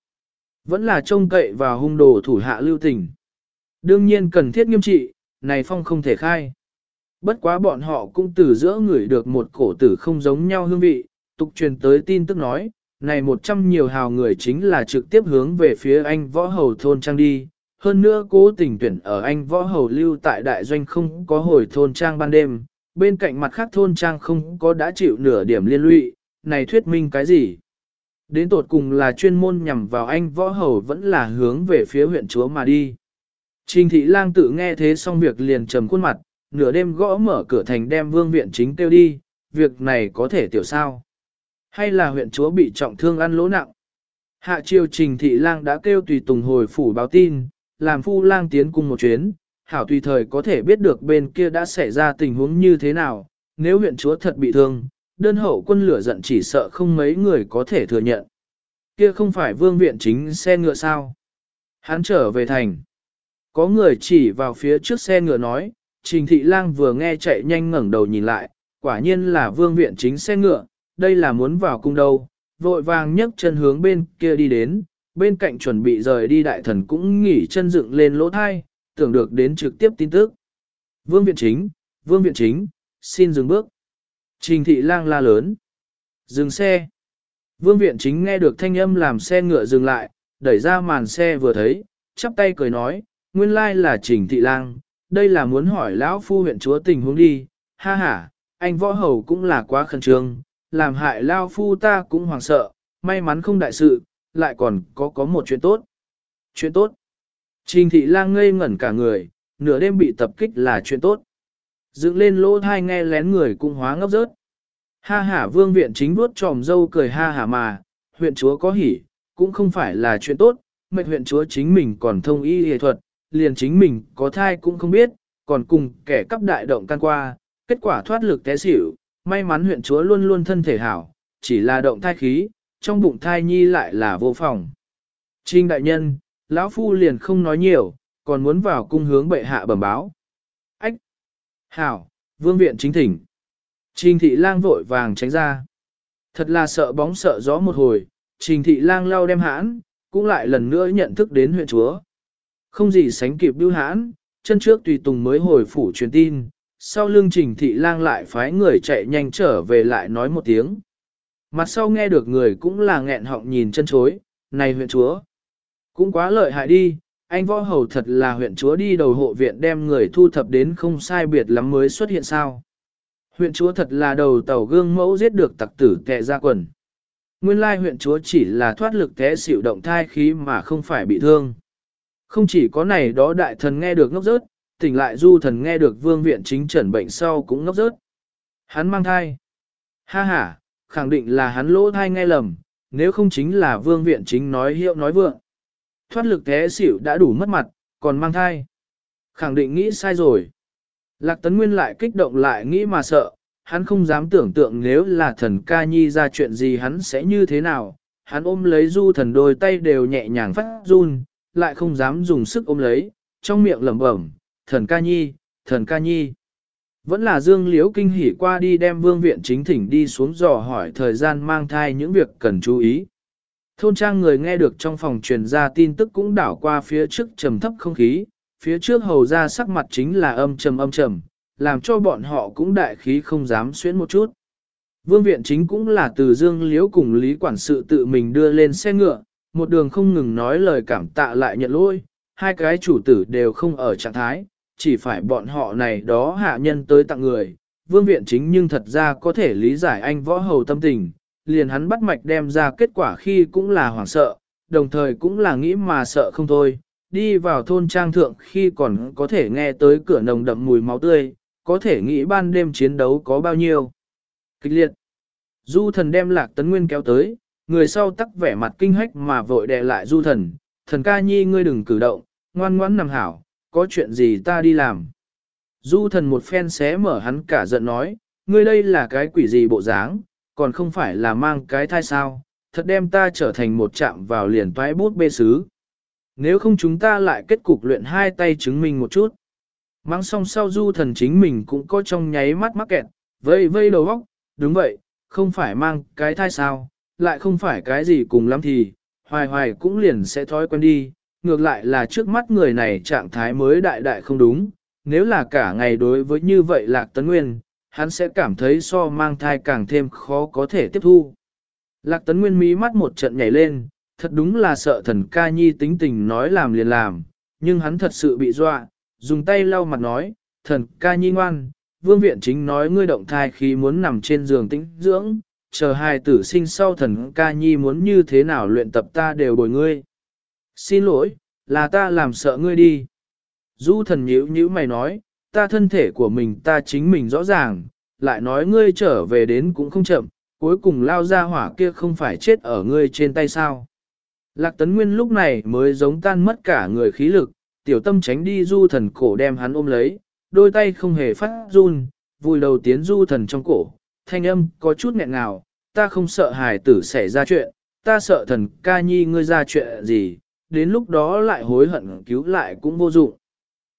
Vẫn là trông cậy vào hung đồ thủ hạ lưu tình. Đương nhiên cần thiết nghiêm trị, này phong không thể khai. Bất quá bọn họ cũng từ giữa người được một cổ tử không giống nhau hương vị, tục truyền tới tin tức nói, này một trăm nhiều hào người chính là trực tiếp hướng về phía anh võ hầu thôn trang đi, hơn nữa cố tình tuyển ở anh võ hầu lưu tại đại doanh không có hồi thôn trang ban đêm, bên cạnh mặt khác thôn trang không có đã chịu nửa điểm liên lụy, này thuyết minh cái gì? Đến tột cùng là chuyên môn nhằm vào anh võ hầu vẫn là hướng về phía huyện chúa mà đi. Trình thị lang tự nghe thế xong việc liền trầm khuôn mặt, nửa đêm gõ mở cửa thành đem vương viện chính kêu đi, việc này có thể tiểu sao? Hay là huyện chúa bị trọng thương ăn lỗ nặng? Hạ triều trình thị lang đã kêu tùy tùng hồi phủ báo tin, làm phu lang tiến cùng một chuyến, hảo tùy thời có thể biết được bên kia đã xảy ra tình huống như thế nào, nếu huyện chúa thật bị thương, đơn hậu quân lửa giận chỉ sợ không mấy người có thể thừa nhận. Kia không phải vương viện chính xe ngựa sao? Hắn trở về thành. Có người chỉ vào phía trước xe ngựa nói, Trình Thị Lang vừa nghe chạy nhanh ngẩng đầu nhìn lại, quả nhiên là vương viện chính xe ngựa, đây là muốn vào cung đâu, vội vàng nhấc chân hướng bên kia đi đến, bên cạnh chuẩn bị rời đi đại thần cũng nghỉ chân dựng lên lỗ thai, tưởng được đến trực tiếp tin tức. Vương viện chính, vương viện chính, xin dừng bước. Trình thị lang la lớn. Dừng xe. Vương viện chính nghe được thanh âm làm xe ngựa dừng lại, đẩy ra màn xe vừa thấy, chắp tay cười nói, nguyên lai là trình thị lang, đây là muốn hỏi lão phu huyện chúa tình huống đi, ha ha, anh võ hầu cũng là quá khẩn trương, làm hại lao phu ta cũng hoàng sợ, may mắn không đại sự, lại còn có có một chuyện tốt. Chuyện tốt. Trình thị lang ngây ngẩn cả người, nửa đêm bị tập kích là chuyện tốt. Dựng lên lỗ thai nghe lén người cũng hóa ngốc rớt. Ha ha vương viện chính vuốt tròm dâu cười ha ha mà, huyện chúa có hỉ, cũng không phải là chuyện tốt, mệnh huyện chúa chính mình còn thông y y thuật, liền chính mình có thai cũng không biết, còn cùng kẻ cắp đại động can qua, kết quả thoát lực té xỉu, may mắn huyện chúa luôn luôn thân thể hảo, chỉ là động thai khí, trong bụng thai nhi lại là vô phòng. Trinh đại nhân, lão phu liền không nói nhiều, còn muốn vào cung hướng bệ hạ bẩm báo. Ách! Hảo, vương viện chính thỉnh. Trình thị lang vội vàng tránh ra. Thật là sợ bóng sợ gió một hồi, trình thị lang lau đem hãn, cũng lại lần nữa nhận thức đến huyện chúa. Không gì sánh kịp bưu hãn, chân trước tùy tùng mới hồi phủ truyền tin, sau lưng trình thị lang lại phái người chạy nhanh trở về lại nói một tiếng. Mặt sau nghe được người cũng là nghẹn họng nhìn chân chối, này huyện chúa. Cũng quá lợi hại đi, anh võ hầu thật là huyện chúa đi đầu hộ viện đem người thu thập đến không sai biệt lắm mới xuất hiện sao. Huyện chúa thật là đầu tàu gương mẫu giết được tặc tử tệ ra quần. Nguyên lai huyện chúa chỉ là thoát lực té xỉu động thai khí mà không phải bị thương. Không chỉ có này đó đại thần nghe được ngốc rớt, tỉnh lại du thần nghe được vương viện chính trần bệnh sau cũng ngốc rớt. Hắn mang thai. Ha ha, khẳng định là hắn lỗ thai nghe lầm, nếu không chính là vương viện chính nói hiệu nói vượng. Thoát lực thế xỉu đã đủ mất mặt, còn mang thai. Khẳng định nghĩ sai rồi. Lạc Tấn Nguyên lại kích động lại nghĩ mà sợ, hắn không dám tưởng tượng nếu là thần ca nhi ra chuyện gì hắn sẽ như thế nào. Hắn ôm lấy du thần đôi tay đều nhẹ nhàng phát run, lại không dám dùng sức ôm lấy, trong miệng lẩm bẩm, thần ca nhi, thần ca nhi. Vẫn là Dương Liễu kinh hỉ qua đi đem vương viện chính thỉnh đi xuống dò hỏi thời gian mang thai những việc cần chú ý. Thôn trang người nghe được trong phòng truyền ra tin tức cũng đảo qua phía trước trầm thấp không khí, phía trước hầu ra sắc mặt chính là âm trầm âm trầm, làm cho bọn họ cũng đại khí không dám xuyến một chút. Vương viện chính cũng là từ Dương Liễu cùng Lý Quản sự tự mình đưa lên xe ngựa, một đường không ngừng nói lời cảm tạ lại nhận lỗi, hai cái chủ tử đều không ở trạng thái, chỉ phải bọn họ này đó hạ nhân tới tặng người. Vương viện chính nhưng thật ra có thể lý giải anh võ hầu tâm tình, liền hắn bắt mạch đem ra kết quả khi cũng là hoảng sợ, đồng thời cũng là nghĩ mà sợ không thôi. Đi vào thôn trang thượng khi còn có thể nghe tới cửa nồng đậm mùi máu tươi, có thể nghĩ ban đêm chiến đấu có bao nhiêu. Kịch liệt. Du thần đem lạc tấn nguyên kéo tới, người sau tắc vẻ mặt kinh hách mà vội đè lại du thần. Thần ca nhi ngươi đừng cử động, ngoan ngoãn nằm hảo, có chuyện gì ta đi làm. Du thần một phen xé mở hắn cả giận nói, ngươi đây là cái quỷ gì bộ dáng, còn không phải là mang cái thai sao, thật đem ta trở thành một chạm vào liền toái bút bê sứ. Nếu không chúng ta lại kết cục luyện hai tay chứng minh một chút. Mang song sau du thần chính mình cũng có trong nháy mắt mắc kẹt, vây vây đầu óc, đúng vậy, không phải mang cái thai sao, lại không phải cái gì cùng lắm thì, hoài hoài cũng liền sẽ thói quen đi, ngược lại là trước mắt người này trạng thái mới đại đại không đúng, nếu là cả ngày đối với như vậy lạc tấn nguyên, hắn sẽ cảm thấy so mang thai càng thêm khó có thể tiếp thu. Lạc tấn nguyên mí mắt một trận nhảy lên, thật đúng là sợ thần ca nhi tính tình nói làm liền làm, nhưng hắn thật sự bị dọa, dùng tay lau mặt nói, thần ca nhi ngoan, vương viện chính nói ngươi động thai khi muốn nằm trên giường tĩnh dưỡng, chờ hai tử sinh sau thần ca nhi muốn như thế nào luyện tập ta đều bồi ngươi. Xin lỗi, là ta làm sợ ngươi đi. Du thần nhíu nhíu mày nói, ta thân thể của mình ta chính mình rõ ràng, lại nói ngươi trở về đến cũng không chậm, cuối cùng lao ra hỏa kia không phải chết ở ngươi trên tay sao. Lạc tấn nguyên lúc này mới giống tan mất cả người khí lực, tiểu tâm tránh đi du thần cổ đem hắn ôm lấy, đôi tay không hề phát run, vùi đầu tiến du thần trong cổ, thanh âm có chút nghẹn ngào, ta không sợ hài tử xảy ra chuyện, ta sợ thần ca nhi ngươi ra chuyện gì, đến lúc đó lại hối hận cứu lại cũng vô dụng.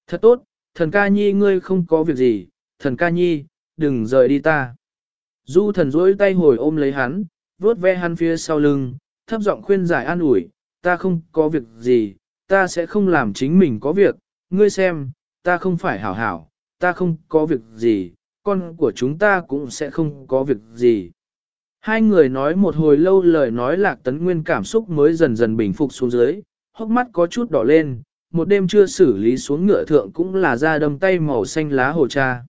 Thật tốt, thần ca nhi ngươi không có việc gì, thần ca nhi, đừng rời đi ta. Du thần duỗi tay hồi ôm lấy hắn, vuốt ve hắn phía sau lưng, thấp giọng khuyên giải an ủi, ta không có việc gì, ta sẽ không làm chính mình có việc, ngươi xem, ta không phải hảo hảo, ta không có việc gì, con của chúng ta cũng sẽ không có việc gì. Hai người nói một hồi lâu lời nói lạc tấn nguyên cảm xúc mới dần dần bình phục xuống dưới, hốc mắt có chút đỏ lên, một đêm chưa xử lý xuống ngựa thượng cũng là ra đâm tay màu xanh lá hồ cha.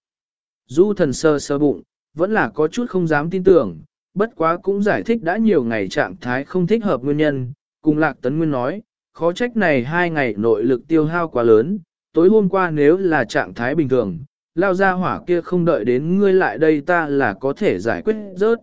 Du thần sơ sơ bụng, vẫn là có chút không dám tin tưởng, bất quá cũng giải thích đã nhiều ngày trạng thái không thích hợp nguyên nhân, cùng lạc tấn nguyên nói, khó trách này hai ngày nội lực tiêu hao quá lớn, tối hôm qua nếu là trạng thái bình thường, lao ra hỏa kia không đợi đến ngươi lại đây ta là có thể giải quyết rớt.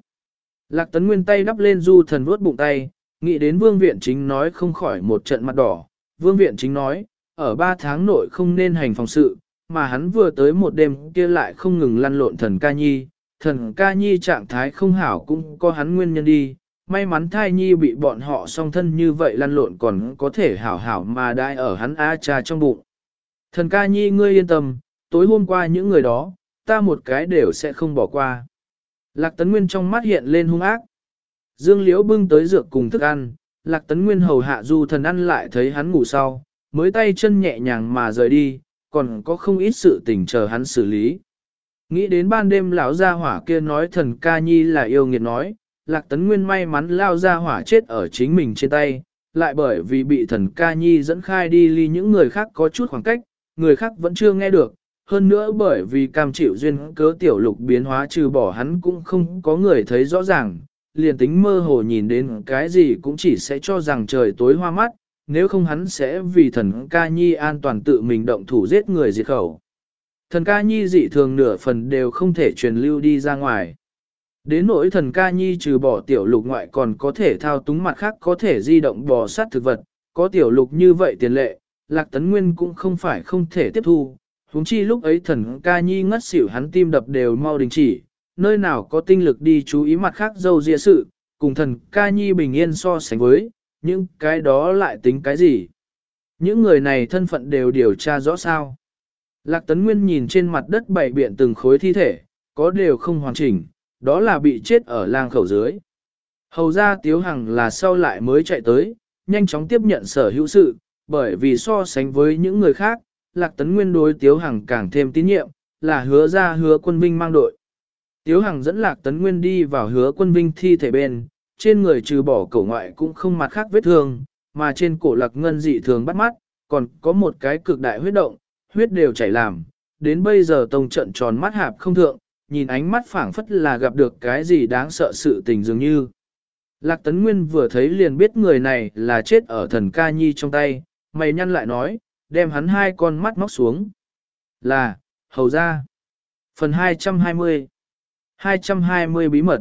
Lạc tấn nguyên tay đắp lên du thần vuốt bụng tay, nghĩ đến vương viện chính nói không khỏi một trận mặt đỏ. Vương viện chính nói, ở ba tháng nội không nên hành phòng sự, mà hắn vừa tới một đêm kia lại không ngừng lăn lộn thần ca nhi. Thần ca nhi trạng thái không hảo cũng có hắn nguyên nhân đi, may mắn thai nhi bị bọn họ song thân như vậy lăn lộn còn có thể hảo hảo mà đai ở hắn A cha trong bụng. Thần ca nhi ngươi yên tâm, tối hôm qua những người đó, ta một cái đều sẽ không bỏ qua. Lạc Tấn Nguyên trong mắt hiện lên hung ác. Dương Liễu bưng tới dược cùng thức ăn, Lạc Tấn Nguyên hầu hạ du thần ăn lại thấy hắn ngủ sau, mới tay chân nhẹ nhàng mà rời đi, còn có không ít sự tình chờ hắn xử lý. Nghĩ đến ban đêm lão gia hỏa kia nói thần ca nhi là yêu nghiệt nói, Lạc Tấn Nguyên may mắn lao gia hỏa chết ở chính mình trên tay, lại bởi vì bị thần ca nhi dẫn khai đi ly những người khác có chút khoảng cách, người khác vẫn chưa nghe được, hơn nữa bởi vì cam chịu duyên cớ tiểu lục biến hóa trừ bỏ hắn cũng không có người thấy rõ ràng, liền tính mơ hồ nhìn đến cái gì cũng chỉ sẽ cho rằng trời tối hoa mắt, nếu không hắn sẽ vì thần ca nhi an toàn tự mình động thủ giết người diệt khẩu. Thần ca nhi dị thường nửa phần đều không thể truyền lưu đi ra ngoài. Đến nỗi thần ca nhi trừ bỏ tiểu lục ngoại còn có thể thao túng mặt khác có thể di động bò sát thực vật, có tiểu lục như vậy tiền lệ, lạc tấn nguyên cũng không phải không thể tiếp thu, huống chi lúc ấy thần ca nhi ngất xỉu hắn tim đập đều mau đình chỉ, nơi nào có tinh lực đi chú ý mặt khác dâu dịa sự, cùng thần ca nhi bình yên so sánh với, những cái đó lại tính cái gì. Những người này thân phận đều điều tra rõ sao. Lạc Tấn Nguyên nhìn trên mặt đất bảy biện từng khối thi thể, có đều không hoàn chỉnh, đó là bị chết ở lang khẩu dưới. Hầu ra Tiếu Hằng là sau lại mới chạy tới, nhanh chóng tiếp nhận sở hữu sự, bởi vì so sánh với những người khác, Lạc Tấn Nguyên đối Tiếu Hằng càng thêm tín nhiệm, là hứa ra hứa quân vinh mang đội. Tiếu Hằng dẫn Lạc Tấn Nguyên đi vào hứa quân vinh thi thể bên, trên người trừ bỏ cổ ngoại cũng không mặt khác vết thương, mà trên cổ Lạc Ngân dị thường bắt mắt, còn có một cái cực đại huyết động, huyết đều chảy làm, đến bây giờ tông trận tròn mắt hạp không thượng, nhìn ánh mắt phảng phất là gặp được cái gì đáng sợ sự tình dường như. Lạc Tấn Nguyên vừa thấy liền biết người này là chết ở thần ca nhi trong tay, mày nhăn lại nói, đem hắn hai con mắt móc xuống. Là, hầu ra. Phần 220 220 bí mật.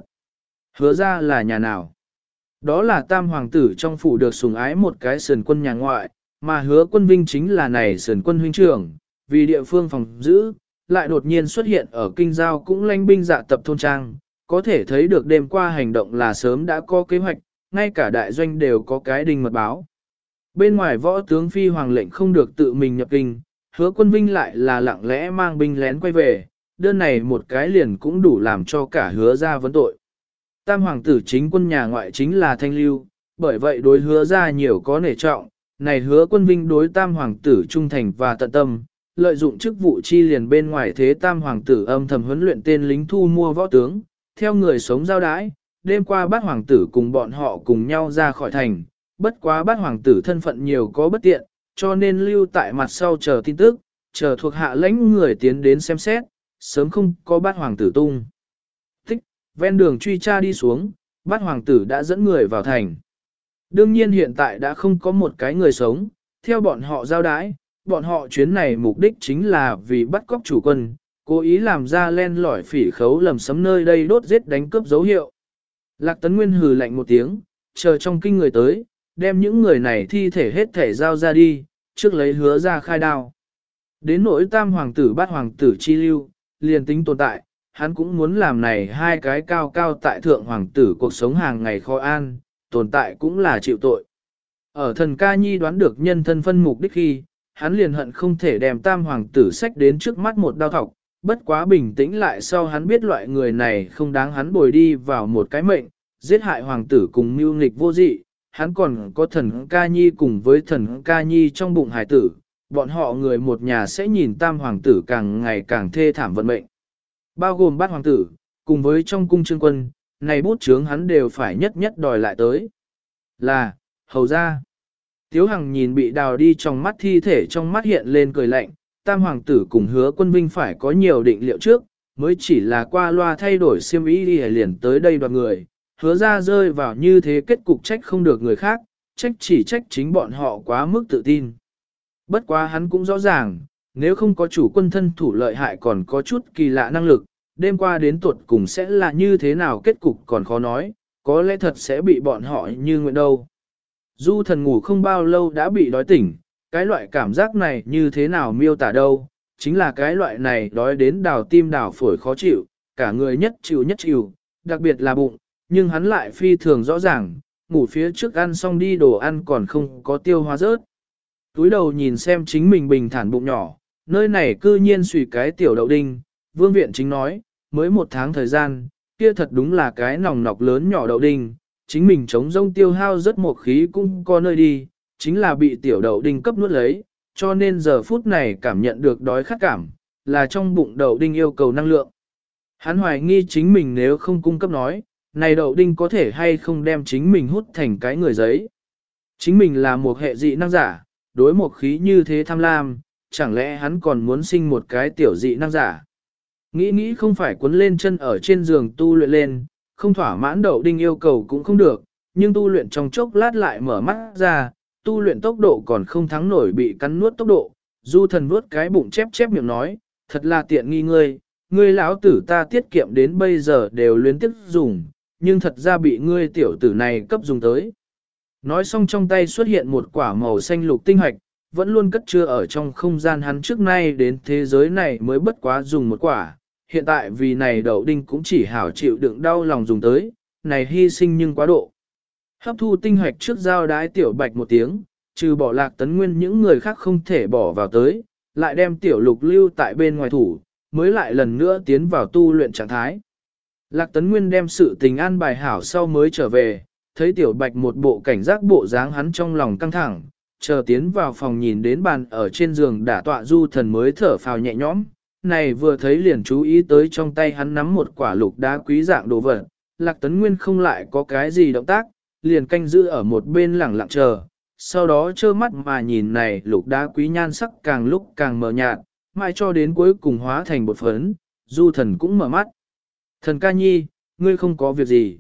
Hứa ra là nhà nào? Đó là tam hoàng tử trong phủ được sủng ái một cái sườn quân nhà ngoại, mà hứa quân vinh chính là này sườn quân huynh trưởng, vì địa phương phòng giữ, lại đột nhiên xuất hiện ở kinh giao cũng lanh binh dạ tập thôn trang, có thể thấy được đêm qua hành động là sớm đã có kế hoạch, ngay cả đại doanh đều có cái đình mật báo. Bên ngoài võ tướng phi hoàng lệnh không được tự mình nhập kinh, hứa quân vinh lại là lặng lẽ mang binh lén quay về, đơn này một cái liền cũng đủ làm cho cả hứa ra vấn tội. Tam hoàng tử chính quân nhà ngoại chính là thanh lưu, bởi vậy đối hứa ra nhiều có nể trọng, này hứa quân vinh đối tam hoàng tử trung thành và tận tâm, lợi dụng chức vụ chi liền bên ngoài thế tam hoàng tử âm thầm huấn luyện tên lính thu mua võ tướng, theo người sống giao đái, đêm qua bát hoàng tử cùng bọn họ cùng nhau ra khỏi thành, bất quá bát hoàng tử thân phận nhiều có bất tiện, cho nên lưu tại mặt sau chờ tin tức, chờ thuộc hạ lãnh người tiến đến xem xét, sớm không có bát hoàng tử tung. Thích, ven đường truy tra đi xuống, bát hoàng tử đã dẫn người vào thành. Đương nhiên hiện tại đã không có một cái người sống, theo bọn họ giao đái, bọn họ chuyến này mục đích chính là vì bắt cóc chủ quân, cố ý làm ra len lỏi phỉ khấu lầm sấm nơi đây đốt giết đánh cướp dấu hiệu. Lạc Tấn Nguyên hừ lạnh một tiếng, chờ trong kinh người tới, đem những người này thi thể hết thể giao ra đi, trước lấy hứa ra khai đao. Đến nỗi tam hoàng tử bát hoàng tử chi lưu, liền tính tồn tại, hắn cũng muốn làm này hai cái cao cao tại thượng hoàng tử cuộc sống hàng ngày khó an, tồn tại cũng là chịu tội. Ở thần ca nhi đoán được nhân thân phân mục đích khi, hắn liền hận không thể đem tam hoàng tử sách đến trước mắt một đao thọc, bất quá bình tĩnh lại sau hắn biết loại người này không đáng hắn bồi đi vào một cái mệnh, giết hại hoàng tử cùng mưu nghịch vô dị, hắn còn có thần ca nhi cùng với thần ca nhi trong bụng hải tử, bọn họ người một nhà sẽ nhìn tam hoàng tử càng ngày càng thê thảm vận mệnh. Bao gồm bát hoàng tử, cùng với trong cung trương quân, này bút chướng hắn đều phải nhất nhất đòi lại tới. Là, hầu ra. Tiếu Hằng nhìn bị đào đi trong mắt thi thể trong mắt hiện lên cười lạnh, tam hoàng tử cùng hứa quân vinh phải có nhiều định liệu trước, mới chỉ là qua loa thay đổi siêm ý đi liền tới đây đoàn người, hứa ra rơi vào như thế kết cục trách không được người khác, trách chỉ trách chính bọn họ quá mức tự tin. Bất quá hắn cũng rõ ràng, nếu không có chủ quân thân thủ lợi hại còn có chút kỳ lạ năng lực, đêm qua đến tuột cùng sẽ là như thế nào kết cục còn khó nói, có lẽ thật sẽ bị bọn họ như nguyện đâu. Du thần ngủ không bao lâu đã bị đói tỉnh, cái loại cảm giác này như thế nào miêu tả đâu, chính là cái loại này đói đến đào tim đào phổi khó chịu, cả người nhất chịu nhất chịu, đặc biệt là bụng, nhưng hắn lại phi thường rõ ràng, ngủ phía trước ăn xong đi đồ ăn còn không có tiêu hóa rớt. Túi đầu nhìn xem chính mình bình thản bụng nhỏ, nơi này cư nhiên suy cái tiểu đậu đinh, vương viện chính nói, mới một tháng thời gian, kia thật đúng là cái nòng nọc lớn nhỏ đậu đinh, chính mình chống rông tiêu hao rất một khí cũng có nơi đi, chính là bị tiểu đậu đinh cấp nuốt lấy, cho nên giờ phút này cảm nhận được đói khát cảm, là trong bụng đậu đinh yêu cầu năng lượng. Hắn hoài nghi chính mình nếu không cung cấp nói, này đậu đinh có thể hay không đem chính mình hút thành cái người giấy. Chính mình là một hệ dị năng giả, đối một khí như thế tham lam, chẳng lẽ hắn còn muốn sinh một cái tiểu dị năng giả. Nghĩ nghĩ không phải cuốn lên chân ở trên giường tu luyện lên, không thỏa mãn đậu đinh yêu cầu cũng không được, nhưng tu luyện trong chốc lát lại mở mắt ra, tu luyện tốc độ còn không thắng nổi bị cắn nuốt tốc độ. Du thần nuốt cái bụng chép chép miệng nói, thật là tiện nghi ngươi, ngươi lão tử ta tiết kiệm đến bây giờ đều luyến tiếp dùng, nhưng thật ra bị ngươi tiểu tử này cấp dùng tới. Nói xong trong tay xuất hiện một quả màu xanh lục tinh hoạch, vẫn luôn cất chứa ở trong không gian hắn trước nay đến thế giới này mới bất quá dùng một quả. Hiện tại vì này đậu đinh cũng chỉ hảo chịu đựng đau lòng dùng tới, này hy sinh nhưng quá độ. Hấp thu tinh hoạch trước giao đái tiểu bạch một tiếng, trừ bỏ lạc tấn nguyên những người khác không thể bỏ vào tới, lại đem tiểu lục lưu tại bên ngoài thủ, mới lại lần nữa tiến vào tu luyện trạng thái. Lạc Tấn Nguyên đem sự tình an bài hảo sau mới trở về, thấy tiểu bạch một bộ cảnh giác bộ dáng hắn trong lòng căng thẳng, chờ tiến vào phòng nhìn đến bàn ở trên giường đã tọa du thần mới thở phào nhẹ nhõm, này vừa thấy liền chú ý tới trong tay hắn nắm một quả lục đá quý dạng đồ vật, Lạc Tấn Nguyên không lại có cái gì động tác, liền canh giữ ở một bên lẳng lặng chờ, sau đó trơ mắt mà nhìn này lục đá quý nhan sắc càng lúc càng mờ nhạt, mãi cho đến cuối cùng hóa thành bột phấn, du thần cũng mở mắt. Thần ca nhi, ngươi không có việc gì.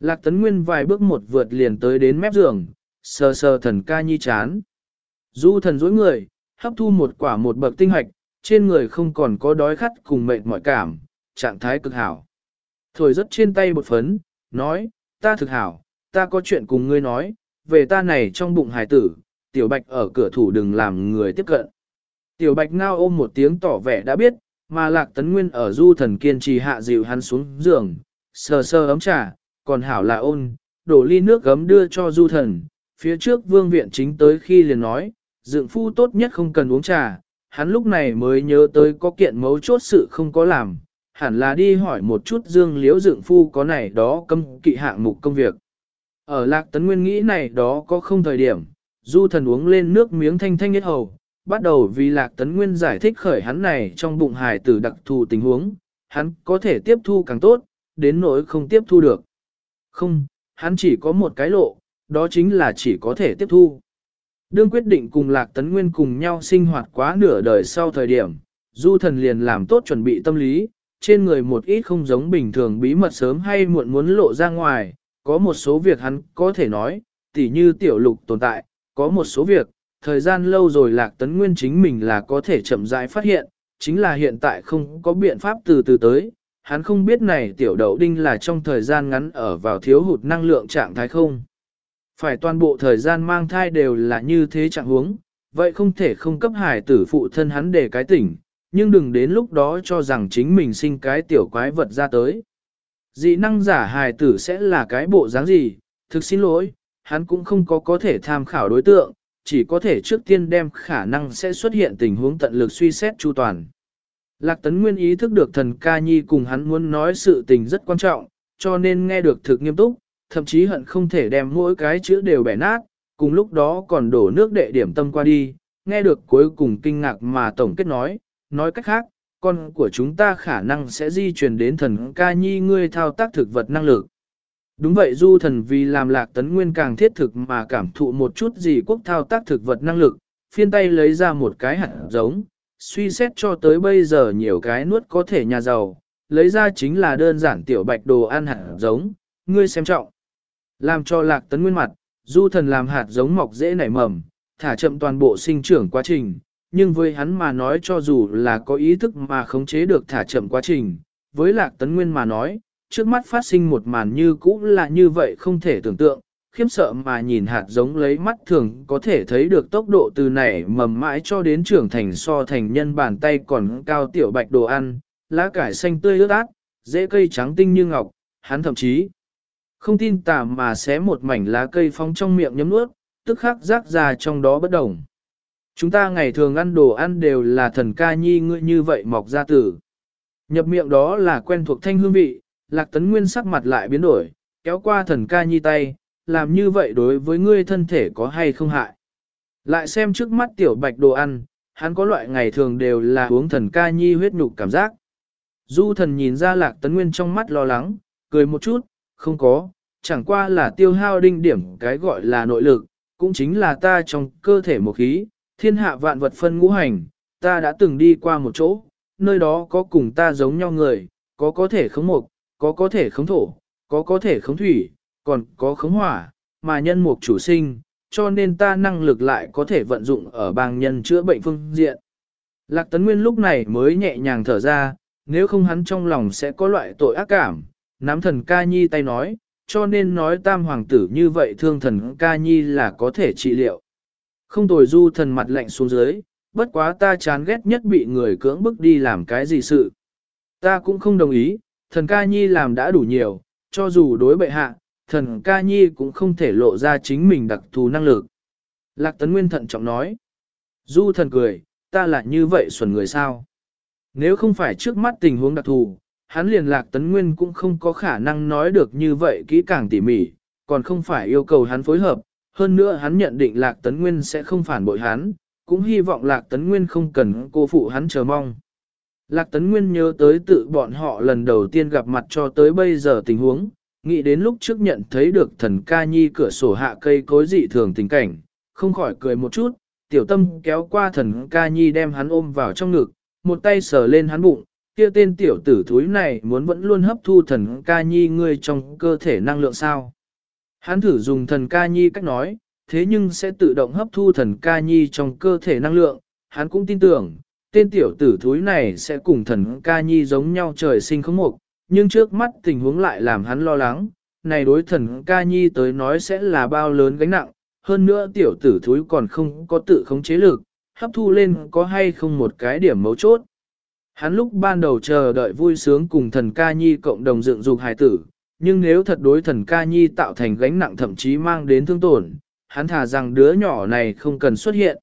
Lạc Tấn Nguyên vài bước một vượt liền tới đến mép giường, sờ sờ thần ca nhi chán. Du thần dối người, hấp thu một quả một bậc tinh hoạch, trên người không còn có đói khát cùng mệt mỏi cảm, trạng thái cực hảo. Thổi rất trên tay bột phấn, nói, ta thực hảo, ta có chuyện cùng ngươi nói, về ta này trong bụng hài tử, tiểu bạch ở cửa thủ đừng làm người tiếp cận. Tiểu bạch ngao ôm một tiếng tỏ vẻ đã biết, mà lạc tấn nguyên ở du thần kiên trì hạ dịu hắn xuống giường, sờ sờ ấm trà, còn hảo là ôn, đổ ly nước gấm đưa cho du thần, phía trước vương viện chính tới khi liền nói, dựng phu tốt nhất không cần uống trà, hắn lúc này mới nhớ tới có kiện mấu chốt sự không có làm, hẳn là đi hỏi một chút dương liễu dựng phu có này đó cấm kỵ hạng mục công việc. Ở lạc tấn nguyên nghĩ này đó có không thời điểm, du thần uống lên nước miếng thanh thanh nhất hầu, bắt đầu vì lạc tấn nguyên giải thích khởi hắn này trong bụng hài tử đặc thù tình huống, hắn có thể tiếp thu càng tốt, đến nỗi không tiếp thu được. Không, hắn chỉ có một cái lộ, đó chính là chỉ có thể tiếp thu. Đương quyết định cùng Lạc Tấn Nguyên cùng nhau sinh hoạt quá nửa đời sau thời điểm, du thần liền làm tốt chuẩn bị tâm lý, trên người một ít không giống bình thường bí mật sớm hay muộn muốn lộ ra ngoài, có một số việc hắn có thể nói, tỉ như tiểu lục tồn tại, có một số việc, thời gian lâu rồi Lạc Tấn Nguyên chính mình là có thể chậm rãi phát hiện, chính là hiện tại không có biện pháp từ từ tới, hắn không biết này tiểu đậu đinh là trong thời gian ngắn ở vào thiếu hụt năng lượng trạng thái không. Phải toàn bộ thời gian mang thai đều là như thế trạng huống, vậy không thể không cấp hải tử phụ thân hắn để cái tỉnh, nhưng đừng đến lúc đó cho rằng chính mình sinh cái tiểu quái vật ra tới. Dị năng giả hài tử sẽ là cái bộ dáng gì, thực xin lỗi, hắn cũng không có có thể tham khảo đối tượng, chỉ có thể trước tiên đem khả năng sẽ xuất hiện tình huống tận lực suy xét chu toàn. Lạc Tấn Nguyên ý thức được thần ca nhi cùng hắn muốn nói sự tình rất quan trọng, cho nên nghe được thực nghiêm túc, thậm chí hận không thể đem mỗi cái chữ đều bẻ nát, cùng lúc đó còn đổ nước đệ điểm tâm qua đi, nghe được cuối cùng kinh ngạc mà tổng kết nói, nói cách khác, con của chúng ta khả năng sẽ di truyền đến thần ca nhi ngươi thao tác thực vật năng lực. Đúng vậy du thần vì làm lạc tấn nguyên càng thiết thực mà cảm thụ một chút gì quốc thao tác thực vật năng lực, phiên tay lấy ra một cái hạt giống, suy xét cho tới bây giờ nhiều cái nuốt có thể nhà giàu, lấy ra chính là đơn giản tiểu bạch đồ ăn hạt giống, ngươi xem trọng. Làm cho lạc tấn nguyên mặt, du thần làm hạt giống mọc dễ nảy mầm, thả chậm toàn bộ sinh trưởng quá trình, nhưng với hắn mà nói cho dù là có ý thức mà khống chế được thả chậm quá trình, với lạc tấn nguyên mà nói, trước mắt phát sinh một màn như cũ là như vậy không thể tưởng tượng, khiếp sợ mà nhìn hạt giống lấy mắt thường có thể thấy được tốc độ từ nảy mầm mãi cho đến trưởng thành so thành nhân bàn tay còn cao tiểu bạch đồ ăn, lá cải xanh tươi ướt át, dễ cây trắng tinh như ngọc, hắn thậm chí không tin tà mà xé một mảnh lá cây phong trong miệng nhấm nuốt, tức khắc rác ra trong đó bất đồng. Chúng ta ngày thường ăn đồ ăn đều là thần ca nhi ngươi như vậy mọc ra tử. Nhập miệng đó là quen thuộc thanh hương vị, lạc tấn nguyên sắc mặt lại biến đổi, kéo qua thần ca nhi tay, làm như vậy đối với ngươi thân thể có hay không hại. Lại xem trước mắt tiểu bạch đồ ăn, hắn có loại ngày thường đều là uống thần ca nhi huyết nhục cảm giác. Du thần nhìn ra lạc tấn nguyên trong mắt lo lắng, cười một chút, không có, chẳng qua là tiêu hao đinh điểm cái gọi là nội lực, cũng chính là ta trong cơ thể một khí, thiên hạ vạn vật phân ngũ hành, ta đã từng đi qua một chỗ, nơi đó có cùng ta giống nhau người, có có thể khống mục, có có thể khống thổ, có có thể khống thủy, còn có khống hỏa, mà nhân mục chủ sinh, cho nên ta năng lực lại có thể vận dụng ở bang nhân chữa bệnh phương diện. Lạc Tấn Nguyên lúc này mới nhẹ nhàng thở ra, nếu không hắn trong lòng sẽ có loại tội ác cảm, nắm thần ca nhi tay nói, cho nên nói tam hoàng tử như vậy thương thần ca nhi là có thể trị liệu. Không tồi du thần mặt lạnh xuống dưới, bất quá ta chán ghét nhất bị người cưỡng bức đi làm cái gì sự. Ta cũng không đồng ý, thần ca nhi làm đã đủ nhiều, cho dù đối bệ hạ, thần ca nhi cũng không thể lộ ra chính mình đặc thù năng lực. Lạc tấn nguyên thận trọng nói. Du thần cười, ta là như vậy xuẩn người sao. Nếu không phải trước mắt tình huống đặc thù, hắn liền lạc tấn nguyên cũng không có khả năng nói được như vậy kỹ càng tỉ mỉ, còn không phải yêu cầu hắn phối hợp, hơn nữa hắn nhận định lạc tấn nguyên sẽ không phản bội hắn, cũng hy vọng lạc tấn nguyên không cần cô phụ hắn chờ mong. Lạc tấn nguyên nhớ tới tự bọn họ lần đầu tiên gặp mặt cho tới bây giờ tình huống, nghĩ đến lúc trước nhận thấy được thần ca nhi cửa sổ hạ cây cối dị thường tình cảnh, không khỏi cười một chút, tiểu tâm kéo qua thần ca nhi đem hắn ôm vào trong ngực, một tay sờ lên hắn bụng, kia tên tiểu tử thúi này muốn vẫn luôn hấp thu thần ca nhi ngươi trong cơ thể năng lượng sao. Hắn thử dùng thần ca nhi cách nói, thế nhưng sẽ tự động hấp thu thần ca nhi trong cơ thể năng lượng, hắn cũng tin tưởng, tên tiểu tử thúi này sẽ cùng thần ca nhi giống nhau trời sinh không mục, nhưng trước mắt tình huống lại làm hắn lo lắng, này đối thần ca nhi tới nói sẽ là bao lớn gánh nặng, hơn nữa tiểu tử thúi còn không có tự khống chế lực, hấp thu lên có hay không một cái điểm mấu chốt. Hắn lúc ban đầu chờ đợi vui sướng cùng thần ca nhi cộng đồng dựng dục hài tử, nhưng nếu thật đối thần ca nhi tạo thành gánh nặng thậm chí mang đến thương tổn, hắn thà rằng đứa nhỏ này không cần xuất hiện.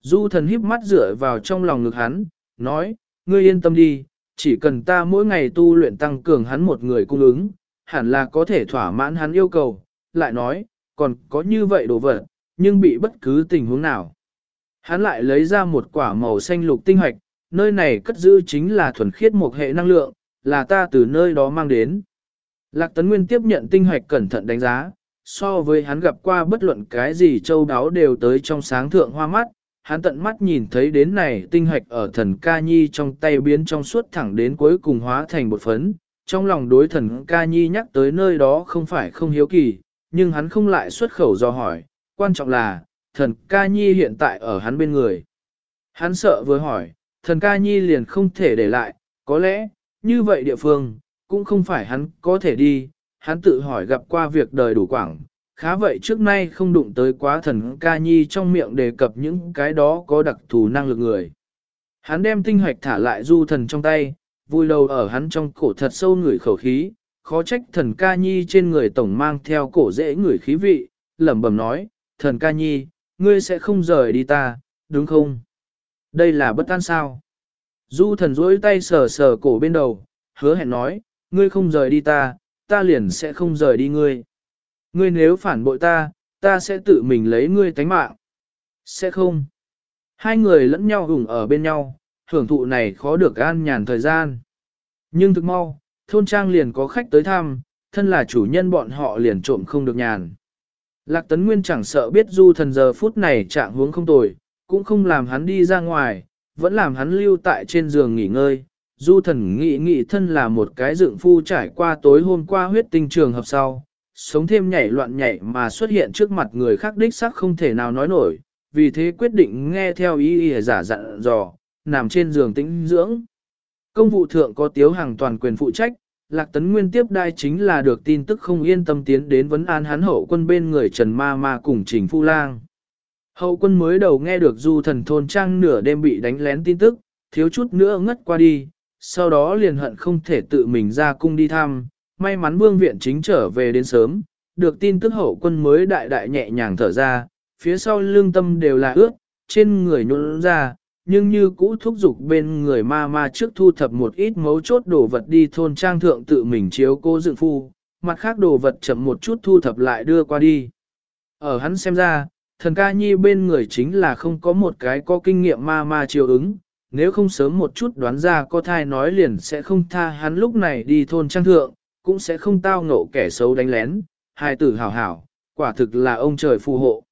Du thần híp mắt dựa vào trong lòng ngực hắn, nói, ngươi yên tâm đi, chỉ cần ta mỗi ngày tu luyện tăng cường hắn một người cung ứng, hẳn là có thể thỏa mãn hắn yêu cầu, lại nói, còn có như vậy đồ vật, nhưng bị bất cứ tình huống nào. Hắn lại lấy ra một quả màu xanh lục tinh hoạch, nơi này cất giữ chính là thuần khiết một hệ năng lượng, là ta từ nơi đó mang đến. Lạc Tấn Nguyên tiếp nhận tinh hoạch cẩn thận đánh giá, so với hắn gặp qua bất luận cái gì châu đáo đều tới trong sáng thượng hoa mắt, hắn tận mắt nhìn thấy đến này tinh hạch ở thần ca nhi trong tay biến trong suốt thẳng đến cuối cùng hóa thành một phấn, trong lòng đối thần ca nhi nhắc tới nơi đó không phải không hiếu kỳ, nhưng hắn không lại xuất khẩu do hỏi, quan trọng là, thần ca nhi hiện tại ở hắn bên người. Hắn sợ vừa hỏi, thần ca nhi liền không thể để lại, có lẽ, như vậy địa phương, cũng không phải hắn có thể đi, hắn tự hỏi gặp qua việc đời đủ quảng, khá vậy trước nay không đụng tới quá thần ca nhi trong miệng đề cập những cái đó có đặc thù năng lực người. Hắn đem tinh hoạch thả lại du thần trong tay, vui đầu ở hắn trong cổ thật sâu người khẩu khí, khó trách thần ca nhi trên người tổng mang theo cổ dễ người khí vị, lẩm bẩm nói, thần ca nhi, ngươi sẽ không rời đi ta, đúng không? Đây là bất an sao? Du thần duỗi tay sờ sờ cổ bên đầu, hứa hẹn nói, ngươi không rời đi ta, ta liền sẽ không rời đi ngươi. Ngươi nếu phản bội ta, ta sẽ tự mình lấy ngươi tánh mạng. Sẽ không. Hai người lẫn nhau hùng ở bên nhau, hưởng thụ này khó được an nhàn thời gian. Nhưng thực mau, thôn trang liền có khách tới thăm, thân là chủ nhân bọn họ liền trộm không được nhàn. Lạc Tấn Nguyên chẳng sợ biết du thần giờ phút này trạng huống không tồi, cũng không làm hắn đi ra ngoài, vẫn làm hắn lưu tại trên giường nghỉ ngơi. Du thần nghĩ nghĩ thân là một cái dựng phu trải qua tối hôm qua huyết tinh trường hợp sau, sống thêm nhảy loạn nhảy mà xuất hiện trước mặt người khác đích xác không thể nào nói nổi, vì thế quyết định nghe theo ý ý giả dặn dò, nằm trên giường tĩnh dưỡng. Công vụ thượng có tiếu hàng toàn quyền phụ trách, Lạc Tấn Nguyên tiếp đai chính là được tin tức không yên tâm tiến đến vấn an hắn hậu quân bên người Trần Ma Ma cùng Trình Phu Lang. Hậu quân mới đầu nghe được du thần thôn trang nửa đêm bị đánh lén tin tức, thiếu chút nữa ngất qua đi, sau đó liền hận không thể tự mình ra cung đi thăm, may mắn vương viện chính trở về đến sớm, được tin tức hậu quân mới đại đại nhẹ nhàng thở ra, phía sau lương tâm đều là ướt, trên người nhuận ra, nhưng như cũ thúc giục bên người ma ma trước thu thập một ít mấu chốt đồ vật đi thôn trang thượng tự mình chiếu cô dựng phu, mặt khác đồ vật chậm một chút thu thập lại đưa qua đi. Ở hắn xem ra, thần ca nhi bên người chính là không có một cái có kinh nghiệm ma ma chiều ứng, nếu không sớm một chút đoán ra có thai nói liền sẽ không tha hắn lúc này đi thôn trang thượng, cũng sẽ không tao ngộ kẻ xấu đánh lén, hai tử hảo hảo, quả thực là ông trời phù hộ.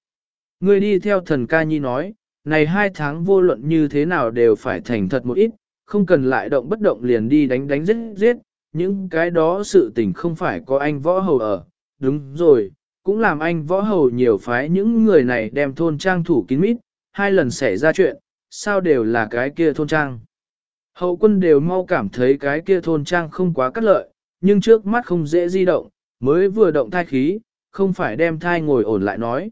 Người đi theo thần ca nhi nói, này hai tháng vô luận như thế nào đều phải thành thật một ít, không cần lại động bất động liền đi đánh đánh giết giết, những cái đó sự tình không phải có anh võ hầu ở, đúng rồi, cũng làm anh võ hầu nhiều phái những người này đem thôn trang thủ kín mít, hai lần xảy ra chuyện, sao đều là cái kia thôn trang. Hậu quân đều mau cảm thấy cái kia thôn trang không quá cắt lợi, nhưng trước mắt không dễ di động, mới vừa động thai khí, không phải đem thai ngồi ổn lại nói.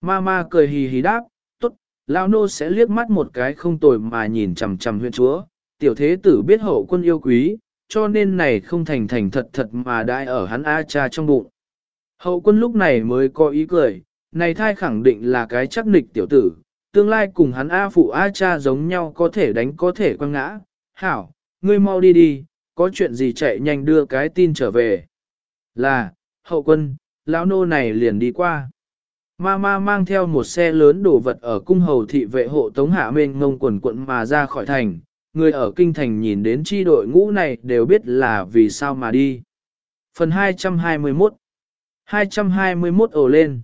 Mama cười hì hì đáp, tốt, lao nô sẽ liếc mắt một cái không tồi mà nhìn chằm chằm huyện chúa, tiểu thế tử biết hậu quân yêu quý, cho nên này không thành thành thật thật mà đại ở hắn A cha trong bụng. Hậu quân lúc này mới có ý cười, này thai khẳng định là cái chắc nịch tiểu tử, tương lai cùng hắn A phụ A cha giống nhau có thể đánh có thể quăng ngã. Hảo, ngươi mau đi đi, có chuyện gì chạy nhanh đưa cái tin trở về. Là, hậu quân, lão nô này liền đi qua. Ma ma mang theo một xe lớn đồ vật ở cung hầu thị vệ hộ tống hạ mênh ngông quần quận mà ra khỏi thành. Người ở kinh thành nhìn đến chi đội ngũ này đều biết là vì sao mà đi. Phần 221 221 ổ lên.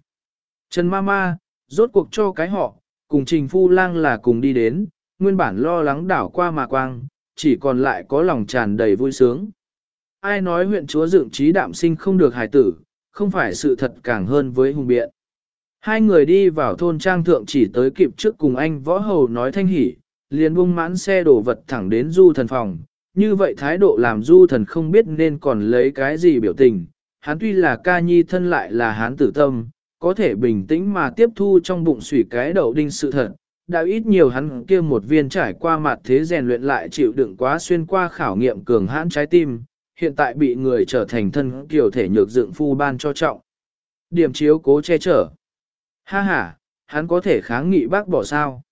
Trần ma ma, rốt cuộc cho cái họ, cùng trình phu lang là cùng đi đến, nguyên bản lo lắng đảo qua mà quang, chỉ còn lại có lòng tràn đầy vui sướng. Ai nói huyện chúa dựng trí đạm sinh không được hài tử, không phải sự thật càng hơn với hùng biện. Hai người đi vào thôn trang thượng chỉ tới kịp trước cùng anh võ hầu nói thanh hỉ, liền buông mãn xe đổ vật thẳng đến du thần phòng. Như vậy thái độ làm du thần không biết nên còn lấy cái gì biểu tình. Hắn tuy là ca nhi thân lại là hán tử tâm, có thể bình tĩnh mà tiếp thu trong bụng sủy cái đậu đinh sự thật. Đã ít nhiều hắn kia một viên trải qua mặt thế rèn luyện lại chịu đựng quá xuyên qua khảo nghiệm cường hãn trái tim, hiện tại bị người trở thành thân kiểu thể nhược dựng phu ban cho trọng. Điểm chiếu cố che chở. Ha ha, hắn có thể kháng nghị bác bỏ sao.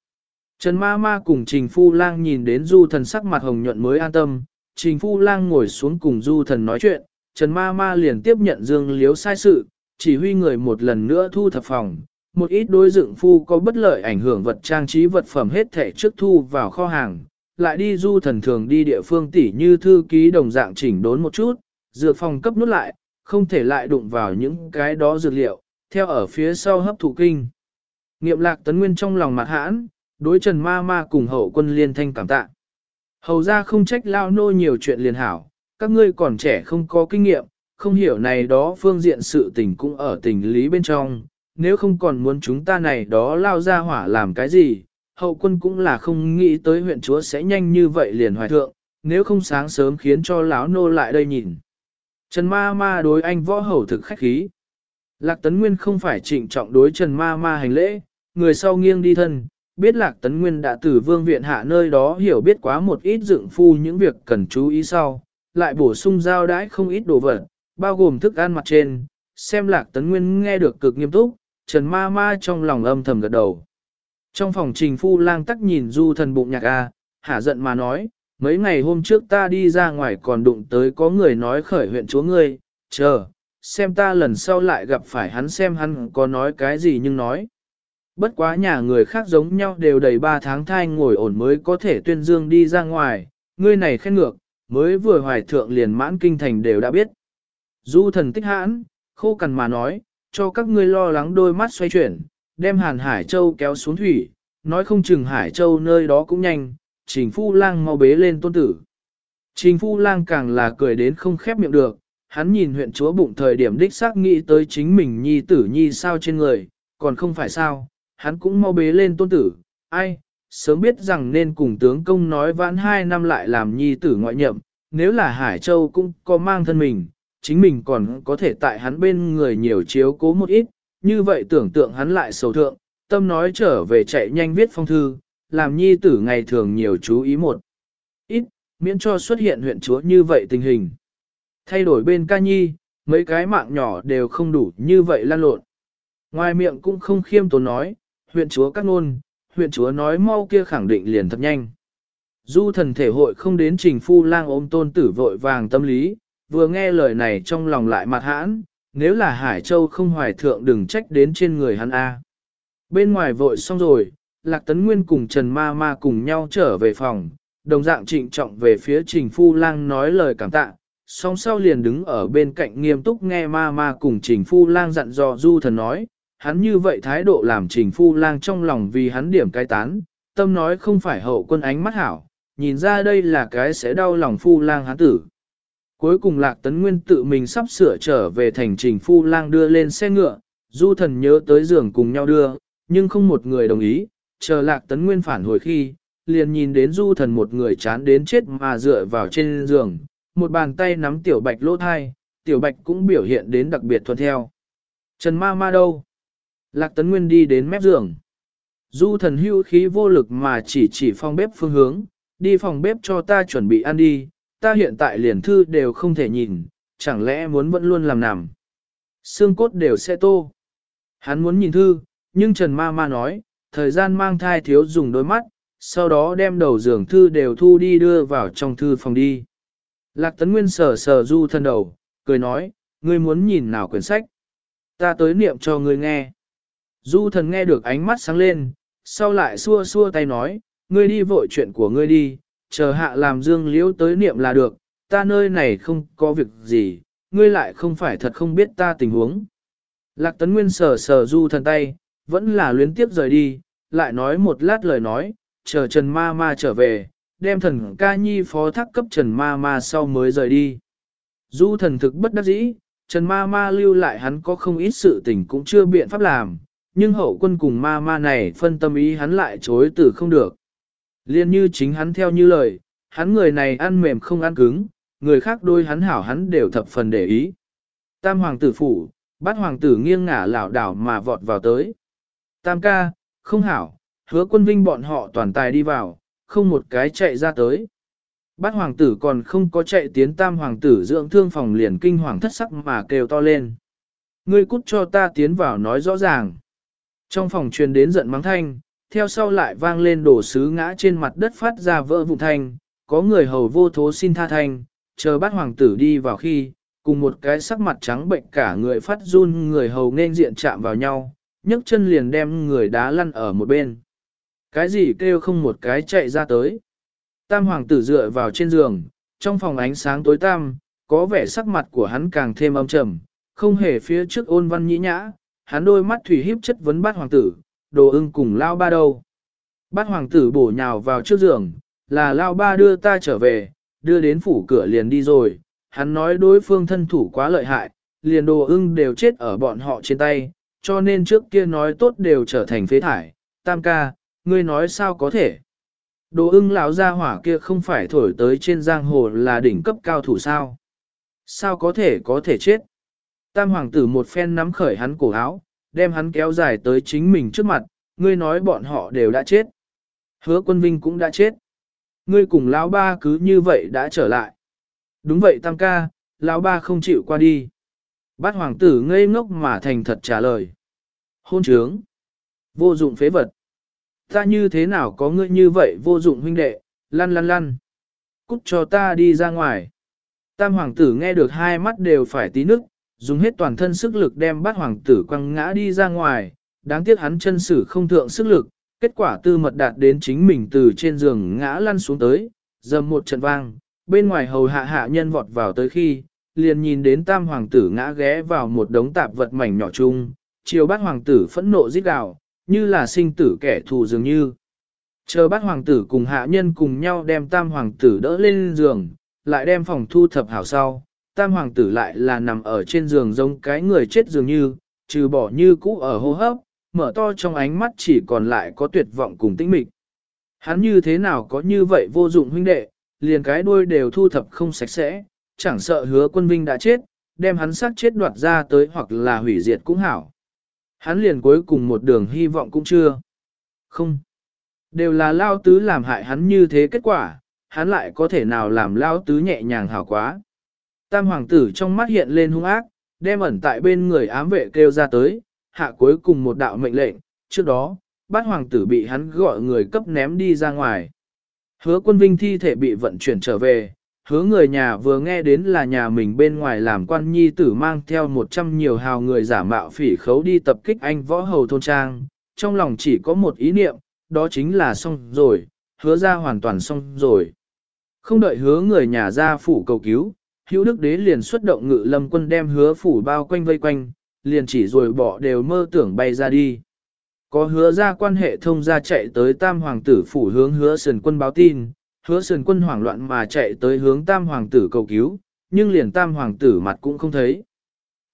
Trần ma ma cùng trình phu lang nhìn đến du thần sắc mặt hồng nhuận mới an tâm, trình phu lang ngồi xuống cùng du thần nói chuyện, Trần ma ma liền tiếp nhận dương liếu sai sự, chỉ huy người một lần nữa thu thập phòng, một ít đối dựng phu có bất lợi ảnh hưởng vật trang trí vật phẩm hết thể trước thu vào kho hàng, lại đi du thần thường đi địa phương tỉ như thư ký đồng dạng chỉnh đốn một chút, dược phòng cấp nút lại, không thể lại đụng vào những cái đó dược liệu, theo ở phía sau hấp thụ kinh. Nghiệm lạc tấn nguyên trong lòng mặt hãn, đối trần ma ma cùng hậu quân liên thanh cảm tạ. Hầu ra không trách lao nô nhiều chuyện liền hảo, các ngươi còn trẻ không có kinh nghiệm, không hiểu này đó phương diện sự tình cũng ở tình lý bên trong, nếu không còn muốn chúng ta này đó lao ra hỏa làm cái gì, hậu quân cũng là không nghĩ tới huyện chúa sẽ nhanh như vậy liền hoài thượng, nếu không sáng sớm khiến cho lão nô lại đây nhìn. Trần ma ma đối anh võ hầu thực khách khí. Lạc Tấn Nguyên không phải trịnh trọng đối Trần Ma Ma hành lễ, người sau nghiêng đi thân, biết Lạc Tấn Nguyên đã từ vương viện hạ nơi đó hiểu biết quá một ít dựng phu những việc cần chú ý sau, lại bổ sung giao đãi không ít đồ vật, bao gồm thức ăn mặt trên, xem Lạc Tấn Nguyên nghe được cực nghiêm túc, Trần Ma Ma trong lòng âm thầm gật đầu. Trong phòng trình phu lang tắc nhìn du thần bụng nhạc A, hả giận mà nói, mấy ngày hôm trước ta đi ra ngoài còn đụng tới có người nói khởi huyện chúa ngươi, chờ, xem ta lần sau lại gặp phải hắn xem hắn có nói cái gì nhưng nói. Bất quá nhà người khác giống nhau đều đầy 3 tháng thai ngồi ổn mới có thể tuyên dương đi ra ngoài, ngươi này khen ngược, mới vừa hoài thượng liền mãn kinh thành đều đã biết. Du thần tích hãn, khô cằn mà nói, cho các ngươi lo lắng đôi mắt xoay chuyển, đem hàn Hải Châu kéo xuống thủy, nói không chừng Hải Châu nơi đó cũng nhanh, trình phu lang mau bế lên tôn tử. Trình phu lang càng là cười đến không khép miệng được, hắn nhìn huyện chúa bụng thời điểm đích xác nghĩ tới chính mình nhi tử nhi sao trên người, còn không phải sao, hắn cũng mau bế lên tôn tử, ai, sớm biết rằng nên cùng tướng công nói vãn hai năm lại làm nhi tử ngoại nhậm, nếu là Hải Châu cũng có mang thân mình, chính mình còn có thể tại hắn bên người nhiều chiếu cố một ít, như vậy tưởng tượng hắn lại sầu thượng, tâm nói trở về chạy nhanh viết phong thư, làm nhi tử ngày thường nhiều chú ý một ít, miễn cho xuất hiện huyện chúa như vậy tình hình. Thay đổi bên ca nhi, mấy cái mạng nhỏ đều không đủ như vậy lan lộn. Ngoài miệng cũng không khiêm tốn nói, huyện chúa cắt ngôn, huyện chúa nói mau kia khẳng định liền thật nhanh. Du thần thể hội không đến trình phu lang ôm tôn tử vội vàng tâm lý, vừa nghe lời này trong lòng lại mặt hãn, nếu là Hải Châu không hoài thượng đừng trách đến trên người hắn A. Bên ngoài vội xong rồi, Lạc Tấn Nguyên cùng Trần Ma Ma cùng nhau trở về phòng, đồng dạng trịnh trọng về phía trình phu lang nói lời cảm tạ, song sau liền đứng ở bên cạnh nghiêm túc nghe ma ma cùng trình phu lang dặn dò du thần nói, hắn như vậy thái độ làm trình phu lang trong lòng vì hắn điểm cai tán, tâm nói không phải hậu quân ánh mắt hảo, nhìn ra đây là cái sẽ đau lòng phu lang hắn tử. Cuối cùng lạc tấn nguyên tự mình sắp sửa trở về thành trình phu lang đưa lên xe ngựa, du thần nhớ tới giường cùng nhau đưa, nhưng không một người đồng ý, chờ lạc tấn nguyên phản hồi khi, liền nhìn đến du thần một người chán đến chết mà dựa vào trên giường, một bàn tay nắm tiểu bạch lỗ thai, tiểu bạch cũng biểu hiện đến đặc biệt thuận theo. Trần ma ma đâu? Lạc tấn nguyên đi đến mép giường. Du thần hưu khí vô lực mà chỉ chỉ phòng bếp phương hướng, đi phòng bếp cho ta chuẩn bị ăn đi, ta hiện tại liền thư đều không thể nhìn, chẳng lẽ muốn vẫn luôn làm nằm. Xương cốt đều sẽ tô. Hắn muốn nhìn thư, nhưng Trần ma ma nói, thời gian mang thai thiếu dùng đôi mắt, sau đó đem đầu giường thư đều thu đi đưa vào trong thư phòng đi. Lạc Tấn Nguyên sờ sờ du thân đầu, cười nói, ngươi muốn nhìn nào quyển sách. Ta tới niệm cho ngươi nghe. Du thần nghe được ánh mắt sáng lên, sau lại xua xua tay nói, ngươi đi vội chuyện của ngươi đi, chờ hạ làm dương liễu tới niệm là được, ta nơi này không có việc gì, ngươi lại không phải thật không biết ta tình huống. Lạc Tấn Nguyên sờ sờ du thần tay, vẫn là luyến tiếp rời đi, lại nói một lát lời nói, chờ Trần Ma Ma trở về, đem thần ca nhi phó thác cấp Trần Ma Ma sau mới rời đi. Du thần thực bất đắc dĩ, Trần Ma Ma lưu lại hắn có không ít sự tình cũng chưa biện pháp làm, nhưng hậu quân cùng Ma Ma này phân tâm ý hắn lại chối từ không được. Liên như chính hắn theo như lời, hắn người này ăn mềm không ăn cứng, người khác đôi hắn hảo hắn đều thập phần để ý. Tam hoàng tử phủ, bắt hoàng tử nghiêng ngả lảo đảo mà vọt vào tới. Tam ca, không hảo, hứa quân vinh bọn họ toàn tài đi vào, không một cái chạy ra tới. Bát hoàng tử còn không có chạy tiến tam hoàng tử dưỡng thương phòng liền kinh hoàng thất sắc mà kêu to lên. Ngươi cút cho ta tiến vào nói rõ ràng. Trong phòng truyền đến giận mắng thanh, theo sau lại vang lên đổ sứ ngã trên mặt đất phát ra vỡ vụn thanh, có người hầu vô thố xin tha thanh, chờ bát hoàng tử đi vào khi, cùng một cái sắc mặt trắng bệnh cả người phát run người hầu nên diện chạm vào nhau, nhấc chân liền đem người đá lăn ở một bên. Cái gì kêu không một cái chạy ra tới. Tam hoàng tử dựa vào trên giường, trong phòng ánh sáng tối tăm, có vẻ sắc mặt của hắn càng thêm âm trầm, không hề phía trước ôn văn nhĩ nhã, hắn đôi mắt thủy híp chất vấn bát hoàng tử, đồ ưng cùng lao ba đâu. Bát hoàng tử bổ nhào vào trước giường, là lao ba đưa ta trở về, đưa đến phủ cửa liền đi rồi, hắn nói đối phương thân thủ quá lợi hại, liền đồ ưng đều chết ở bọn họ trên tay, cho nên trước kia nói tốt đều trở thành phế thải, tam ca, ngươi nói sao có thể. Đồ ưng lão gia hỏa kia không phải thổi tới trên giang hồ là đỉnh cấp cao thủ sao. Sao có thể có thể chết. Tam hoàng tử một phen nắm khởi hắn cổ áo, đem hắn kéo dài tới chính mình trước mặt, ngươi nói bọn họ đều đã chết. Hứa quân vinh cũng đã chết. Ngươi cùng lão ba cứ như vậy đã trở lại. Đúng vậy tam ca, lão ba không chịu qua đi. Bát hoàng tử ngây ngốc mà thành thật trả lời. Hôn trướng. Vô dụng phế vật. Ta như thế nào có ngươi như vậy vô dụng huynh đệ, lăn lăn lăn. Cút cho ta đi ra ngoài. Tam hoàng tử nghe được hai mắt đều phải tí nước, dùng hết toàn thân sức lực đem bát hoàng tử quăng ngã đi ra ngoài. Đáng tiếc hắn chân sử không thượng sức lực, kết quả tư mật đạt đến chính mình từ trên giường ngã lăn xuống tới, dầm một trận vang, bên ngoài hầu hạ hạ nhân vọt vào tới khi, liền nhìn đến tam hoàng tử ngã ghé vào một đống tạp vật mảnh nhỏ chung, chiều bát hoàng tử phẫn nộ giết gào, như là sinh tử kẻ thù dường như. Chờ bát hoàng tử cùng hạ nhân cùng nhau đem tam hoàng tử đỡ lên giường, lại đem phòng thu thập hảo sau, tam hoàng tử lại là nằm ở trên giường giống cái người chết dường như, trừ bỏ như cũ ở hô hấp, mở to trong ánh mắt chỉ còn lại có tuyệt vọng cùng tĩnh mịch. Hắn như thế nào có như vậy vô dụng huynh đệ, liền cái đuôi đều thu thập không sạch sẽ, chẳng sợ hứa quân vinh đã chết, đem hắn sát chết đoạt ra tới hoặc là hủy diệt cũng hảo. Hắn liền cuối cùng một đường hy vọng cũng chưa. Không. Đều là lao tứ làm hại hắn như thế kết quả, hắn lại có thể nào làm lao tứ nhẹ nhàng hảo quá. Tam hoàng tử trong mắt hiện lên hung ác, đem ẩn tại bên người ám vệ kêu ra tới, hạ cuối cùng một đạo mệnh lệnh, trước đó, bát hoàng tử bị hắn gọi người cấp ném đi ra ngoài. Hứa quân vinh thi thể bị vận chuyển trở về, hứa người nhà vừa nghe đến là nhà mình bên ngoài làm quan nhi tử mang theo một trăm nhiều hào người giả mạo phỉ khấu đi tập kích anh võ hầu thôn trang, trong lòng chỉ có một ý niệm, đó chính là xong rồi, hứa ra hoàn toàn xong rồi. Không đợi hứa người nhà ra phủ cầu cứu, hữu đức đế liền xuất động ngự lâm quân đem hứa phủ bao quanh vây quanh, liền chỉ rồi bỏ đều mơ tưởng bay ra đi. Có hứa ra quan hệ thông ra chạy tới tam hoàng tử phủ hướng hứa sườn quân báo tin, hứa sườn quân hoảng loạn mà chạy tới hướng tam hoàng tử cầu cứu, nhưng liền tam hoàng tử mặt cũng không thấy.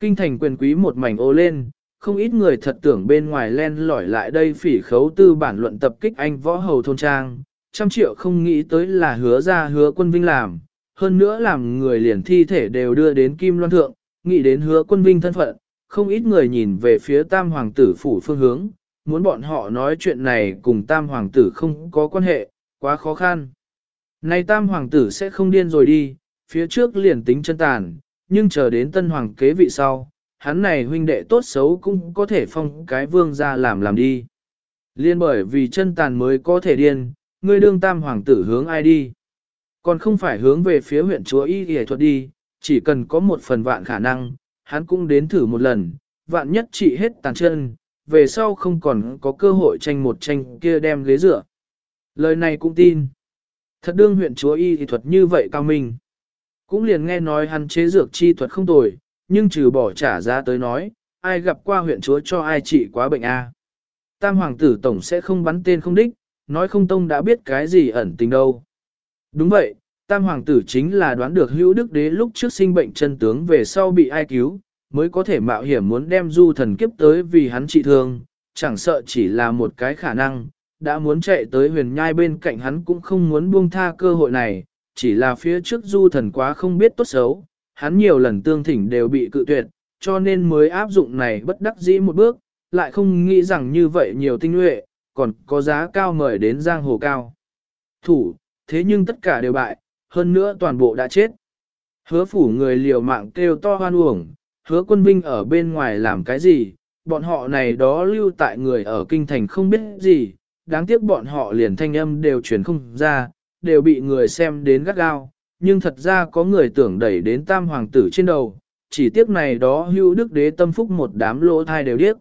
Kinh thành quyền quý một mảnh ô lên, không ít người thật tưởng bên ngoài len lỏi lại đây phỉ khấu tư bản luận tập kích anh võ hầu thôn trang, trăm triệu không nghĩ tới là hứa ra hứa quân vinh làm, hơn nữa làm người liền thi thể đều đưa đến Kim Loan Thượng, nghĩ đến hứa quân vinh thân phận, không ít người nhìn về phía tam hoàng tử phủ phương hướng, muốn bọn họ nói chuyện này cùng tam hoàng tử không có quan hệ, quá khó khăn. Này tam hoàng tử sẽ không điên rồi đi, phía trước liền tính chân tàn, nhưng chờ đến tân hoàng kế vị sau, hắn này huynh đệ tốt xấu cũng có thể phong cái vương ra làm làm đi. Liên bởi vì chân tàn mới có thể điên, ngươi đương tam hoàng tử hướng ai đi. Còn không phải hướng về phía huyện chúa y y thuật đi, chỉ cần có một phần vạn khả năng, hắn cũng đến thử một lần, vạn nhất trị hết tàn chân, về sau không còn có cơ hội tranh một tranh kia đem ghế dựa. Lời này cũng tin. Thật đương huyện chúa y y thuật như vậy cao minh. Cũng liền nghe nói hắn chế dược chi thuật không tồi, nhưng trừ bỏ trả giá tới nói, ai gặp qua huyện chúa cho ai trị quá bệnh a. Tam hoàng tử tổng sẽ không bắn tên không đích, nói không tông đã biết cái gì ẩn tình đâu. Đúng vậy, tam hoàng tử chính là đoán được hữu đức đế lúc trước sinh bệnh chân tướng về sau bị ai cứu, mới có thể mạo hiểm muốn đem du thần kiếp tới vì hắn trị thương, chẳng sợ chỉ là một cái khả năng, đã muốn chạy tới huyền nhai bên cạnh hắn cũng không muốn buông tha cơ hội này, chỉ là phía trước du thần quá không biết tốt xấu, hắn nhiều lần tương thỉnh đều bị cự tuyệt, cho nên mới áp dụng này bất đắc dĩ một bước, lại không nghĩ rằng như vậy nhiều tinh nhuệ, còn có giá cao mời đến giang hồ cao. Thủ, thế nhưng tất cả đều bại, hơn nữa toàn bộ đã chết. Hứa phủ người liều mạng kêu to hoan uổng, hứa quân vinh ở bên ngoài làm cái gì, bọn họ này đó lưu tại người ở kinh thành không biết gì, đáng tiếc bọn họ liền thanh âm đều truyền không ra, đều bị người xem đến gắt gao, nhưng thật ra có người tưởng đẩy đến tam hoàng tử trên đầu, chỉ tiếc này đó hưu đức đế tâm phúc một đám lỗ thai đều điếc.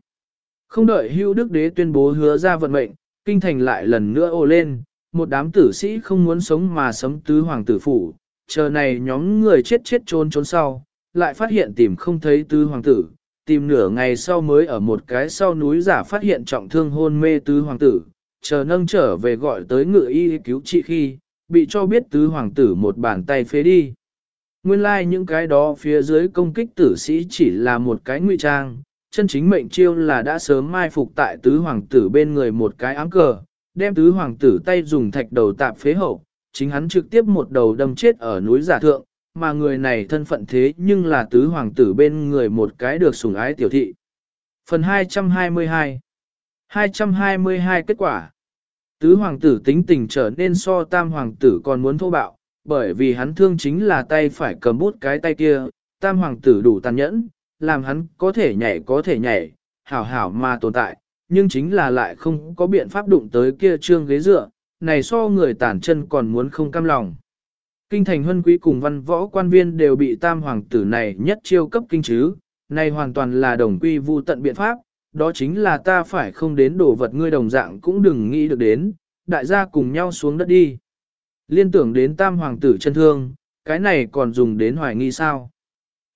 Không đợi hưu đức đế tuyên bố hứa ra vận mệnh, kinh thành lại lần nữa ô lên, một đám tử sĩ không muốn sống mà sấm tứ hoàng tử phủ, chờ này nhóm người chết chết trốn trốn sau, lại phát hiện tìm không thấy tứ hoàng tử, tìm nửa ngày sau mới ở một cái sau núi giả phát hiện trọng thương hôn mê tứ hoàng tử, chờ nâng trở về gọi tới ngự y cứu trị khi, bị cho biết tứ hoàng tử một bàn tay phế đi. Nguyên lai like những cái đó phía dưới công kích tử sĩ chỉ là một cái ngụy trang, chân chính mệnh chiêu là đã sớm mai phục tại tứ hoàng tử bên người một cái ám cờ, đem tứ hoàng tử tay dùng thạch đầu tạp phế hậu, chính hắn trực tiếp một đầu đâm chết ở núi giả thượng, mà người này thân phận thế nhưng là tứ hoàng tử bên người một cái được sủng ái tiểu thị. Phần 222 222 kết quả Tứ hoàng tử tính tình trở nên so tam hoàng tử còn muốn thô bạo, bởi vì hắn thương chính là tay phải cầm bút cái tay kia, tam hoàng tử đủ tàn nhẫn, làm hắn có thể nhảy có thể nhảy, hảo hảo mà tồn tại, nhưng chính là lại không có biện pháp đụng tới kia trương ghế dựa, này so người tàn chân còn muốn không cam lòng. Kinh thành huân quý cùng văn võ quan viên đều bị tam hoàng tử này nhất chiêu cấp kinh chứ, này hoàn toàn là đồng quy vu tận biện pháp, đó chính là ta phải không đến đổ vật ngươi đồng dạng cũng đừng nghĩ được đến, đại gia cùng nhau xuống đất đi. Liên tưởng đến tam hoàng tử chân thương, cái này còn dùng đến hoài nghi sao?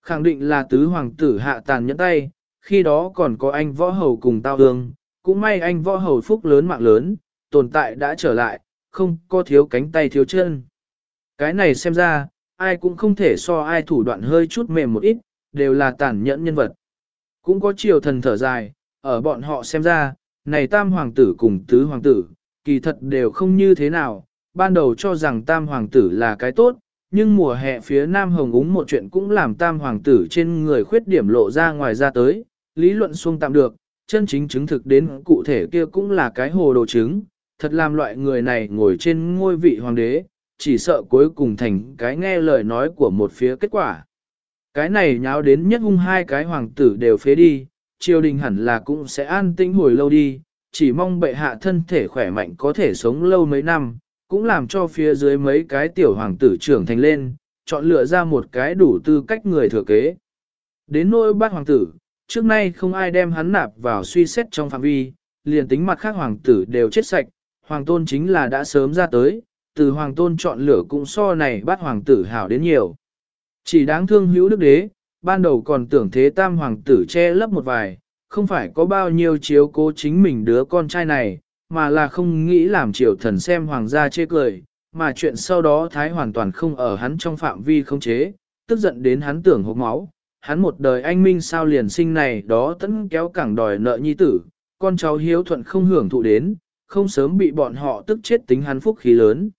Khẳng định là tứ hoàng tử hạ tàn nhẫn tay, khi đó còn có anh võ hầu cùng tao hương, cũng may anh võ hầu phúc lớn mạng lớn, tồn tại đã trở lại, không có thiếu cánh tay thiếu chân. Cái này xem ra, ai cũng không thể so ai thủ đoạn hơi chút mềm một ít, đều là tàn nhẫn nhân vật. Cũng có chiều thần thở dài, ở bọn họ xem ra, này tam hoàng tử cùng tứ hoàng tử, kỳ thật đều không như thế nào, ban đầu cho rằng tam hoàng tử là cái tốt, nhưng mùa hè phía Nam Hồng úng một chuyện cũng làm tam hoàng tử trên người khuyết điểm lộ ra ngoài ra tới, lý luận xuông tạm được, chân chính chứng thực đến cụ thể kia cũng là cái hồ đồ chứng, thật làm loại người này ngồi trên ngôi vị hoàng đế, chỉ sợ cuối cùng thành cái nghe lời nói của một phía kết quả. Cái này nháo đến nhất hung hai cái hoàng tử đều phế đi, triều đình hẳn là cũng sẽ an tĩnh hồi lâu đi, chỉ mong bệ hạ thân thể khỏe mạnh có thể sống lâu mấy năm, cũng làm cho phía dưới mấy cái tiểu hoàng tử trưởng thành lên, chọn lựa ra một cái đủ tư cách người thừa kế. Đến nỗi bát hoàng tử, trước nay không ai đem hắn nạp vào suy xét trong phạm vi, liền tính mặt khác hoàng tử đều chết sạch, hoàng tôn chính là đã sớm ra tới, từ hoàng tôn chọn lựa cũng so này bắt hoàng tử hảo đến nhiều. Chỉ đáng thương hữu đức đế, ban đầu còn tưởng thế tam hoàng tử che lấp một vài, không phải có bao nhiêu chiếu cố chính mình đứa con trai này, mà là không nghĩ làm triều thần xem hoàng gia chê cười, mà chuyện sau đó thái hoàn toàn không ở hắn trong phạm vi không chế, tức giận đến hắn tưởng hốc máu. Hắn một đời anh minh sao liền sinh này đó tẫn kéo cẳng đòi nợ nhi tử, con cháu hiếu thuận không hưởng thụ đến, không sớm bị bọn họ tức chết tính hắn phúc khí lớn.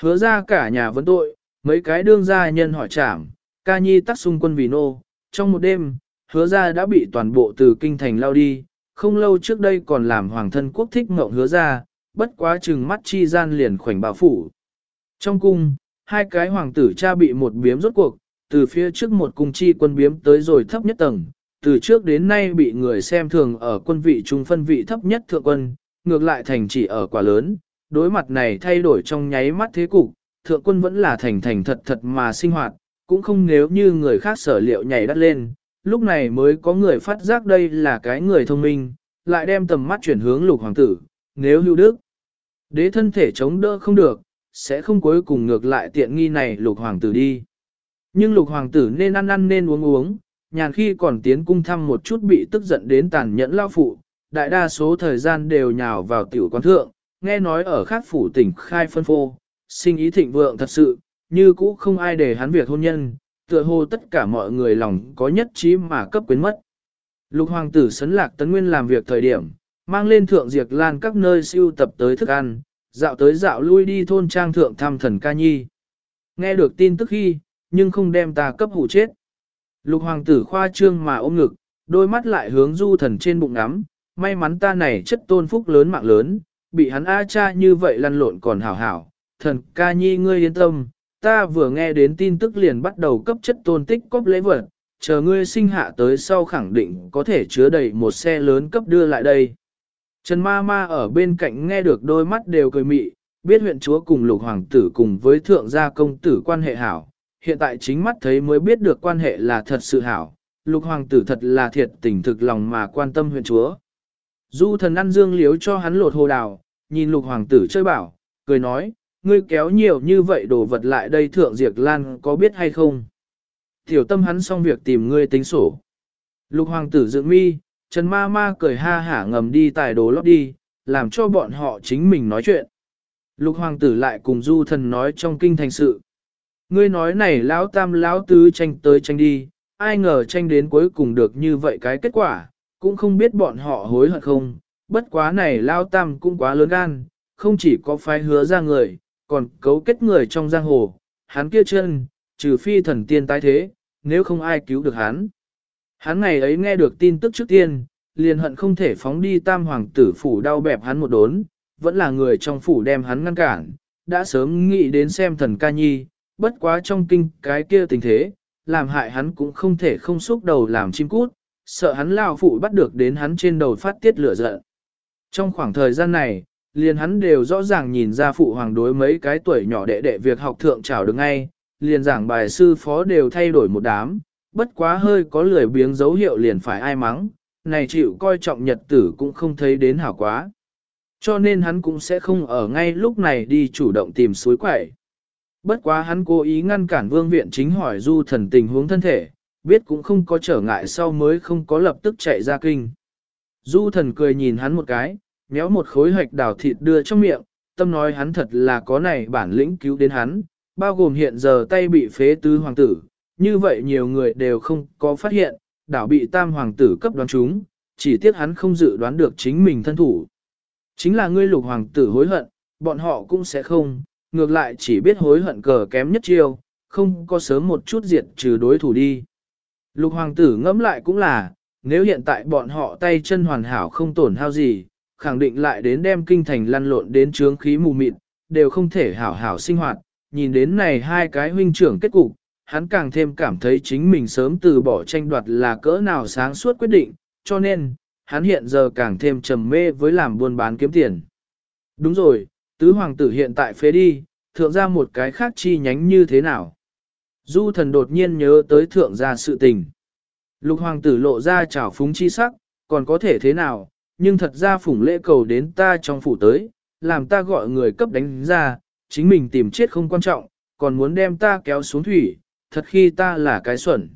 Hứa ra cả nhà vấn tội, mấy cái đương gia nhân hỏi trảm, ca nhi tắc xung quân vì nô, trong một đêm, hứa ra đã bị toàn bộ từ kinh thành lao đi, không lâu trước đây còn làm hoàng thân quốc thích ngộng hứa ra, bất quá chừng mắt chi gian liền khoảnh bảo phủ. Trong cung, hai cái hoàng tử cha bị một biếm rốt cuộc, từ phía trước một cung chi quân biếm tới rồi thấp nhất tầng, từ trước đến nay bị người xem thường ở quân vị trung phân vị thấp nhất thượng quân, ngược lại thành chỉ ở quả lớn, đối mặt này thay đổi trong nháy mắt thế cục, thượng quân vẫn là thành thành thật thật mà sinh hoạt, cũng không nếu như người khác sở liệu nhảy đắt lên, lúc này mới có người phát giác đây là cái người thông minh, lại đem tầm mắt chuyển hướng lục hoàng tử, nếu hữu đức. Đế thân thể chống đỡ không được, sẽ không cuối cùng ngược lại tiện nghi này lục hoàng tử đi. Nhưng lục hoàng tử nên ăn ăn nên uống uống, nhàn khi còn tiến cung thăm một chút bị tức giận đến tàn nhẫn lao phụ, đại đa số thời gian đều nhào vào tiểu quán thượng, nghe nói ở khác phủ tỉnh khai phân phô, sinh ý thịnh vượng thật sự, như cũ không ai để hắn việc hôn nhân, tựa hồ tất cả mọi người lòng có nhất trí mà cấp quyến mất. Lục hoàng tử sấn lạc tấn nguyên làm việc thời điểm, mang lên thượng diệt lan các nơi siêu tập tới thức ăn, dạo tới dạo lui đi thôn trang thượng thăm thần ca nhi. Nghe được tin tức khi, nhưng không đem ta cấp hủ chết. Lục hoàng tử khoa trương mà ôm ngực, đôi mắt lại hướng du thần trên bụng ngắm, may mắn ta này chất tôn phúc lớn mạng lớn, bị hắn A cha như vậy lăn lộn còn hảo hảo, thần ca nhi ngươi yên tâm, ta vừa nghe đến tin tức liền bắt đầu cấp chất tôn tích cóp lễ vật, chờ ngươi sinh hạ tới sau khẳng định có thể chứa đầy một xe lớn cấp đưa lại đây. Trần ma ma ở bên cạnh nghe được đôi mắt đều cười mị, biết huyện chúa cùng lục hoàng tử cùng với thượng gia công tử quan hệ hảo, hiện tại chính mắt thấy mới biết được quan hệ là thật sự hảo, lục hoàng tử thật là thiệt tình thực lòng mà quan tâm huyện chúa. Du thần ăn dương liếu cho hắn lột hồ đào, nhìn lục hoàng tử chơi bảo, cười nói, ngươi kéo nhiều như vậy đồ vật lại đây thượng diệt lan có biết hay không? Tiểu tâm hắn xong việc tìm ngươi tính sổ. Lục hoàng tử dựng mi, Trần ma ma cười ha hả ngầm đi tài đồ lót đi, làm cho bọn họ chính mình nói chuyện. Lục hoàng tử lại cùng du thần nói trong kinh thành sự. Ngươi nói này lão tam lão tứ tranh tới tranh đi, ai ngờ tranh đến cuối cùng được như vậy cái kết quả, cũng không biết bọn họ hối hận không. Bất quá này lão tam cũng quá lớn gan, không chỉ có phái hứa ra người, còn cấu kết người trong giang hồ, hắn kia chân, trừ phi thần tiên tái thế, nếu không ai cứu được hắn. Hắn ngày ấy nghe được tin tức trước tiên, liền hận không thể phóng đi tam hoàng tử phủ đau bẹp hắn một đốn, vẫn là người trong phủ đem hắn ngăn cản, đã sớm nghĩ đến xem thần ca nhi, bất quá trong kinh cái kia tình thế, làm hại hắn cũng không thể không xúc đầu làm chim cút, sợ hắn lao phụ bắt được đến hắn trên đầu phát tiết lửa giận. Trong khoảng thời gian này, liền hắn đều rõ ràng nhìn ra phụ hoàng đối mấy cái tuổi nhỏ đệ đệ việc học thượng trào được ngay, liền giảng bài sư phó đều thay đổi một đám, bất quá hơi có lười biếng dấu hiệu liền phải ai mắng, này chịu coi trọng nhật tử cũng không thấy đến hảo quá. Cho nên hắn cũng sẽ không ở ngay lúc này đi chủ động tìm suối quẩy. Bất quá hắn cố ý ngăn cản vương viện chính hỏi du thần tình huống thân thể, biết cũng không có trở ngại sau mới không có lập tức chạy ra kinh. Du thần cười nhìn hắn một cái, méo một khối hạch đào thịt đưa trong miệng, tâm nói hắn thật là có này bản lĩnh cứu đến hắn, bao gồm hiện giờ tay bị phế tứ hoàng tử, như vậy nhiều người đều không có phát hiện, đảo bị tam hoàng tử cấp đoán chúng, chỉ tiếc hắn không dự đoán được chính mình thân thủ. Chính là ngươi lục hoàng tử hối hận, bọn họ cũng sẽ không, ngược lại chỉ biết hối hận cờ kém nhất chiêu, không có sớm một chút diệt trừ đối thủ đi. Lục hoàng tử ngẫm lại cũng là, nếu hiện tại bọn họ tay chân hoàn hảo không tổn hao gì, khẳng định lại đến đem kinh thành lăn lộn đến trướng khí mù mịt, đều không thể hảo hảo sinh hoạt. Nhìn đến này hai cái huynh trưởng kết cục, hắn càng thêm cảm thấy chính mình sớm từ bỏ tranh đoạt là cỡ nào sáng suốt quyết định, cho nên, hắn hiện giờ càng thêm trầm mê với làm buôn bán kiếm tiền. Đúng rồi, tứ hoàng tử hiện tại phế đi, thượng ra một cái khác chi nhánh như thế nào? Du thần đột nhiên nhớ tới thượng gia sự tình. Lục hoàng tử lộ ra trào phúng chi sắc, còn có thể thế nào, nhưng thật ra phủng lễ cầu đến ta trong phủ tới, làm ta gọi người cấp đánh ra, chính mình tìm chết không quan trọng, còn muốn đem ta kéo xuống thủy, thật khi ta là cái xuẩn.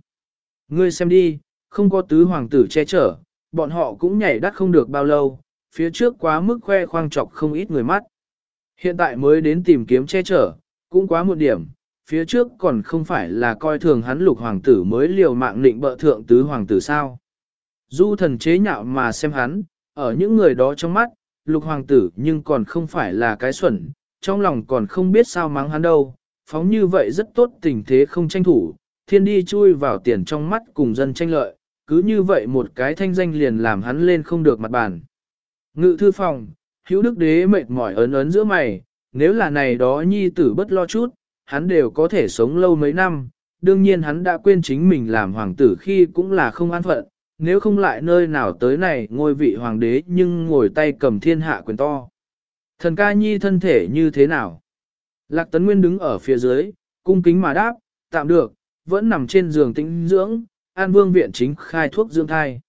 Ngươi xem đi, không có tứ hoàng tử che chở, bọn họ cũng nhảy đắt không được bao lâu, phía trước quá mức khoe khoang trọc không ít người mắt. Hiện tại mới đến tìm kiếm che chở, cũng quá một điểm, phía trước còn không phải là coi thường hắn lục hoàng tử mới liều mạng định bợ thượng tứ hoàng tử sao. Du thần chế nhạo mà xem hắn, ở những người đó trong mắt, lục hoàng tử nhưng còn không phải là cái xuẩn, trong lòng còn không biết sao mắng hắn đâu, phóng như vậy rất tốt tình thế không tranh thủ, thiên đi chui vào tiền trong mắt cùng dân tranh lợi, cứ như vậy một cái thanh danh liền làm hắn lên không được mặt bàn. Ngự thư phòng, hữu đức đế mệt mỏi ấn ấn giữa mày, nếu là này đó nhi tử bất lo chút, hắn đều có thể sống lâu mấy năm, đương nhiên hắn đã quên chính mình làm hoàng tử khi cũng là không an phận, nếu không lại nơi nào tới này ngôi vị hoàng đế nhưng ngồi tay cầm thiên hạ quyền to. Thần ca nhi thân thể như thế nào? Lạc Tấn Nguyên đứng ở phía dưới, cung kính mà đáp, tạm được, vẫn nằm trên giường tĩnh dưỡng, an vương viện chính khai thuốc dưỡng thai.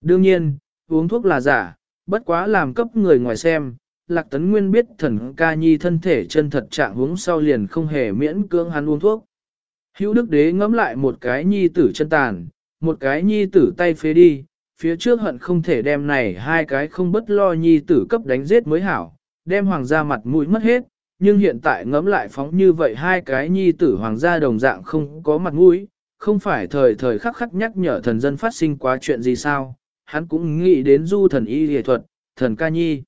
Đương nhiên, uống thuốc là giả, bất quá làm cấp người ngoài xem, Lạc Tấn Nguyên biết thần ca nhi thân thể chân thật trạng huống sau liền không hề miễn cưỡng hắn uống thuốc. Hữu Đức Đế ngẫm lại một cái nhi tử chân tàn, một cái nhi tử tay phế đi, phía trước hận không thể đem này hai cái không bất lo nhi tử cấp đánh giết mới hảo, đem hoàng gia mặt mũi mất hết, nhưng hiện tại ngẫm lại phóng như vậy hai cái nhi tử hoàng gia đồng dạng không có mặt mũi, không phải thời thời khắc khắc nhắc nhở thần dân phát sinh quá chuyện gì sao, hắn cũng nghĩ đến du thần y nghệ thuật, thần ca nhi.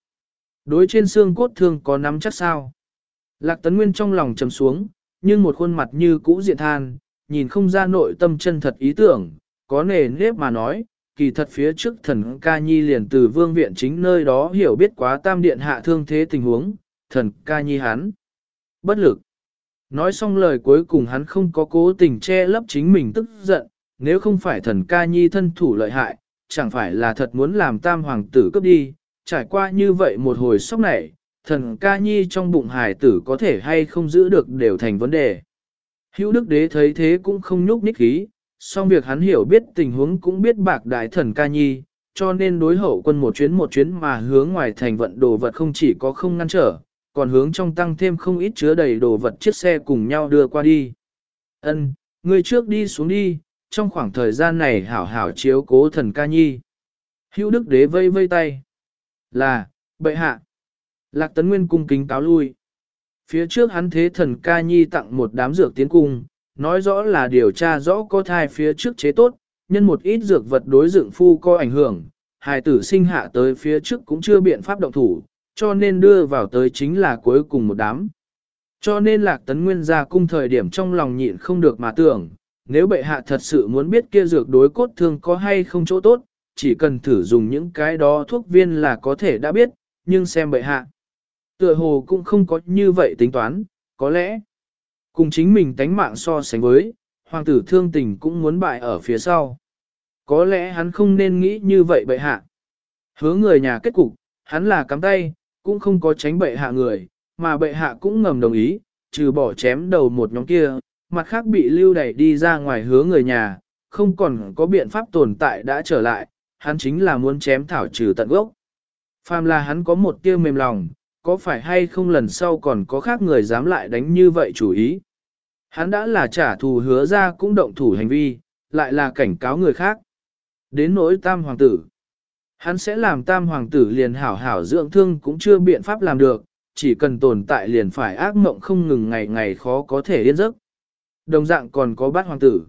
Đối trên xương cốt thương có nắm chắc sao. Lạc tấn nguyên trong lòng trầm xuống, nhưng một khuôn mặt như cũ diện than, nhìn không ra nội tâm chân thật ý tưởng, có nề nếp mà nói, kỳ thật phía trước thần ca nhi liền từ vương viện chính nơi đó hiểu biết quá tam điện hạ thương thế tình huống, thần ca nhi hắn. Bất lực. Nói xong lời cuối cùng hắn không có cố tình che lấp chính mình tức giận, nếu không phải thần ca nhi thân thủ lợi hại, chẳng phải là thật muốn làm tam hoàng tử cấp đi, trải qua như vậy một hồi sốc này, thần ca nhi trong bụng hài tử có thể hay không giữ được đều thành vấn đề. Hữu đức đế thấy thế cũng không nhúc nhích khí, song việc hắn hiểu biết tình huống cũng biết bạc đại thần ca nhi, cho nên đối hậu quân một chuyến một chuyến mà hướng ngoài thành vận đồ vật không chỉ có không ngăn trở, còn hướng trong tăng thêm không ít chứa đầy đồ vật chiếc xe cùng nhau đưa qua đi. Ân, người trước đi xuống đi, trong khoảng thời gian này hảo hảo chiếu cố thần ca nhi. Hữu đức đế vây vây tay. Là, bệ hạ. Lạc tấn nguyên cung kính cáo lui. Phía trước hắn thế thần ca nhi tặng một đám dược tiến cung, nói rõ là điều tra rõ có thai phía trước chế tốt, nhân một ít dược vật đối dựng phu có ảnh hưởng, hài tử sinh hạ tới phía trước cũng chưa biện pháp động thủ, cho nên đưa vào tới chính là cuối cùng một đám. Cho nên lạc tấn nguyên ra cung thời điểm trong lòng nhịn không được mà tưởng, nếu bệ hạ thật sự muốn biết kia dược đối cốt thương có hay không chỗ tốt, chỉ cần thử dùng những cái đó thuốc viên là có thể đã biết, nhưng xem bệ hạ. Tựa hồ cũng không có như vậy tính toán, có lẽ cùng chính mình tánh mạng so sánh với, hoàng tử thương tình cũng muốn bại ở phía sau. Có lẽ hắn không nên nghĩ như vậy bệ hạ. Hứa người nhà kết cục, hắn là cắm tay, cũng không có tránh bệ hạ người, mà bệ hạ cũng ngầm đồng ý, trừ bỏ chém đầu một nhóm kia, mặt khác bị lưu đẩy đi ra ngoài hứa người nhà, không còn có biện pháp tồn tại đã trở lại, hắn chính là muốn chém thảo trừ tận gốc. Phàm là hắn có một tiêu mềm lòng, có phải hay không lần sau còn có khác người dám lại đánh như vậy chủ ý. Hắn đã là trả thù hứa ra cũng động thủ hành vi, lại là cảnh cáo người khác. Đến nỗi tam hoàng tử. Hắn sẽ làm tam hoàng tử liền hảo hảo dưỡng thương cũng chưa biện pháp làm được, chỉ cần tồn tại liền phải ác mộng không ngừng ngày ngày khó có thể yên giấc. Đồng dạng còn có bát hoàng tử.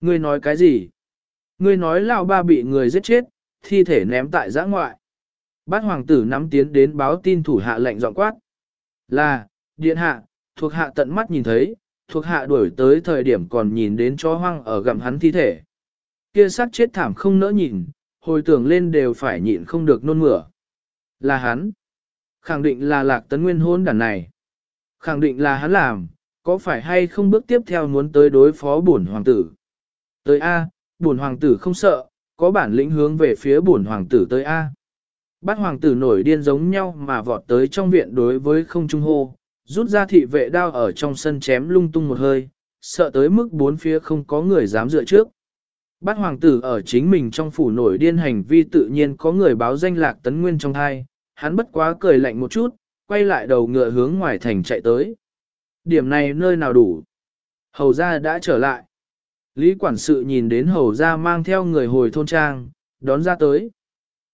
Ngươi nói cái gì? Ngươi nói lão ba bị người giết chết, thi thể ném tại giã ngoại. Bát hoàng tử nắm tiến đến báo tin thủ hạ lệnh dọn quát. Là, điện hạ, thuộc hạ tận mắt nhìn thấy, thuộc hạ đuổi tới thời điểm còn nhìn đến chó hoang ở gặm hắn thi thể. Kia sát chết thảm không nỡ nhìn, hồi tưởng lên đều phải nhịn không được nôn mửa. Là hắn. Khẳng định là lạc tấn nguyên hôn đàn này. Khẳng định là hắn làm, có phải hay không bước tiếp theo muốn tới đối phó bổn hoàng tử. Tới A, bổn hoàng tử không sợ, có bản lĩnh hướng về phía bổn hoàng tử tới A. Bát hoàng tử nổi điên giống nhau mà vọt tới trong viện đối với không trung hô, rút ra thị vệ đao ở trong sân chém lung tung một hơi, sợ tới mức bốn phía không có người dám dựa trước. Bát hoàng tử ở chính mình trong phủ nổi điên hành vi tự nhiên có người báo danh lạc tấn nguyên trong thai, hắn bất quá cười lạnh một chút, quay lại đầu ngựa hướng ngoài thành chạy tới. Điểm này nơi nào đủ? Hầu gia đã trở lại. Lý quản sự nhìn đến hầu gia mang theo người hồi thôn trang, đón ra tới.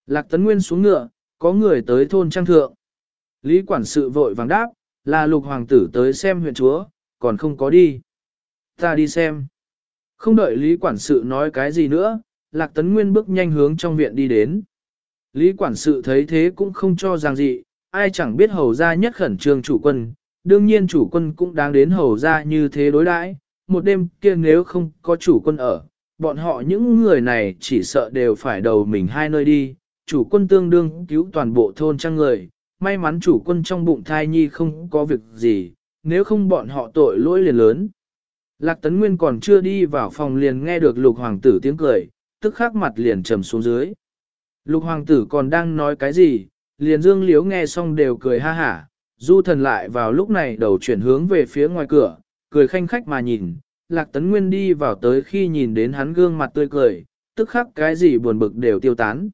Lạc tấn nguyên xuống ngựa, có người tới thôn trang thượng. Lý quản sự vội vàng đáp, là lục hoàng tử tới xem huyện chúa, còn không có đi. Ta đi xem. Không đợi Lý quản sự nói cái gì nữa, Lạc Tấn Nguyên bước nhanh hướng trong viện đi đến. Lý quản sự thấy thế cũng không cho rằng gì, ai chẳng biết hầu ra nhất khẩn trương chủ quân, đương nhiên chủ quân cũng đáng đến hầu ra như thế đối đãi. một đêm kia nếu không có chủ quân ở, bọn họ những người này chỉ sợ đều phải đầu mình hai nơi đi, chủ quân tương đương cứu toàn bộ thôn trang người, may mắn chủ quân trong bụng thai nhi không có việc gì, nếu không bọn họ tội lỗi liền lớn. Lạc Tấn Nguyên còn chưa đi vào phòng liền nghe được lục hoàng tử tiếng cười, tức khắc mặt liền trầm xuống dưới. Lục hoàng tử còn đang nói cái gì, liền dương liếu nghe xong đều cười ha hả, du thần lại vào lúc này đầu chuyển hướng về phía ngoài cửa, cười khanh khách mà nhìn, lạc tấn nguyên đi vào tới khi nhìn đến hắn gương mặt tươi cười, tức khắc cái gì buồn bực đều tiêu tán.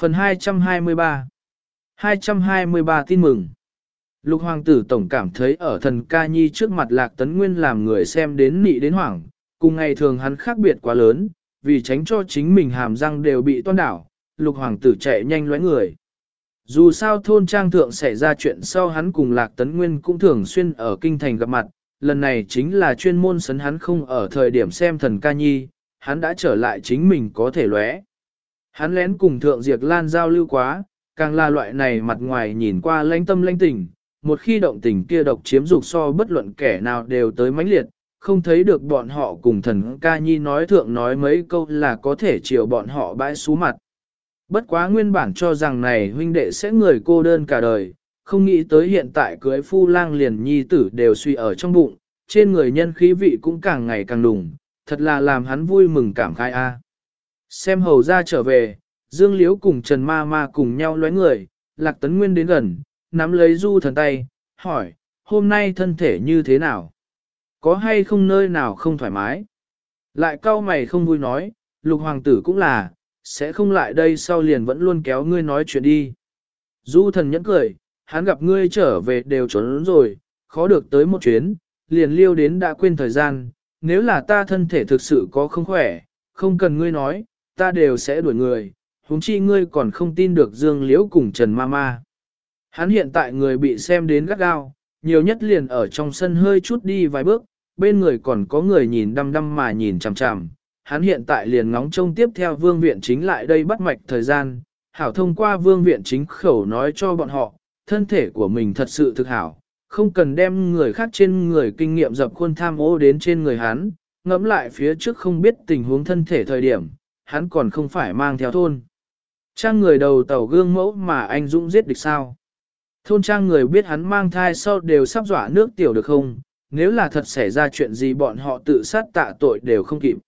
Phần 223 223 tin mừng Lục hoàng tử tổng cảm thấy ở thần ca nhi trước mặt lạc tấn nguyên làm người xem đến nị đến hoảng, cùng ngày thường hắn khác biệt quá lớn, vì tránh cho chính mình hàm răng đều bị toan đảo, lục hoàng tử chạy nhanh lóe người. Dù sao thôn trang thượng xảy ra chuyện sau hắn cùng lạc tấn nguyên cũng thường xuyên ở kinh thành gặp mặt, lần này chính là chuyên môn sấn hắn không ở thời điểm xem thần ca nhi, hắn đã trở lại chính mình có thể lóe. Hắn lén cùng thượng diệt lan giao lưu quá, càng là loại này mặt ngoài nhìn qua lãnh tâm lãnh tình, một khi động tình kia độc chiếm dục so bất luận kẻ nào đều tới mãnh liệt, không thấy được bọn họ cùng thần ca nhi nói thượng nói mấy câu là có thể chiều bọn họ bãi xú mặt. Bất quá nguyên bản cho rằng này huynh đệ sẽ người cô đơn cả đời, không nghĩ tới hiện tại cưới phu lang liền nhi tử đều suy ở trong bụng, trên người nhân khí vị cũng càng ngày càng đùng, thật là làm hắn vui mừng cảm khai a. Xem hầu ra trở về, Dương Liễu cùng Trần Ma Ma cùng nhau lóe người, Lạc Tấn Nguyên đến gần, nắm lấy Du thần tay, hỏi, hôm nay thân thể như thế nào? Có hay không nơi nào không thoải mái? Lại cau mày không vui nói, lục hoàng tử cũng là, sẽ không lại đây sau liền vẫn luôn kéo ngươi nói chuyện đi. Du thần nhẫn cười, hắn gặp ngươi trở về đều trốn rồi, khó được tới một chuyến, liền liêu đến đã quên thời gian, nếu là ta thân thể thực sự có không khỏe, không cần ngươi nói, ta đều sẽ đuổi người, huống chi ngươi còn không tin được Dương Liễu cùng Trần Mama. Hắn hiện tại người bị xem đến gắt gao, nhiều nhất liền ở trong sân hơi chút đi vài bước, bên người còn có người nhìn đăm đăm mà nhìn chằm chằm. Hắn hiện tại liền ngóng trông tiếp theo vương viện chính lại đây bắt mạch thời gian, hảo thông qua vương viện chính khẩu nói cho bọn họ, thân thể của mình thật sự thực hảo, không cần đem người khác trên người kinh nghiệm dập khuôn tham ô đến trên người hắn, ngẫm lại phía trước không biết tình huống thân thể thời điểm, hắn còn không phải mang theo thôn. Trang người đầu tàu gương mẫu mà anh Dũng giết địch sao. Thôn trang người biết hắn mang thai sau đều sắp dọa nước tiểu được không, nếu là thật xảy ra chuyện gì bọn họ tự sát tạ tội đều không kịp.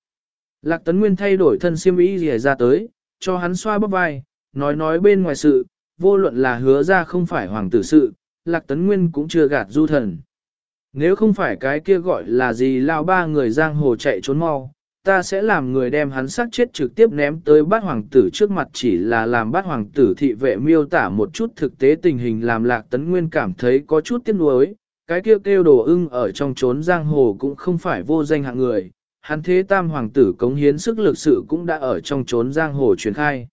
Lạc Tấn Nguyên thay đổi thân siêm ý gì ra tới, cho hắn xoa bắp vai, nói nói bên ngoài sự, vô luận là hứa ra không phải hoàng tử sự, Lạc Tấn Nguyên cũng chưa gạt du thần. Nếu không phải cái kia gọi là gì lao ba người giang hồ chạy trốn mau, ta sẽ làm người đem hắn sát chết trực tiếp ném tới bát hoàng tử trước mặt chỉ là làm bát hoàng tử thị vệ miêu tả một chút thực tế tình hình làm lạc tấn nguyên cảm thấy có chút tiếc nuối, cái kia kêu đồ ưng ở trong trốn giang hồ cũng không phải vô danh hạng người, hắn thế tam hoàng tử cống hiến sức lực sự cũng đã ở trong trốn giang hồ truyền khai.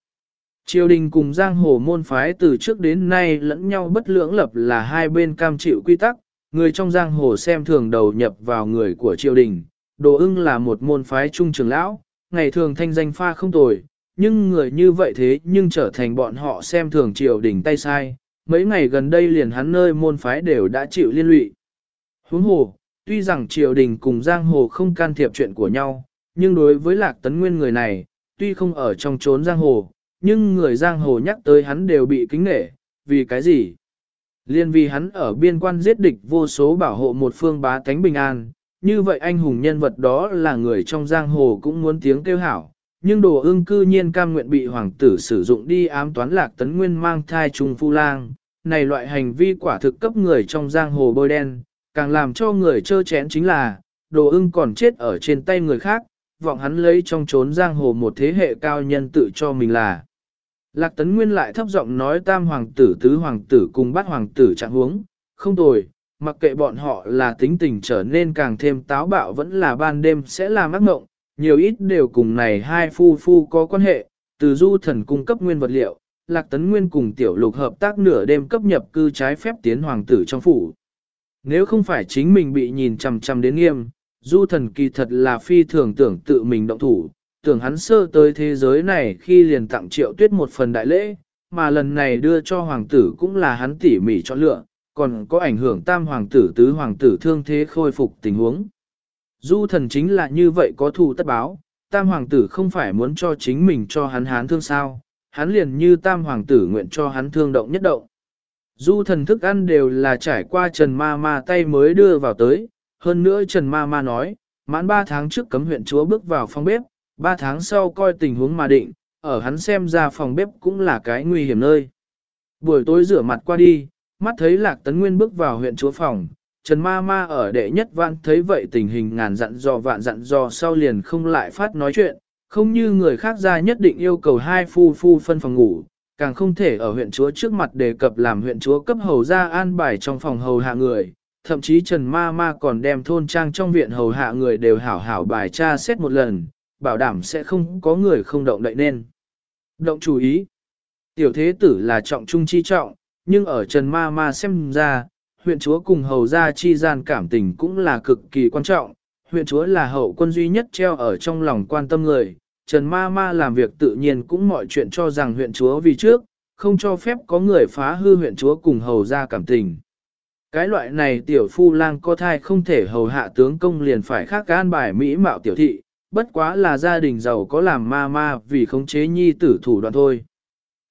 Triều đình cùng giang hồ môn phái từ trước đến nay lẫn nhau bất lưỡng lập là hai bên cam chịu quy tắc, người trong giang hồ xem thường đầu nhập vào người của triều đình, đồ ưng là một môn phái trung trường lão, ngày thường thanh danh pha không tồi, nhưng người như vậy thế nhưng trở thành bọn họ xem thường triều đình tay sai, mấy ngày gần đây liền hắn nơi môn phái đều đã chịu liên lụy. Huống hồ, tuy rằng triều đình cùng giang hồ không can thiệp chuyện của nhau, nhưng đối với lạc tấn nguyên người này, tuy không ở trong trốn giang hồ, nhưng người giang hồ nhắc tới hắn đều bị kính nể, vì cái gì? Liên vì hắn ở biên quan giết địch vô số bảo hộ một phương bá tánh bình an, như vậy anh hùng nhân vật đó là người trong giang hồ cũng muốn tiếng kêu hảo, nhưng đồ ưng cư nhiên cam nguyện bị hoàng tử sử dụng đi ám toán lạc tấn nguyên mang thai trùng phu lang, này loại hành vi quả thực cấp người trong giang hồ bôi đen, càng làm cho người chơ chén chính là, đồ ưng còn chết ở trên tay người khác, vọng hắn lấy trong trốn giang hồ một thế hệ cao nhân tự cho mình là. Lạc tấn nguyên lại thấp giọng nói tam hoàng tử tứ hoàng tử cùng bát hoàng tử trạng huống, không tồi, mặc kệ bọn họ là tính tình trở nên càng thêm táo bạo vẫn là ban đêm sẽ làm ác mộng, nhiều ít đều cùng này hai phu phu có quan hệ, từ du thần cung cấp nguyên vật liệu, lạc tấn nguyên cùng tiểu lục hợp tác nửa đêm cấp nhập cư trái phép tiến hoàng tử trong phủ. Nếu không phải chính mình bị nhìn chằm chằm đến nghiêm, du thần kỳ thật là phi thường tưởng tự mình động thủ, tưởng hắn sơ tới thế giới này khi liền tặng triệu tuyết một phần đại lễ, mà lần này đưa cho hoàng tử cũng là hắn tỉ mỉ chọn lựa, còn có ảnh hưởng tam hoàng tử tứ hoàng tử thương thế khôi phục tình huống. Du thần chính là như vậy có thù tất báo, tam hoàng tử không phải muốn cho chính mình cho hắn hán thương sao, hắn liền như tam hoàng tử nguyện cho hắn thương động nhất động. Du thần thức ăn đều là trải qua Trần Ma Ma tay mới đưa vào tới, hơn nữa Trần Ma Ma nói, mãn ba tháng trước cấm huyện chúa bước vào phòng bếp, ba tháng sau coi tình huống mà định, ở hắn xem ra phòng bếp cũng là cái nguy hiểm nơi. Buổi tối rửa mặt qua đi, mắt thấy Lạc Tấn Nguyên bước vào huyện chúa phòng, Trần Ma Ma ở đệ nhất vạn thấy vậy tình hình ngàn dặn dò vạn dặn dò sau liền không lại phát nói chuyện, không như người khác ra nhất định yêu cầu hai phu phu phân phòng ngủ, càng không thể ở huyện chúa trước mặt đề cập làm huyện chúa cấp hầu ra an bài trong phòng hầu hạ người, thậm chí Trần Ma Ma còn đem thôn trang trong viện hầu hạ người đều hảo hảo bài tra xét một lần, bảo đảm sẽ không có người không động đậy nên. Động chú ý, tiểu thế tử là trọng trung chi trọng, nhưng ở Trần Ma Ma xem ra, huyện chúa cùng hầu gia chi gian cảm tình cũng là cực kỳ quan trọng, huyện chúa là hậu quân duy nhất treo ở trong lòng quan tâm người. Trần Ma Ma làm việc tự nhiên cũng mọi chuyện cho rằng huyện chúa vì trước, không cho phép có người phá hư huyện chúa cùng hầu gia cảm tình. Cái loại này tiểu phu lang có thai không thể hầu hạ tướng công liền phải khác gan bài mỹ mạo tiểu thị, bất quá là gia đình giàu có làm ma ma vì khống chế nhi tử thủ đoạn thôi.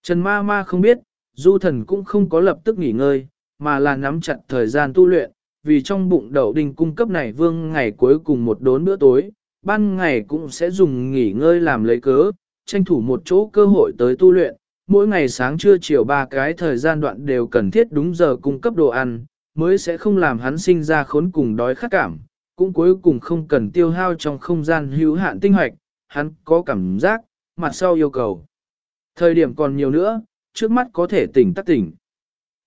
Trần ma ma không biết, du thần cũng không có lập tức nghỉ ngơi, mà là nắm chặt thời gian tu luyện, vì trong bụng đậu đinh cung cấp này vương ngày cuối cùng một đốn bữa tối, ban ngày cũng sẽ dùng nghỉ ngơi làm lấy cớ, tranh thủ một chỗ cơ hội tới tu luyện, mỗi ngày sáng trưa chiều ba cái thời gian đoạn đều cần thiết đúng giờ cung cấp đồ ăn, mới sẽ không làm hắn sinh ra khốn cùng đói khát cảm, cũng cuối cùng không cần tiêu hao trong không gian hữu hạn tinh hoạch, hắn có cảm giác, mặt sau yêu cầu. Thời điểm còn nhiều nữa, trước mắt có thể tỉnh tắc tỉnh.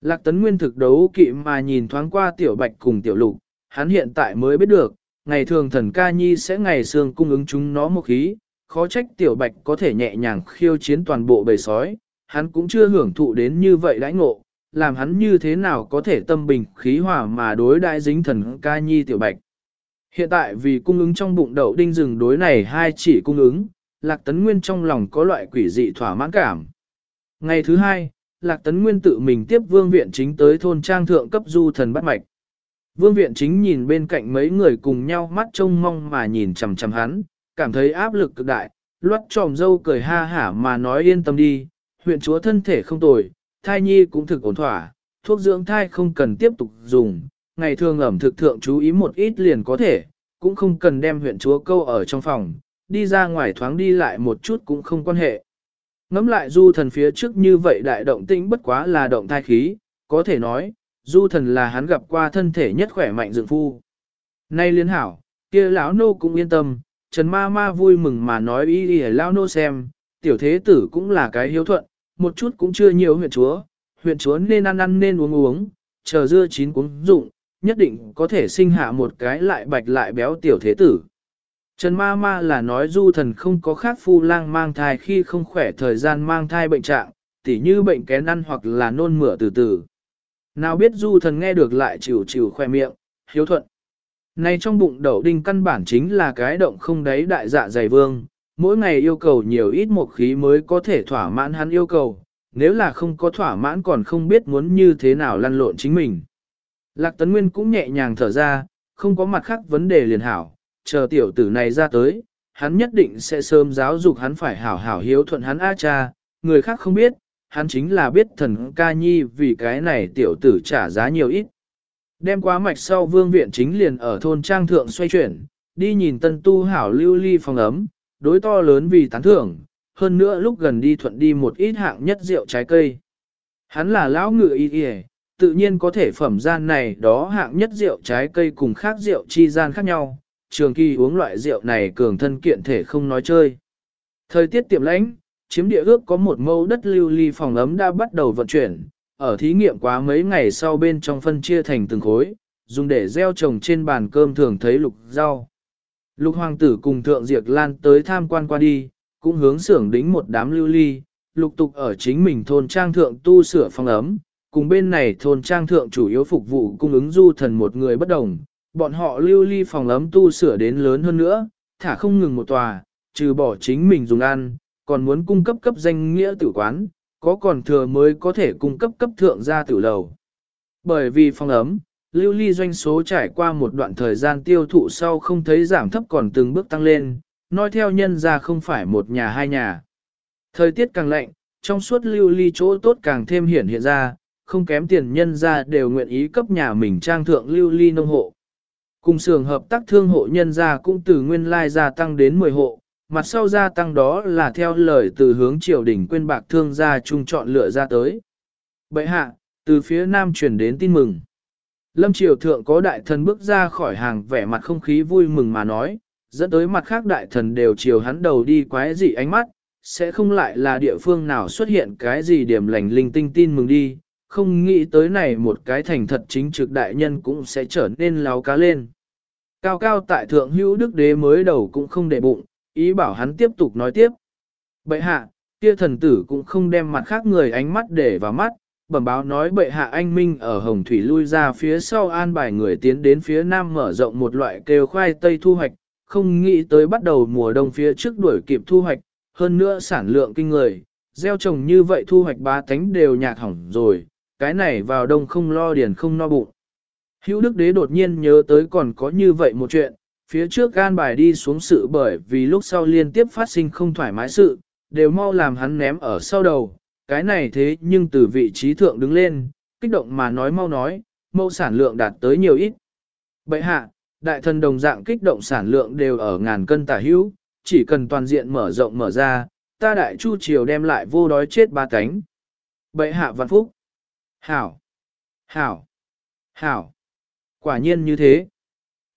Lạc tấn nguyên thực đấu kỵ mà nhìn thoáng qua tiểu bạch cùng tiểu lục, hắn hiện tại mới biết được, ngày thường thần ca nhi sẽ ngày sương cung ứng chúng nó một khí, khó trách tiểu bạch có thể nhẹ nhàng khiêu chiến toàn bộ bầy sói, hắn cũng chưa hưởng thụ đến như vậy đãi ngộ, làm hắn như thế nào có thể tâm bình khí hòa mà đối đại dính thần ca nhi tiểu bạch. Hiện tại vì cung ứng trong bụng đậu đinh rừng đối này hai chỉ cung ứng, Lạc Tấn Nguyên trong lòng có loại quỷ dị thỏa mãn cảm. Ngày thứ hai, Lạc Tấn Nguyên tự mình tiếp Vương Viện Chính tới thôn trang thượng cấp du thần bắt mạch. Vương Viện Chính nhìn bên cạnh mấy người cùng nhau mắt trông mong mà nhìn chằm chằm hắn, cảm thấy áp lực cực đại, loát tròm dâu cười ha hả mà nói yên tâm đi, huyện chúa thân thể không tồi, thai nhi cũng thực ổn thỏa, thuốc dưỡng thai không cần tiếp tục dùng, ngày thường ẩm thực thượng chú ý một ít liền có thể, cũng không cần đem huyện chúa câu ở trong phòng, đi ra ngoài thoáng đi lại một chút cũng không quan hệ. Ngắm lại du thần phía trước như vậy đại động tĩnh bất quá là động thai khí, có thể nói, du thần là hắn gặp qua thân thể nhất khỏe mạnh dựng phu. Nay liên hảo, kia lão nô cũng yên tâm, Trần ma ma vui mừng mà nói ý đi lão nô xem, tiểu thế tử cũng là cái hiếu thuận, một chút cũng chưa nhiều huyện chúa, huyện chúa nên ăn ăn nên uống uống, chờ dưa chín cuống dụng, nhất định có thể sinh hạ một cái lại bạch lại béo tiểu thế tử. Trần ma ma là nói du thần không có khác phu lang mang thai khi không khỏe thời gian mang thai bệnh trạng, tỉ như bệnh kén ăn hoặc là nôn mửa từ từ. Nào biết du thần nghe được lại chịu chịu khoe miệng, hiếu thuận. Này trong bụng đậu đinh căn bản chính là cái động không đáy đại dạ dày vương, mỗi ngày yêu cầu nhiều ít một khí mới có thể thỏa mãn hắn yêu cầu, nếu là không có thỏa mãn còn không biết muốn như thế nào lăn lộn chính mình. Lạc Tấn Nguyên cũng nhẹ nhàng thở ra, không có mặt khác vấn đề liền hảo, chờ tiểu tử này ra tới, hắn nhất định sẽ sớm giáo dục hắn phải hảo hảo hiếu thuận hắn A cha, người khác không biết, hắn chính là biết thần ca nhi vì cái này tiểu tử trả giá nhiều ít. Đem quá mạch sau vương viện chính liền ở thôn trang thượng xoay chuyển, đi nhìn tân tu hảo lưu ly phòng ấm, đối to lớn vì tán thưởng, hơn nữa lúc gần đi thuận đi một ít hạng nhất rượu trái cây. Hắn là lão ngự y y, tự nhiên có thể phẩm gian này đó hạng nhất rượu trái cây cùng khác rượu chi gian khác nhau, trường kỳ uống loại rượu này cường thân kiện thể không nói chơi. Thời tiết tiệm lãnh, chiếm địa ước có một mẫu đất lưu ly phòng ấm đã bắt đầu vận chuyển, ở thí nghiệm quá mấy ngày sau bên trong phân chia thành từng khối, dùng để gieo trồng trên bàn cơm thường thấy lục rau. Lục hoàng tử cùng thượng diệt lan tới tham quan qua đi, cũng hướng xưởng đính một đám lưu ly, lục tục ở chính mình thôn trang thượng tu sửa phòng ấm, cùng bên này thôn trang thượng chủ yếu phục vụ cung ứng du thần một người bất đồng, bọn họ lưu ly phòng ấm tu sửa đến lớn hơn nữa, thả không ngừng một tòa, trừ bỏ chính mình dùng ăn, còn muốn cung cấp cấp danh nghĩa tử quán, có còn thừa mới có thể cung cấp cấp thượng gia tử lầu. Bởi vì phòng ấm, lưu ly doanh số trải qua một đoạn thời gian tiêu thụ sau không thấy giảm thấp còn từng bước tăng lên, nói theo nhân ra không phải một nhà hai nhà. Thời tiết càng lạnh, trong suốt lưu ly chỗ tốt càng thêm hiển hiện ra, không kém tiền nhân ra đều nguyện ý cấp nhà mình trang thượng lưu ly nông hộ. Cùng xưởng hợp tác thương hộ nhân gia cũng từ nguyên lai gia tăng đến 10 hộ, mặt sau gia tăng đó là theo lời từ hướng triều đình quên bạc thương gia trung chọn lựa ra tới. Bệ hạ, từ phía nam truyền đến tin mừng. Lâm triều thượng có đại thần bước ra khỏi hàng vẻ mặt không khí vui mừng mà nói, dẫn tới mặt khác đại thần đều chiều hắn đầu đi quái dị ánh mắt, sẽ không lại là địa phương nào xuất hiện cái gì điểm lành linh tinh tin mừng đi, không nghĩ tới này một cái thành thật chính trực đại nhân cũng sẽ trở nên láo cá lên. Cao cao tại thượng hữu đức đế mới đầu cũng không để bụng, ý bảo hắn tiếp tục nói tiếp. Bệ hạ, kia thần tử cũng không đem mặt khác người ánh mắt để vào mắt, bẩm báo nói bệ hạ anh Minh ở Hồng Thủy lui ra phía sau an bài người tiến đến phía nam mở rộng một loại kêu khoai tây thu hoạch, không nghĩ tới bắt đầu mùa đông phía trước đuổi kịp thu hoạch, hơn nữa sản lượng kinh người, gieo trồng như vậy thu hoạch ba tánh đều nhạt hỏng rồi, cái này vào đông không lo điền không no bụng. Hữu Đức Đế đột nhiên nhớ tới còn có như vậy một chuyện, phía trước gan bài đi xuống sự bởi vì lúc sau liên tiếp phát sinh không thoải mái sự, đều mau làm hắn ném ở sau đầu, cái này thế nhưng từ vị trí thượng đứng lên, kích động mà nói mau nói, mẫu sản lượng đạt tới nhiều ít. Bậy hạ, đại thần đồng dạng kích động sản lượng đều ở ngàn cân tả hữu, chỉ cần toàn diện mở rộng mở ra, ta đại chu triều đem lại vô đói chết ba cánh. Bậy hạ văn phúc. Hảo. Hảo. Hảo. Quả nhiên như thế.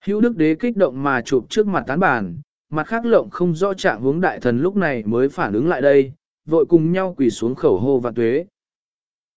Hữu đức đế kích động mà chụp trước mặt tán bàn, mặt khác lộng không rõ trạng hướng đại thần lúc này mới phản ứng lại đây, vội cùng nhau quỳ xuống khẩu hô và tuế.